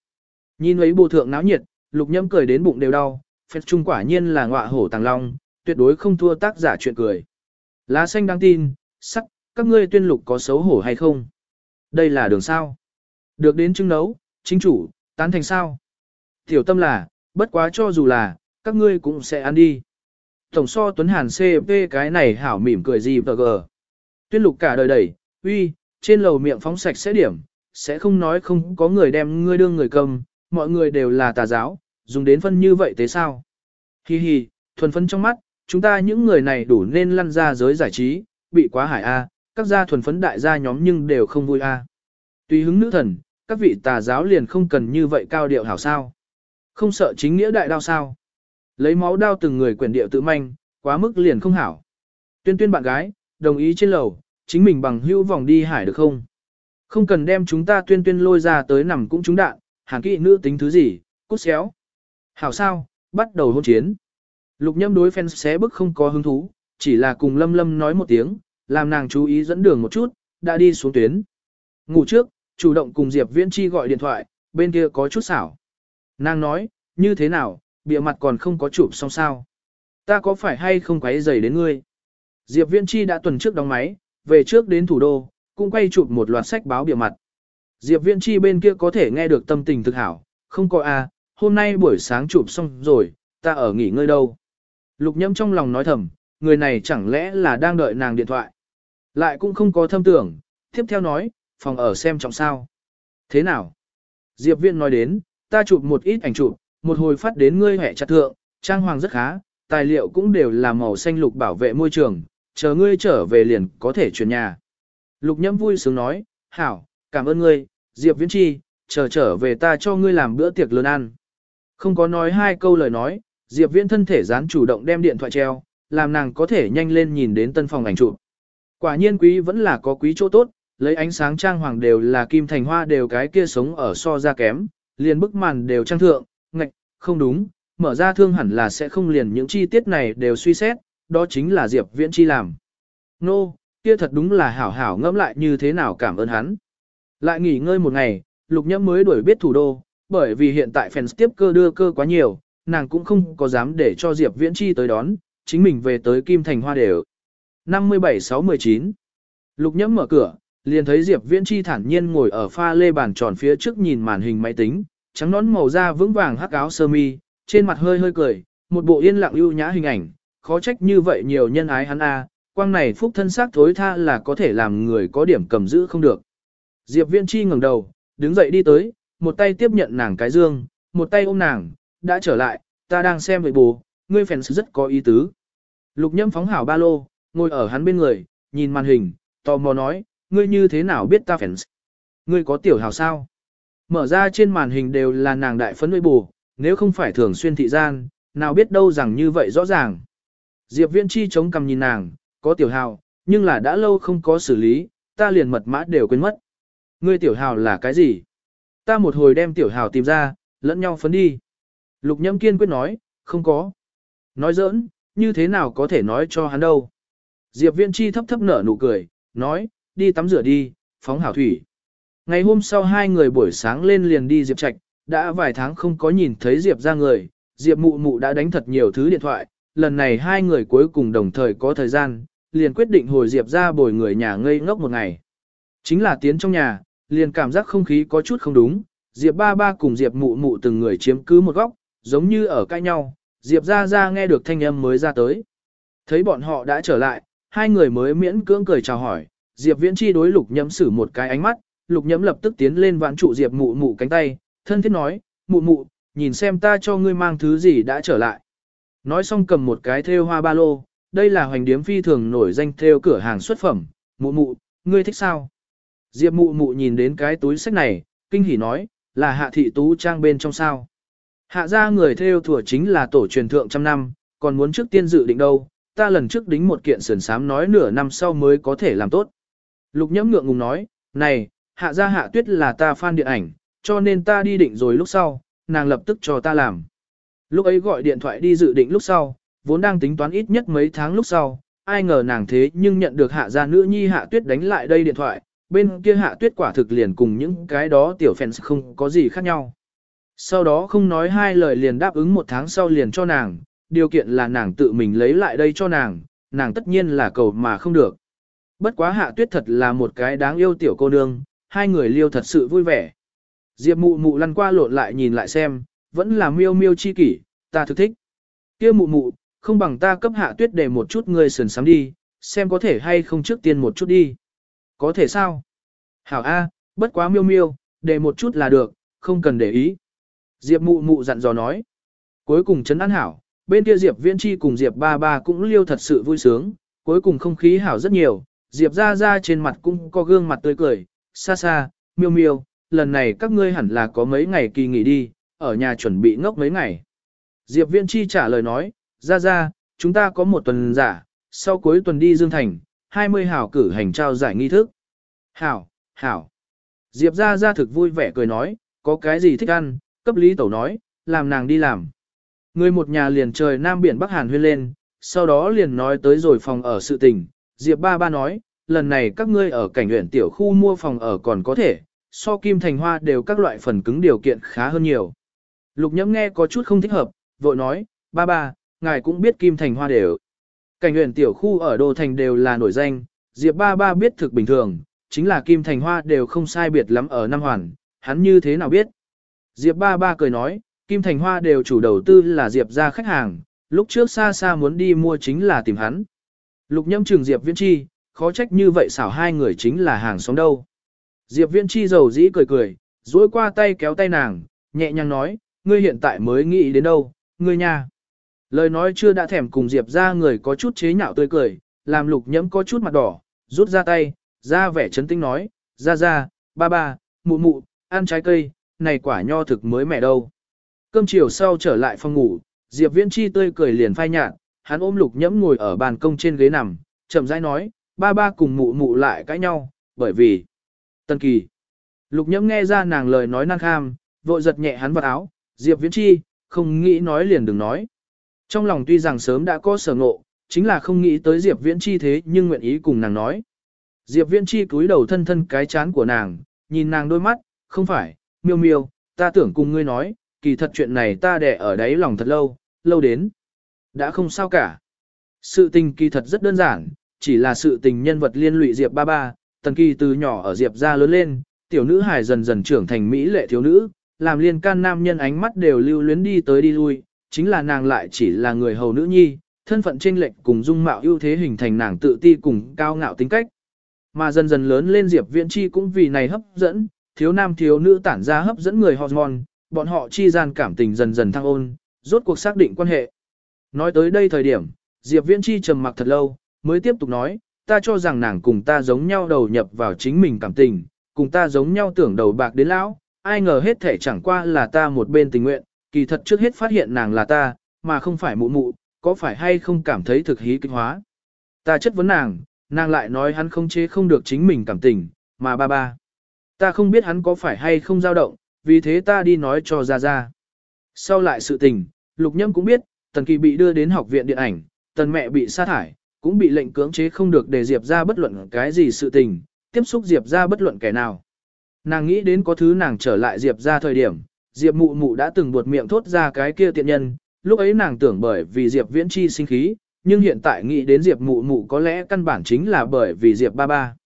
[SPEAKER 1] Nhìn ấy bù thượng náo nhiệt, lục nhâm cười đến bụng đều đau, fans trung quả nhiên là ngọa hổ tàng long, tuyệt đối không thua tác giả chuyện cười. Lá xanh đáng tin, sắc, các ngươi tuyên lục có xấu hổ hay không? Đây là đường sao? Được đến chứng nấu, chính chủ, tán thành sao? Tiểu tâm là, bất quá cho dù là, các ngươi cũng sẽ ăn đi. Tổng so Tuấn Hàn CP cái này hảo mỉm cười gì vờ gờ. Tuyên lục cả đời đẩy, uy, trên lầu miệng phóng sạch sẽ điểm, sẽ không nói không có người đem ngươi đương người cầm, mọi người đều là tà giáo, dùng đến phân như vậy thế sao? Hi hi, thuần phân trong mắt, chúng ta những người này đủ nên lăn ra giới giải trí, bị quá hải a, các gia thuần phấn đại gia nhóm nhưng đều không vui a. Tùy hứng nữ thần, các vị tà giáo liền không cần như vậy cao điệu hảo sao. Không sợ chính nghĩa đại đao sao. Lấy máu đao từng người quyển điệu tự manh, quá mức liền không hảo. Tuyên tuyên bạn gái, đồng ý trên lầu, chính mình bằng hữu vòng đi hải được không? Không cần đem chúng ta tuyên tuyên lôi ra tới nằm cũng trúng đạn, hàn kỵ nữ tính thứ gì, cút xéo. Hảo sao, bắt đầu hôn chiến. Lục nhâm đối phen xé bức không có hứng thú, chỉ là cùng lâm lâm nói một tiếng, làm nàng chú ý dẫn đường một chút, đã đi xuống tuyến. Ngủ trước, chủ động cùng Diệp Viễn Chi gọi điện thoại, bên kia có chút xảo. Nàng nói, như thế nào, bịa mặt còn không có chụp xong sao. Ta có phải hay không quấy rầy đến ngươi? Diệp Viễn Chi đã tuần trước đóng máy, về trước đến thủ đô, cũng quay chụp một loạt sách báo bìa mặt. Diệp Viễn Chi bên kia có thể nghe được tâm tình thực hảo, không có a, à, hôm nay buổi sáng chụp xong rồi, ta ở nghỉ ngơi đâu. Lục nhâm trong lòng nói thầm, người này chẳng lẽ là đang đợi nàng điện thoại. Lại cũng không có thâm tưởng, tiếp theo nói, phòng ở xem trọng sao. Thế nào? Diệp Viễn nói đến, ta chụp một ít ảnh chụp, một hồi phát đến ngươi hệ chặt thượng, trang hoàng rất khá, tài liệu cũng đều là màu xanh lục bảo vệ môi trường, chờ ngươi trở về liền có thể chuyển nhà. Lục nhâm vui sướng nói, hảo, cảm ơn ngươi, Diệp Viễn Chi, chờ trở về ta cho ngươi làm bữa tiệc lớn ăn. Không có nói hai câu lời nói, Diệp Viễn thân thể dán chủ động đem điện thoại treo, làm nàng có thể nhanh lên nhìn đến tân phòng ảnh chụp. Quả nhiên quý vẫn là có quý chỗ tốt, lấy ánh sáng trang hoàng đều là kim thành hoa đều cái kia sống ở so ra kém, liền bức màn đều trang thượng, ngạch, không đúng, mở ra thương hẳn là sẽ không liền những chi tiết này đều suy xét, đó chính là Diệp Viễn Chi làm. Nô, no, kia thật đúng là hảo hảo ngẫm lại như thế nào cảm ơn hắn. Lại nghỉ ngơi một ngày, Lục Nhâm mới đuổi biết thủ đô, bởi vì hiện tại fans tiếp cơ đưa cơ quá nhiều, nàng cũng không có dám để cho Diệp Viễn Chi tới đón, chính mình về tới Kim Thành Hoa đều. 57-6-19 Lục Nhâm mở cửa, liền thấy Diệp Viễn Chi thản nhiên ngồi ở pha lê bàn tròn phía trước nhìn màn hình máy tính, trắng nón màu da vững vàng hắc áo sơ mi, trên mặt hơi hơi cười, một bộ yên lặng ưu nhã hình ảnh, khó trách như vậy nhiều nhân ái hắn a, quang này phúc thân xác thối tha là có thể làm người có điểm cầm giữ không được. Diệp Viễn Chi ngẩng đầu, đứng dậy đi tới, một tay tiếp nhận nàng cái dương, một tay ôm nàng, đã trở lại, ta đang xem với bố, ngươi phèn rất có ý tứ. Lục Nhâm phóng hảo ba lô, ngồi ở hắn bên người, nhìn màn hình, tò mò nói, ngươi như thế nào biết ta fans? Ngươi có tiểu hào sao? Mở ra trên màn hình đều là nàng đại phấn nội bù, nếu không phải thường xuyên thị gian, nào biết đâu rằng như vậy rõ ràng. Diệp Viễn Chi chống cằm nhìn nàng, có tiểu hào, nhưng là đã lâu không có xử lý, ta liền mật mã đều quên mất. Ngươi tiểu hào là cái gì? Ta một hồi đem tiểu hào tìm ra, lẫn nhau phấn đi. Lục nhâm kiên quyết nói, không có. Nói giỡn, như thế nào có thể nói cho hắn đâu. Diệp Viễn Chi thấp thấp nở nụ cười, nói, đi tắm rửa đi, phóng hảo thủy. Ngày hôm sau hai người buổi sáng lên liền đi Diệp Trạch, đã vài tháng không có nhìn thấy Diệp ra người, Diệp mụ mụ đã đánh thật nhiều thứ điện thoại, lần này hai người cuối cùng đồng thời có thời gian, liền quyết định hồi Diệp ra bồi người nhà ngây ngốc một ngày. Chính là tiến trong nhà, liền cảm giác không khí có chút không đúng, Diệp ba ba cùng Diệp mụ mụ từng người chiếm cứ một góc, giống như ở cãi nhau, Diệp ra ra nghe được thanh âm mới ra tới. Thấy bọn họ đã trở lại, hai người mới miễn cưỡng cười chào hỏi, Diệp viễn chi đối lục nhẫm sử một cái ánh mắt, lục nhẫm lập tức tiến lên vãn trụ Diệp mụ mụ cánh tay, thân thiết nói, mụ mụ, nhìn xem ta cho ngươi mang thứ gì đã trở lại. Nói xong cầm một cái thêu hoa ba lô, đây là hoành điếm phi thường nổi danh thêu cửa hàng xuất phẩm, mụ mụ, ngươi thích sao? Diệp mụ mụ nhìn đến cái túi sách này, kinh hỉ nói, là hạ thị tú trang bên trong sao. Hạ gia người thêu thủa chính là tổ truyền thượng trăm năm, còn muốn trước tiên dự định đâu, ta lần trước đính một kiện sườn sám nói nửa năm sau mới có thể làm tốt. Lục nhẫm ngượng ngùng nói, này, hạ Gia hạ tuyết là ta fan điện ảnh, cho nên ta đi định rồi lúc sau, nàng lập tức cho ta làm. Lúc ấy gọi điện thoại đi dự định lúc sau, vốn đang tính toán ít nhất mấy tháng lúc sau, ai ngờ nàng thế nhưng nhận được hạ gia nữ nhi hạ tuyết đánh lại đây điện thoại, bên kia hạ tuyết quả thực liền cùng những cái đó tiểu fans không có gì khác nhau. Sau đó không nói hai lời liền đáp ứng một tháng sau liền cho nàng, điều kiện là nàng tự mình lấy lại đây cho nàng, nàng tất nhiên là cầu mà không được. Bất quá hạ tuyết thật là một cái đáng yêu tiểu cô nương, hai người liêu thật sự vui vẻ. Diệp mụ mụ lăn qua lộn lại nhìn lại xem, vẫn là miêu miêu chi kỷ, ta thực thích. kia mụ mụ, không bằng ta cấp hạ tuyết để một chút người sườn sắm đi, xem có thể hay không trước tiên một chút đi. Có thể sao? Hảo A, bất quá miêu miêu, để một chút là được, không cần để ý. Diệp mụ mụ dặn dò nói. Cuối cùng chấn an hảo, bên kia Diệp viễn chi cùng Diệp ba ba cũng liêu thật sự vui sướng, cuối cùng không khí hảo rất nhiều, Diệp ra ra trên mặt cũng có gương mặt tươi cười, xa xa, miêu miêu, lần này các ngươi hẳn là có mấy ngày kỳ nghỉ đi, ở nhà chuẩn bị ngốc mấy ngày. Diệp viễn chi trả lời nói, ra ra, chúng ta có một tuần giả, sau cuối tuần đi Dương Thành, 20 hảo cử hành trao giải nghi thức. Hảo, hảo. Diệp ra ra thực vui vẻ cười nói, có cái gì thích ăn, cấp lý tẩu nói, làm nàng đi làm. Người một nhà liền trời Nam Biển Bắc Hàn huyên lên, sau đó liền nói tới rồi phòng ở sự tình. Diệp ba ba nói, lần này các ngươi ở cảnh huyện tiểu khu mua phòng ở còn có thể, so kim thành hoa đều các loại phần cứng điều kiện khá hơn nhiều. Lục nhẫm nghe có chút không thích hợp, vội nói, ba ba, ngài cũng biết kim thành hoa đều. Cảnh huyện tiểu khu ở đô thành đều là nổi danh, Diệp ba ba biết thực bình thường, chính là kim thành hoa đều không sai biệt lắm ở Nam Hoàn, hắn như thế nào biết. Diệp ba ba cười nói, kim thành hoa đều chủ đầu tư là Diệp ra khách hàng, lúc trước xa xa muốn đi mua chính là tìm hắn. Lục nhâm trường Diệp viễn chi, khó trách như vậy xảo hai người chính là hàng xóm đâu. Diệp viễn chi giàu dĩ cười cười, duỗi qua tay kéo tay nàng, nhẹ nhàng nói, ngươi hiện tại mới nghĩ đến đâu, ngươi nha. Lời nói chưa đã thèm cùng Diệp ra người có chút chế nhạo tươi cười, làm lục nhẫm có chút mặt đỏ, rút ra tay, ra vẻ chấn tĩnh nói, ra ra, ba ba, mụ mụ, ăn trái cây, này quả nho thực mới mẻ đâu. Cơm chiều sau trở lại phòng ngủ, Diệp Viễn Chi tươi cười liền phai nhạt, hắn ôm lục nhẫm ngồi ở bàn công trên ghế nằm, chậm rãi nói, ba ba cùng mụ mụ lại cãi nhau, bởi vì... Tân kỳ. Lục nhẫm nghe ra nàng lời nói năng kham, vội giật nhẹ hắn vào áo, Diệp Viễn Chi, không nghĩ nói liền đừng nói. Trong lòng tuy rằng sớm đã có sở ngộ, chính là không nghĩ tới Diệp Viễn Chi thế nhưng nguyện ý cùng nàng nói. Diệp Viễn Chi cúi đầu thân thân cái chán của nàng, nhìn nàng đôi mắt, không phải, miêu miêu, ta tưởng cùng ngươi nói, kỳ thật chuyện này ta đẻ ở đáy lòng thật lâu, lâu đến. Đã không sao cả. Sự tình kỳ thật rất đơn giản, chỉ là sự tình nhân vật liên lụy Diệp ba ba, tần kỳ từ nhỏ ở Diệp ra lớn lên, tiểu nữ hài dần dần trưởng thành mỹ lệ thiếu nữ, làm liên can nam nhân ánh mắt đều lưu luyến đi tới đi lui, chính là nàng lại chỉ là người hầu nữ nhi, thân phận chênh lệch cùng dung mạo ưu thế hình thành nàng tự ti cùng cao ngạo tính cách. Mà dần dần lớn lên Diệp Viễn Chi cũng vì này hấp dẫn, thiếu nam thiếu nữ tản ra hấp dẫn người hormone, bọn họ chi gian cảm tình dần dần thăng ôn, rốt cuộc xác định quan hệ. Nói tới đây thời điểm, Diệp Viễn Chi trầm mặc thật lâu, mới tiếp tục nói, ta cho rằng nàng cùng ta giống nhau đầu nhập vào chính mình cảm tình, cùng ta giống nhau tưởng đầu bạc đến lão, ai ngờ hết thể chẳng qua là ta một bên tình nguyện, kỳ thật trước hết phát hiện nàng là ta, mà không phải mụ mụ, có phải hay không cảm thấy thực hí kinh hóa. Ta chất vấn nàng, nàng lại nói hắn không chế không được chính mình cảm tình, mà ba ba. Ta không biết hắn có phải hay không dao động, vì thế ta đi nói cho ra ra. Sau lại sự tình, Lục Nhâm cũng biết, Tần Kỳ bị đưa đến học viện điện ảnh, Tần mẹ bị sa thải, cũng bị lệnh cưỡng chế không được để Diệp ra bất luận cái gì sự tình, tiếp xúc Diệp ra bất luận kẻ nào. Nàng nghĩ đến có thứ nàng trở lại Diệp ra thời điểm, Diệp mụ mụ đã từng buột miệng thốt ra cái kia tiện nhân, lúc ấy nàng tưởng bởi vì Diệp viễn chi sinh khí, nhưng hiện tại nghĩ đến Diệp mụ mụ có lẽ căn bản chính là bởi vì Diệp ba ba.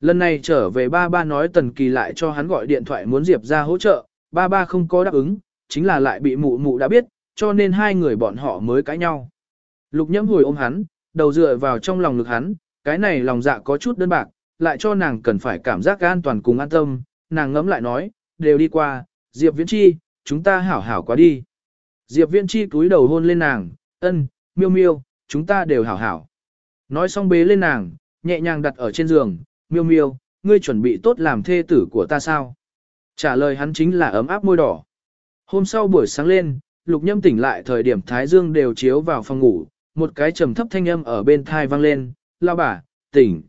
[SPEAKER 1] Lần này trở về ba ba nói Tần Kỳ lại cho hắn gọi điện thoại muốn Diệp ra hỗ trợ, ba ba không có đáp ứng, chính là lại bị mụ mụ đã biết, cho nên hai người bọn họ mới cãi nhau. Lục nhẫm hồi ôm hắn, đầu dựa vào trong lòng ngực hắn, cái này lòng dạ có chút đơn bạc, lại cho nàng cần phải cảm giác an toàn cùng an tâm, nàng ngẫm lại nói, đều đi qua, Diệp Viễn Chi, chúng ta hảo hảo quá đi. Diệp Viễn Chi cúi đầu hôn lên nàng, ân, miêu miêu, chúng ta đều hảo hảo. Nói xong bế lên nàng, nhẹ nhàng đặt ở trên giường, miêu miêu, ngươi chuẩn bị tốt làm thê tử của ta sao? Trả lời hắn chính là ấm áp môi đỏ. Hôm sau buổi sáng lên, lục nhâm tỉnh lại thời điểm Thái Dương đều chiếu vào phòng ngủ, một cái trầm thấp thanh âm ở bên thai vang lên, lao bà, tỉnh.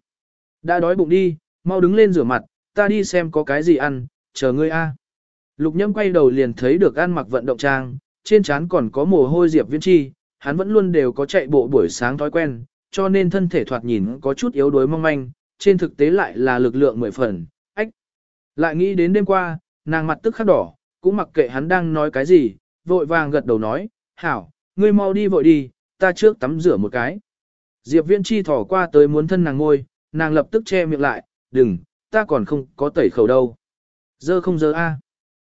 [SPEAKER 1] Đã đói bụng đi, mau đứng lên rửa mặt, ta đi xem có cái gì ăn, chờ ngươi a. Lục nhâm quay đầu liền thấy được ăn mặc vận động trang, trên trán còn có mồ hôi diệp viên chi, hắn vẫn luôn đều có chạy bộ buổi sáng thói quen, cho nên thân thể thoạt nhìn có chút yếu đuối mong manh, trên thực tế lại là lực lượng mười phần, ách. Lại nghĩ đến đêm qua, nàng mặt tức khắc đỏ, cũng mặc kệ hắn đang nói cái gì, vội vàng gật đầu nói, hảo, ngươi mau đi vội đi, ta trước tắm rửa một cái. Diệp viên chi thỏ qua tới muốn thân nàng ngôi, nàng lập tức che miệng lại, đừng, ta còn không có tẩy khẩu đâu. Dơ không dơ a.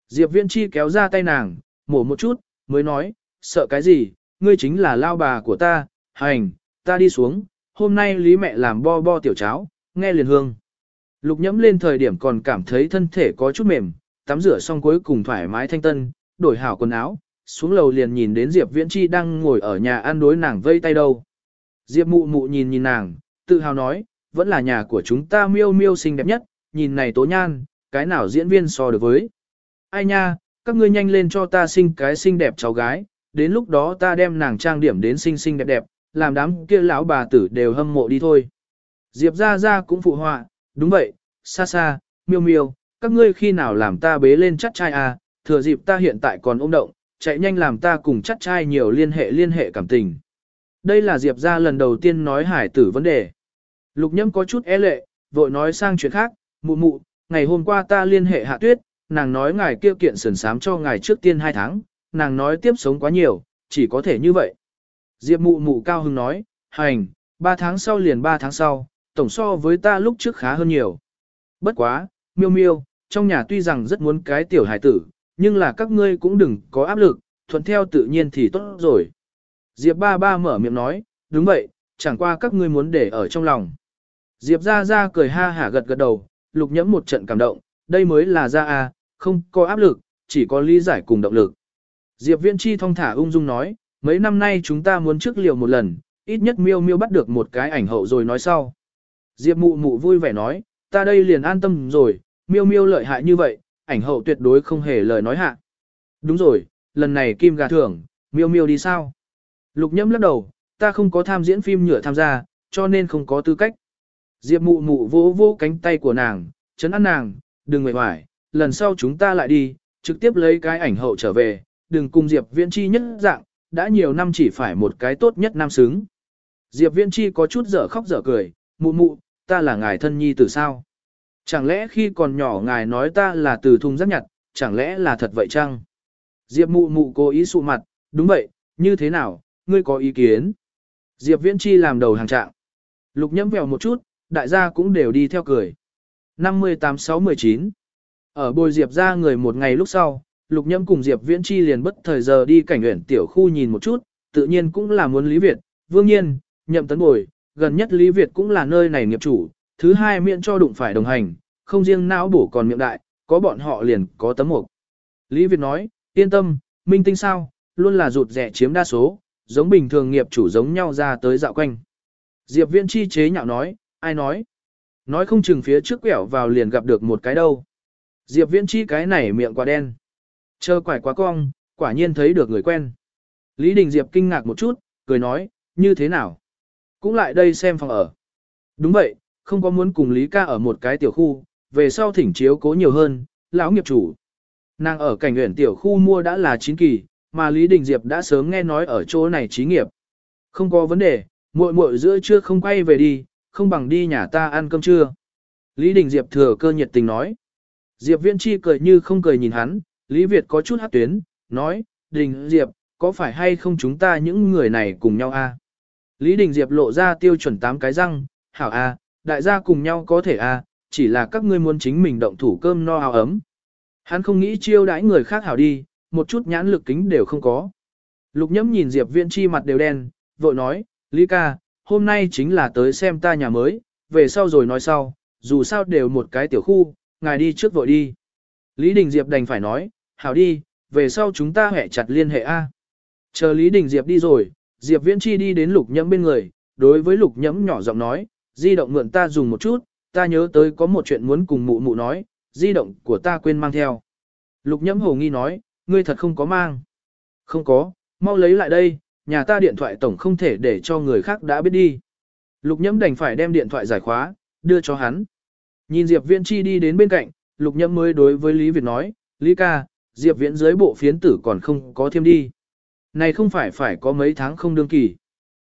[SPEAKER 1] Diệp viên chi kéo ra tay nàng, mổ một chút, mới nói, sợ cái gì, ngươi chính là lao bà của ta, hành, ta đi xuống, hôm nay lý mẹ làm bo bo tiểu cháo, nghe liền hương. Lục nhẫm lên thời điểm còn cảm thấy thân thể có chút mềm, tắm rửa xong cuối cùng thoải mái thanh tân, đổi hảo quần áo, xuống lầu liền nhìn đến Diệp Viễn Chi đang ngồi ở nhà ăn đối nàng vây tay đâu. Diệp mụ mụ nhìn nhìn nàng, tự hào nói, vẫn là nhà của chúng ta miêu miêu xinh đẹp nhất, nhìn này tố nhan, cái nào diễn viên so được với. Ai nha, các ngươi nhanh lên cho ta sinh cái xinh đẹp cháu gái, đến lúc đó ta đem nàng trang điểm đến xinh xinh đẹp đẹp, làm đám kia lão bà tử đều hâm mộ đi thôi. Diệp ra ra cũng phụ họa, đúng vậy, xa xa, miêu miêu, các ngươi khi nào làm ta bế lên chắc trai à, thừa dịp ta hiện tại còn ôm động, chạy nhanh làm ta cùng chắc trai nhiều liên hệ liên hệ cảm tình. Đây là Diệp ra lần đầu tiên nói hải tử vấn đề. Lục nhâm có chút e lệ, vội nói sang chuyện khác, mụ mụ, ngày hôm qua ta liên hệ hạ tuyết, nàng nói ngài kia kiện sườn sám cho ngài trước tiên 2 tháng, nàng nói tiếp sống quá nhiều, chỉ có thể như vậy. Diệp mụ mụ cao hưng nói, hành, 3 tháng sau liền 3 tháng sau, tổng so với ta lúc trước khá hơn nhiều. Bất quá, miêu miêu, trong nhà tuy rằng rất muốn cái tiểu hải tử, nhưng là các ngươi cũng đừng có áp lực, thuận theo tự nhiên thì tốt rồi. Diệp ba ba mở miệng nói, đúng vậy, chẳng qua các ngươi muốn để ở trong lòng. Diệp ra ra cười ha hả gật gật đầu, lục nhẫm một trận cảm động, đây mới là ra a, không có áp lực, chỉ có lý giải cùng động lực. Diệp Viễn Chi thong thả ung dung nói, mấy năm nay chúng ta muốn trước liều một lần, ít nhất miêu miêu bắt được một cái ảnh hậu rồi nói sau. Diệp mụ mụ vui vẻ nói, ta đây liền an tâm rồi, miêu miêu lợi hại như vậy, ảnh hậu tuyệt đối không hề lời nói hạ. Đúng rồi, lần này kim gà thưởng, miêu miêu đi sao? Lục nhâm lắc đầu, ta không có tham diễn phim nhựa tham gia, cho nên không có tư cách. Diệp mụ mụ vỗ vỗ cánh tay của nàng, chấn an nàng, đừng ngồi hoài, lần sau chúng ta lại đi, trực tiếp lấy cái ảnh hậu trở về, đừng cùng Diệp Viễn Chi nhất dạng, đã nhiều năm chỉ phải một cái tốt nhất nam xứng. Diệp Viễn Chi có chút dở khóc dở cười, mụ mụ, ta là ngài thân nhi từ sao? Chẳng lẽ khi còn nhỏ ngài nói ta là từ thùng rác nhặt, chẳng lẽ là thật vậy chăng? Diệp mụ mụ cố ý sụ mặt, đúng vậy, như thế nào, ngươi có ý kiến? Diệp Viễn Chi làm đầu hàng trạng. Lục nhẫm vèo một chút, đại gia cũng đều đi theo cười. 58-6-19 Ở bồi Diệp ra người một ngày lúc sau, Lục nhẫm cùng Diệp Viễn Chi liền bất thời giờ đi cảnh huyện tiểu khu nhìn một chút, tự nhiên cũng là muốn Lý Việt, Vương Nhiên, Nhậm Tấn Bồi, gần nhất Lý Việt cũng là nơi này nghiệp chủ, thứ hai miệng cho đụng phải đồng hành, không riêng não bổ còn miệng đại, có bọn họ liền có tấm mục. Lý Việt nói, yên tâm, minh tinh sao, luôn là rụt rẻ chiếm đa số, giống bình thường nghiệp chủ giống nhau ra tới dạo quanh. Diệp Viễn Chi chế nhạo nói, ai nói? Nói không chừng phía trước quẹo vào liền gặp được một cái đâu. Diệp Viễn Chi cái này miệng quá đen. Chờ quải quá cong, quả nhiên thấy được người quen. Lý Đình Diệp kinh ngạc một chút, cười nói, như thế nào? Cũng lại đây xem phòng ở. Đúng vậy, không có muốn cùng Lý ca ở một cái tiểu khu, về sau thỉnh chiếu cố nhiều hơn, lão nghiệp chủ. Nàng ở cảnh huyện tiểu khu mua đã là 9 kỳ, mà Lý Đình Diệp đã sớm nghe nói ở chỗ này trí nghiệp. Không có vấn đề, muội muội giữa trưa không quay về đi, không bằng đi nhà ta ăn cơm trưa. Lý Đình Diệp thừa cơ nhiệt tình nói. Diệp Viễn Chi cười như không cười nhìn hắn, Lý Việt có chút hát tuyến, nói, Đình Diệp, có phải hay không chúng ta những người này cùng nhau a? Lý Đình Diệp lộ ra tiêu chuẩn 8 cái răng, hảo a, đại gia cùng nhau có thể à? chỉ là các ngươi muốn chính mình động thủ cơm no áo ấm. Hắn không nghĩ chiêu đãi người khác hảo đi, một chút nhãn lực kính đều không có. Lục nhẫm nhìn Diệp Viễn Chi mặt đều đen, vội nói, Lý ca, hôm nay chính là tới xem ta nhà mới, về sau rồi nói sau, dù sao đều một cái tiểu khu, ngài đi trước vội đi. Lý Đình Diệp đành phải nói, hảo đi, về sau chúng ta hẹ chặt liên hệ A. Chờ Lý Đình Diệp đi rồi, Diệp Viễn Chi đi đến lục nhẫm bên người, đối với lục nhẫm nhỏ giọng nói, di động mượn ta dùng một chút, ta nhớ tới có một chuyện muốn cùng mụ mụ nói, di động của ta quên mang theo. Lục nhẫm hồ nghi nói, ngươi thật không có mang. Không có, mau lấy lại đây, nhà ta điện thoại tổng không thể để cho người khác đã biết đi. Lục nhẫm đành phải đem điện thoại giải khóa, đưa cho hắn. Nhìn Diệp Viễn Chi đi đến bên cạnh, Lục nhẫm mới đối với Lý Việt nói, Lý ca, Diệp Viễn dưới bộ phiến tử còn không có thêm đi. Này không phải phải có mấy tháng không đương kỳ.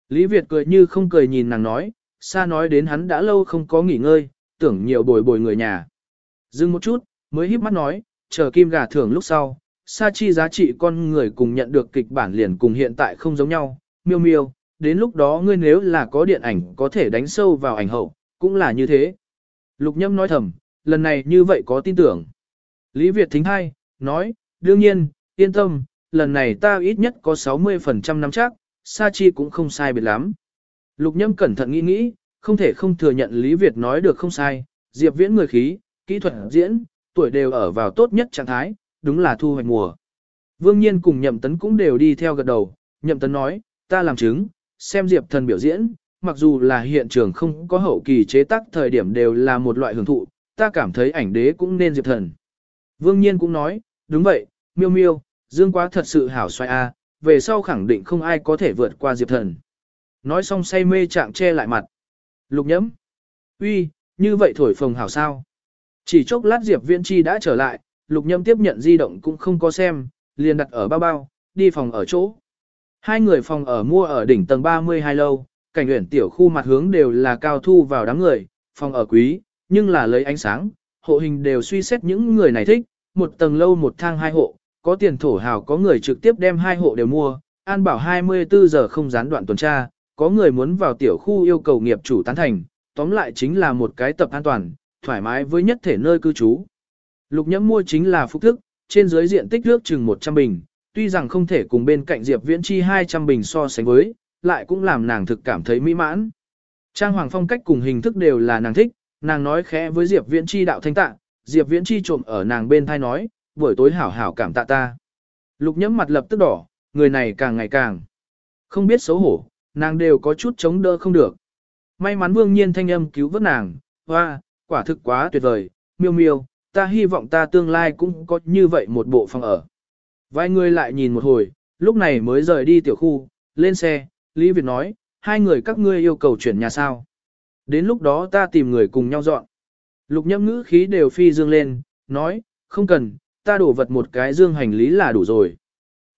[SPEAKER 1] Lý Việt cười như không cười nhìn nàng nói, xa nói đến hắn đã lâu không có nghỉ ngơi, tưởng nhiều bồi bồi người nhà. Dừng một chút, mới híp mắt nói, chờ kim gà thưởng lúc sau, sa chi giá trị con người cùng nhận được kịch bản liền cùng hiện tại không giống nhau, miêu miêu, đến lúc đó ngươi nếu là có điện ảnh có thể đánh sâu vào ảnh hậu, cũng là như thế. Lục nhâm nói thầm, lần này như vậy có tin tưởng. Lý Việt thính hai, nói, đương nhiên, yên tâm, lần này ta ít nhất có 60% nắm chắc, sa chi cũng không sai biệt lắm. Lục nhâm cẩn thận nghĩ nghĩ, không thể không thừa nhận Lý Việt nói được không sai, Diệp Viễn người khí, kỹ thuật diễn, tuổi đều ở vào tốt nhất trạng thái, đúng là thu hoạch mùa. Vương Nhiên cùng Nhậm Tấn cũng đều đi theo gật đầu, Nhậm Tấn nói, ta làm chứng, xem Diệp thần biểu diễn, mặc dù là hiện trường không có hậu kỳ chế tác thời điểm đều là một loại hưởng thụ, ta cảm thấy ảnh đế cũng nên Diệp thần. Vương Nhiên cũng nói, đúng vậy, miêu miêu, Dương quá thật sự hảo xoay a, về sau khẳng định không ai có thể vượt qua Diệp thần. Nói xong say mê trạng che lại mặt. Lục nhẫm. uy, như vậy thổi phồng hảo sao. Chỉ chốc lát Diệp Viễn Chi đã trở lại, lục nhâm tiếp nhận di động cũng không có xem, liền đặt ở bao bao, đi phòng ở chỗ. Hai người phòng ở mua ở đỉnh tầng 32 lâu, cảnh uyển tiểu khu mặt hướng đều là cao thu vào đám người, phòng ở quý, nhưng là lấy ánh sáng, hộ hình đều suy xét những người này thích, một tầng lâu một thang hai hộ, có tiền thổ hào có người trực tiếp đem hai hộ đều mua, an bảo 24 giờ không gián đoạn tuần tra, có người muốn vào tiểu khu yêu cầu nghiệp chủ tán thành, tóm lại chính là một cái tập an toàn, thoải mái với nhất thể nơi cư trú. Lục nhẫm mua chính là phúc thức, trên dưới diện tích nước chừng 100 bình, tuy rằng không thể cùng bên cạnh Diệp Viễn Chi 200 bình so sánh với, lại cũng làm nàng thực cảm thấy mỹ mãn. Trang hoàng phong cách cùng hình thức đều là nàng thích, nàng nói khẽ với Diệp Viễn Chi đạo thanh tạ, Diệp Viễn Chi trộm ở nàng bên thai nói, buổi tối hảo hảo cảm tạ ta. Lục nhẫm mặt lập tức đỏ, người này càng ngày càng không biết xấu hổ, nàng đều có chút chống đỡ không được. May mắn vương nhiên thanh âm cứu vớt nàng, hoa, quả thực quá tuyệt vời, miêu miêu, ta hy vọng ta tương lai cũng có như vậy một bộ phòng ở. Vài người lại nhìn một hồi, lúc này mới rời đi tiểu khu, lên xe, Lý Việt nói, hai người các ngươi yêu cầu chuyển nhà sao. Đến lúc đó ta tìm người cùng nhau dọn. Lục nhâm ngữ khí đều phi dương lên, nói, không cần, ta đổ vật một cái dương hành lý là đủ rồi.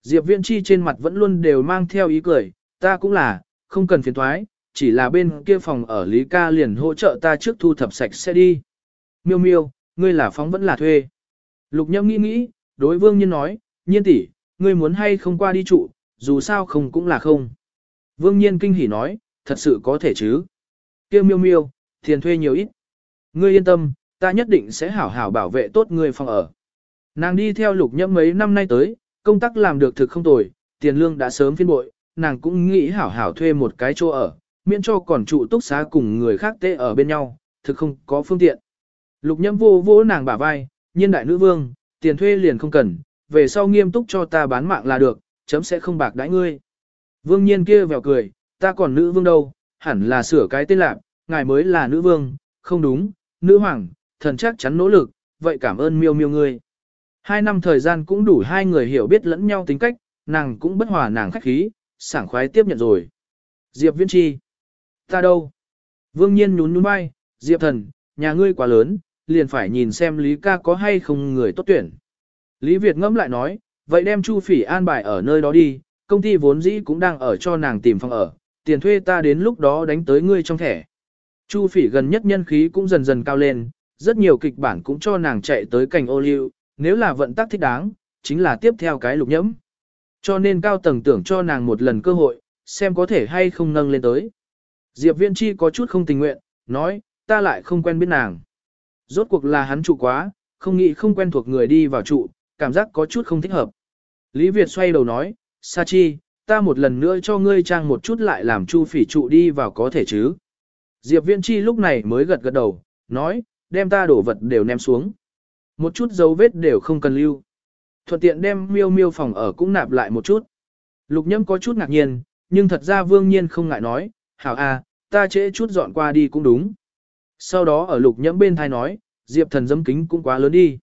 [SPEAKER 1] Diệp Viễn Chi trên mặt vẫn luôn đều mang theo ý cười, ta cũng là, không cần phiền thoái, chỉ là bên kia phòng ở Lý Ca liền hỗ trợ ta trước thu thập sạch sẽ đi. Miêu miêu, ngươi là phóng vẫn là thuê. Lục nhâm nghĩ nghĩ, đối vương nhiên nói, nhiên tỷ, ngươi muốn hay không qua đi trụ, dù sao không cũng là không. Vương nhiên kinh hỉ nói, thật sự có thể chứ. Kêu miêu miêu, tiền thuê nhiều ít. Ngươi yên tâm, ta nhất định sẽ hảo hảo bảo vệ tốt ngươi phòng ở. Nàng đi theo lục nhâm mấy năm nay tới, công tác làm được thực không tồi, tiền lương đã sớm phiên bội, nàng cũng nghĩ hảo hảo thuê một cái chỗ ở, miễn cho còn trụ túc xá cùng người khác tê ở bên nhau, thực không có phương tiện. Lục nhâm vô vô nàng bả vai, nhiên đại nữ vương, tiền thuê liền không cần, về sau nghiêm túc cho ta bán mạng là được, chấm sẽ không bạc đãi ngươi. Vương nhiên kia vèo cười, ta còn nữ vương đâu, hẳn là sửa cái tên lạc, ngài mới là nữ vương, không đúng, nữ hoàng, thần chắc chắn nỗ lực, vậy cảm ơn miêu miêu ngươi. Hai năm thời gian cũng đủ hai người hiểu biết lẫn nhau tính cách, nàng cũng bất hòa nàng khách khí, sảng khoái tiếp nhận rồi. Diệp Viễn Chi. Ta đâu? Vương Nhiên nhún nhún vai, Diệp Thần, nhà ngươi quá lớn, liền phải nhìn xem Lý ca có hay không người tốt tuyển. Lý Việt ngẫm lại nói, vậy đem Chu Phỉ an bài ở nơi đó đi, công ty vốn dĩ cũng đang ở cho nàng tìm phòng ở, tiền thuê ta đến lúc đó đánh tới ngươi trong thẻ. Chu Phỉ gần nhất nhân khí cũng dần dần cao lên, rất nhiều kịch bản cũng cho nàng chạy tới cảnh ô liu, nếu là vận tác thích đáng, chính là tiếp theo cái lục nhẫm. Cho nên cao tầng tưởng cho nàng một lần cơ hội, xem có thể hay không nâng lên tới. Diệp Viễn Chi có chút không tình nguyện, nói, ta lại không quen biết nàng. Rốt cuộc là hắn trụ quá, không nghĩ không quen thuộc người đi vào trụ, cảm giác có chút không thích hợp. Lý Việt xoay đầu nói, Sa Chi, ta một lần nữa cho ngươi trang một chút lại làm chu phỉ trụ đi vào có thể chứ. Diệp Viễn Chi lúc này mới gật gật đầu, nói, đem ta đổ vật đều ném xuống. Một chút dấu vết đều không cần lưu. Thuận tiện đem miêu miêu phòng ở cũng nạp lại một chút. Lục nhâm có chút ngạc nhiên, nhưng thật ra vương nhiên không ngại nói, hảo a, ta trễ chút dọn qua đi cũng đúng. Sau đó ở lục nhâm bên thai nói, diệp thần dâm kính cũng quá lớn đi.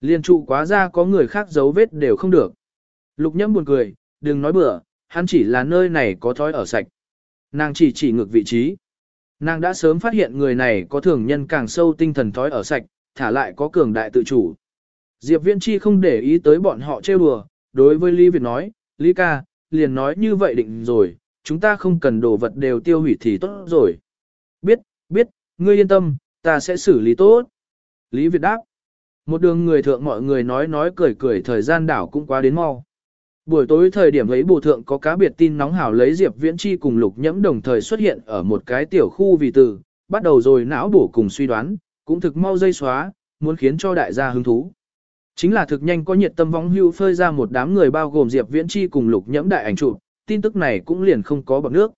[SPEAKER 1] Liên trụ quá ra có người khác dấu vết đều không được. Lục nhâm buồn cười, đừng nói bừa, hắn chỉ là nơi này có thói ở sạch. Nàng chỉ chỉ ngược vị trí. Nàng đã sớm phát hiện người này có thường nhân càng sâu tinh thần thói ở sạch, thả lại có cường đại tự chủ. Diệp Viễn Chi không để ý tới bọn họ trêu đùa, đối với Lý Việt nói, Lý ca, liền nói như vậy định rồi, chúng ta không cần đồ vật đều tiêu hủy thì tốt rồi. Biết, biết, ngươi yên tâm, ta sẽ xử lý tốt. Lý Việt đáp. Một đường người thượng mọi người nói nói cười cười thời gian đảo cũng quá đến mau. Buổi tối thời điểm ấy bộ thượng có cá biệt tin nóng hảo lấy Diệp Viễn Chi cùng Lục Nhẫm đồng thời xuất hiện ở một cái tiểu khu vì từ, bắt đầu rồi não bổ cùng suy đoán, cũng thực mau dây xóa, muốn khiến cho đại gia hứng thú. Chính là thực nhanh có nhiệt tâm vong hưu phơi ra một đám người bao gồm Diệp Viễn Chi cùng Lục Nhẫm đại ảnh chụp, tin tức này cũng liền không có bọt nước.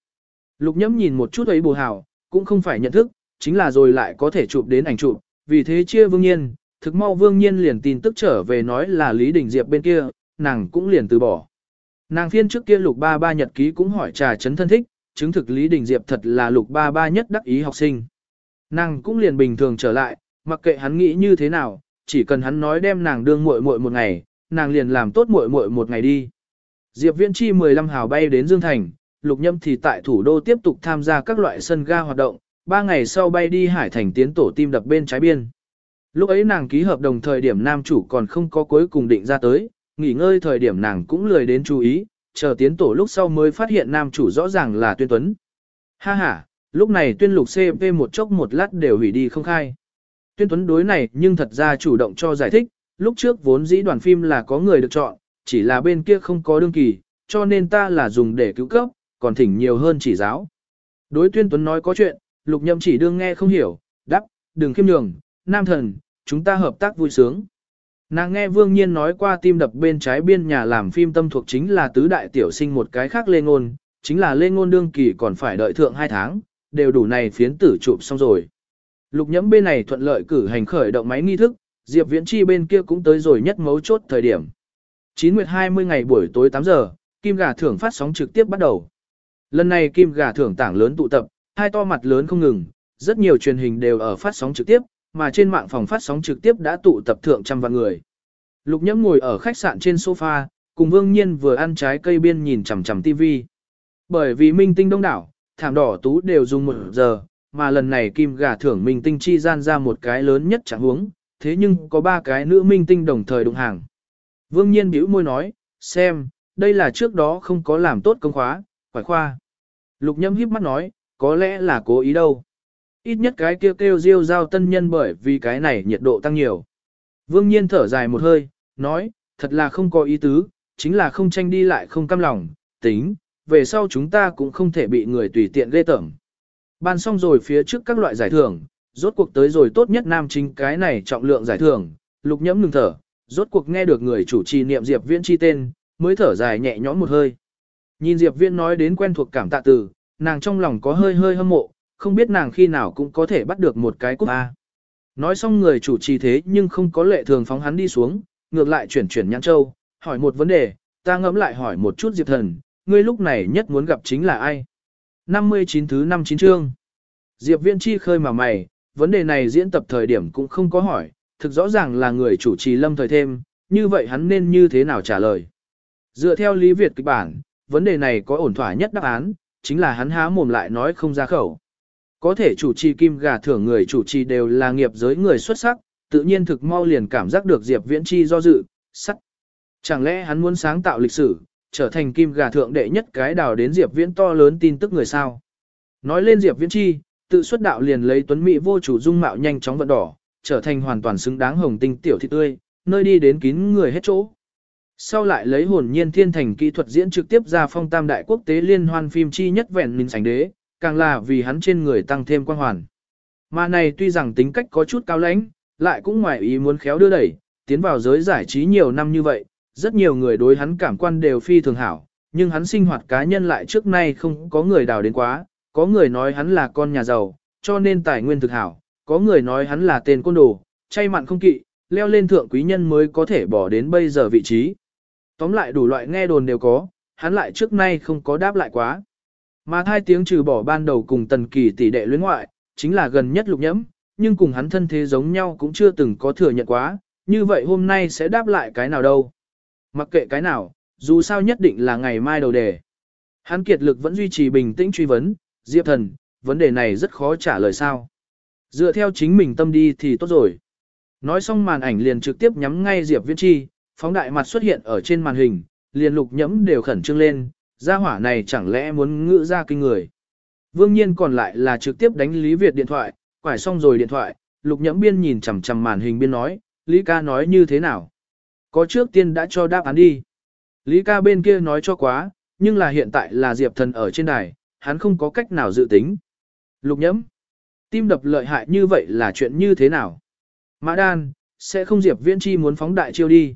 [SPEAKER 1] Lục Nhẫm nhìn một chút ấy bù hào, cũng không phải nhận thức, chính là rồi lại có thể chụp đến ảnh chụp, vì thế chia Vương Nhiên, thực mau Vương Nhiên liền tin tức trở về nói là Lý Đình Diệp bên kia, nàng cũng liền từ bỏ. Nàng phiên trước kia Lục Ba Ba nhật ký cũng hỏi trà chấn thân thích, chứng thực Lý Đình Diệp thật là Lục Ba Ba nhất đắc ý học sinh. Nàng cũng liền bình thường trở lại, mặc kệ hắn nghĩ như thế nào, chỉ cần hắn nói đem nàng đương muội muội một ngày, nàng liền làm tốt muội muội một ngày đi. Diệp Viễn Chi 15 hào bay đến Dương Thành, Lục Nhâm thì tại thủ đô tiếp tục tham gia các loại sân ga hoạt động, ba ngày sau bay đi Hải Thành tiến tổ tim đập bên trái biên. Lúc ấy nàng ký hợp đồng thời điểm nam chủ còn không có cuối cùng định ra tới, nghỉ ngơi thời điểm nàng cũng lười đến chú ý, chờ tiến tổ lúc sau mới phát hiện nam chủ rõ ràng là Tuyên Tuấn. Ha ha, lúc này tuyên lục CP một chốc một lát đều hủy đi không khai. Tuyên Tuấn đối này nhưng thật ra chủ động cho giải thích, lúc trước vốn dĩ đoàn phim là có người được chọn, chỉ là bên kia không có đương kỳ, cho nên ta là dùng để cứu cấp, còn thỉnh nhiều hơn chỉ giáo. Đối Tuyên Tuấn nói có chuyện, Lục Nhậm chỉ đương nghe không hiểu, đắc, đừng khiêm nhường, nam thần, chúng ta hợp tác vui sướng. Nàng nghe Vương Nhiên nói qua tim đập bên trái biên nhà làm phim tâm thuộc chính là tứ đại tiểu sinh một cái khác Lê Ngôn, chính là Lê Ngôn đương kỳ còn phải đợi thượng hai tháng, đều đủ này phiến tử chụp xong rồi. Lục nhẫm bên này thuận lợi cử hành khởi động máy nghi thức, Diệp Viễn Chi bên kia cũng tới rồi nhất mấu chốt thời điểm. 9 nguyệt 20 ngày buổi tối 8 giờ, Kim Gà Thưởng phát sóng trực tiếp bắt đầu. Lần này Kim Gà Thưởng tảng lớn tụ tập, hai to mặt lớn không ngừng, rất nhiều truyền hình đều ở phát sóng trực tiếp, mà trên mạng phòng phát sóng trực tiếp đã tụ tập thượng trăm vạn người. Lục Nhẫm ngồi ở khách sạn trên sofa, cùng Vương Nhiên vừa ăn trái cây biên nhìn chằm chằm TV. Bởi vì minh tinh đông đảo, thảm đỏ tú đều dùng một giờ, mà lần này kim gà thưởng minh tinh chi gian ra một cái lớn nhất chẳng huống, thế nhưng có ba cái nữ minh tinh đồng thời đụng hàng. Vương Nhiên bĩu môi nói, xem, đây là trước đó không có làm tốt công khóa, phải khoa. Lục Nhâm híp mắt nói, có lẽ là cố ý đâu. Ít nhất cái kêu kêu riêu giao tân nhân bởi vì cái này nhiệt độ tăng nhiều. Vương Nhiên thở dài một hơi, nói, thật là không có ý tứ, chính là không tranh đi lại không cam lòng, tính, về sau chúng ta cũng không thể bị người tùy tiện ghê tởm. Ban xong rồi phía trước các loại giải thưởng, rốt cuộc tới rồi tốt nhất nam chính cái này trọng lượng giải thưởng, lục nhẫm ngừng thở, rốt cuộc nghe được người chủ trì niệm Diệp Viễn chi tên, mới thở dài nhẹ nhõm một hơi. Nhìn Diệp Viễn nói đến quen thuộc cảm tạ từ, nàng trong lòng có hơi hơi hâm mộ, không biết nàng khi nào cũng có thể bắt được một cái cúp A. Nói xong người chủ trì thế nhưng không có lệ thường phóng hắn đi xuống, ngược lại chuyển chuyển nhãn châu, hỏi một vấn đề, ta ngẫm lại hỏi một chút Diệp Thần, ngươi lúc này nhất muốn gặp chính là ai? 59 thứ 59 chương. Diệp Viễn Chi khơi mà mày, vấn đề này diễn tập thời điểm cũng không có hỏi, thực rõ ràng là người chủ trì lâm thời thêm, như vậy hắn nên như thế nào trả lời? Dựa theo lý Việt kịch bản, vấn đề này có ổn thỏa nhất đáp án, chính là hắn há mồm lại nói không ra khẩu. Có thể chủ trì kim gà thưởng người chủ trì đều là nghiệp giới người xuất sắc, tự nhiên thực mau liền cảm giác được Diệp Viễn Chi do dự, sắc. Chẳng lẽ hắn muốn sáng tạo lịch sử, trở thành kim gà thượng đệ nhất cái đào đến Diệp Viễn to lớn tin tức người sao? Nói lên Diệp Viễn Chi, tự xuất đạo liền lấy tuấn mỹ vô chủ dung mạo nhanh chóng vận đỏ, trở thành hoàn toàn xứng đáng hồng tinh tiểu thị tươi, nơi đi đến kín người hết chỗ. Sau lại lấy hồn nhiên thiên thành kỹ thuật diễn trực tiếp ra phong tam đại quốc tế liên hoan phim chi nhất vẹn mình sánh đế, càng là vì hắn trên người tăng thêm quan hoàn. Mà này tuy rằng tính cách có chút cao lãnh, lại cũng ngoài ý muốn khéo đưa đẩy, tiến vào giới giải trí nhiều năm như vậy, rất nhiều người đối hắn cảm quan đều phi thường hảo, nhưng hắn sinh hoạt cá nhân lại trước nay không có người đào đến quá, có người nói hắn là con nhà giàu, cho nên tài nguyên thực hảo, có người nói hắn là tên côn đồ, chay mặn không kỵ, leo lên thượng quý nhân mới có thể bỏ đến bây giờ vị trí. Tóm lại đủ loại nghe đồn đều có, hắn lại trước nay không có đáp lại quá. Mà hai tiếng trừ bỏ ban đầu cùng tần kỳ tỷ đệ luyến ngoại, chính là gần nhất lục nhẫm, nhưng cùng hắn thân thế giống nhau cũng chưa từng có thừa nhận quá, như vậy hôm nay sẽ đáp lại cái nào đâu. Mặc kệ cái nào, dù sao nhất định là ngày mai đầu đề. Hắn kiệt lực vẫn duy trì bình tĩnh truy vấn, Diệp thần, vấn đề này rất khó trả lời sao. Dựa theo chính mình tâm đi thì tốt rồi. Nói xong màn ảnh liền trực tiếp nhắm ngay Diệp Viễn Chi, phóng đại mặt xuất hiện ở trên màn hình, liền lục nhẫm đều khẩn trương lên, gia hỏa này chẳng lẽ muốn ngữ ra kinh người. Vương nhiên còn lại là trực tiếp đánh Lý Việt điện thoại, quải xong rồi điện thoại, lục nhẫm biên nhìn chằm chằm màn hình biên nói, Lý ca nói như thế nào. Có trước tiên đã cho đáp án đi. Lý ca bên kia nói cho quá, nhưng là hiện tại là Diệp thần ở trên đài, hắn không có cách nào dự tính. Lục nhẫm. Tim đập lợi hại như vậy là chuyện như thế nào? Mã đan, sẽ không Diệp viễn chi muốn phóng đại chiêu đi.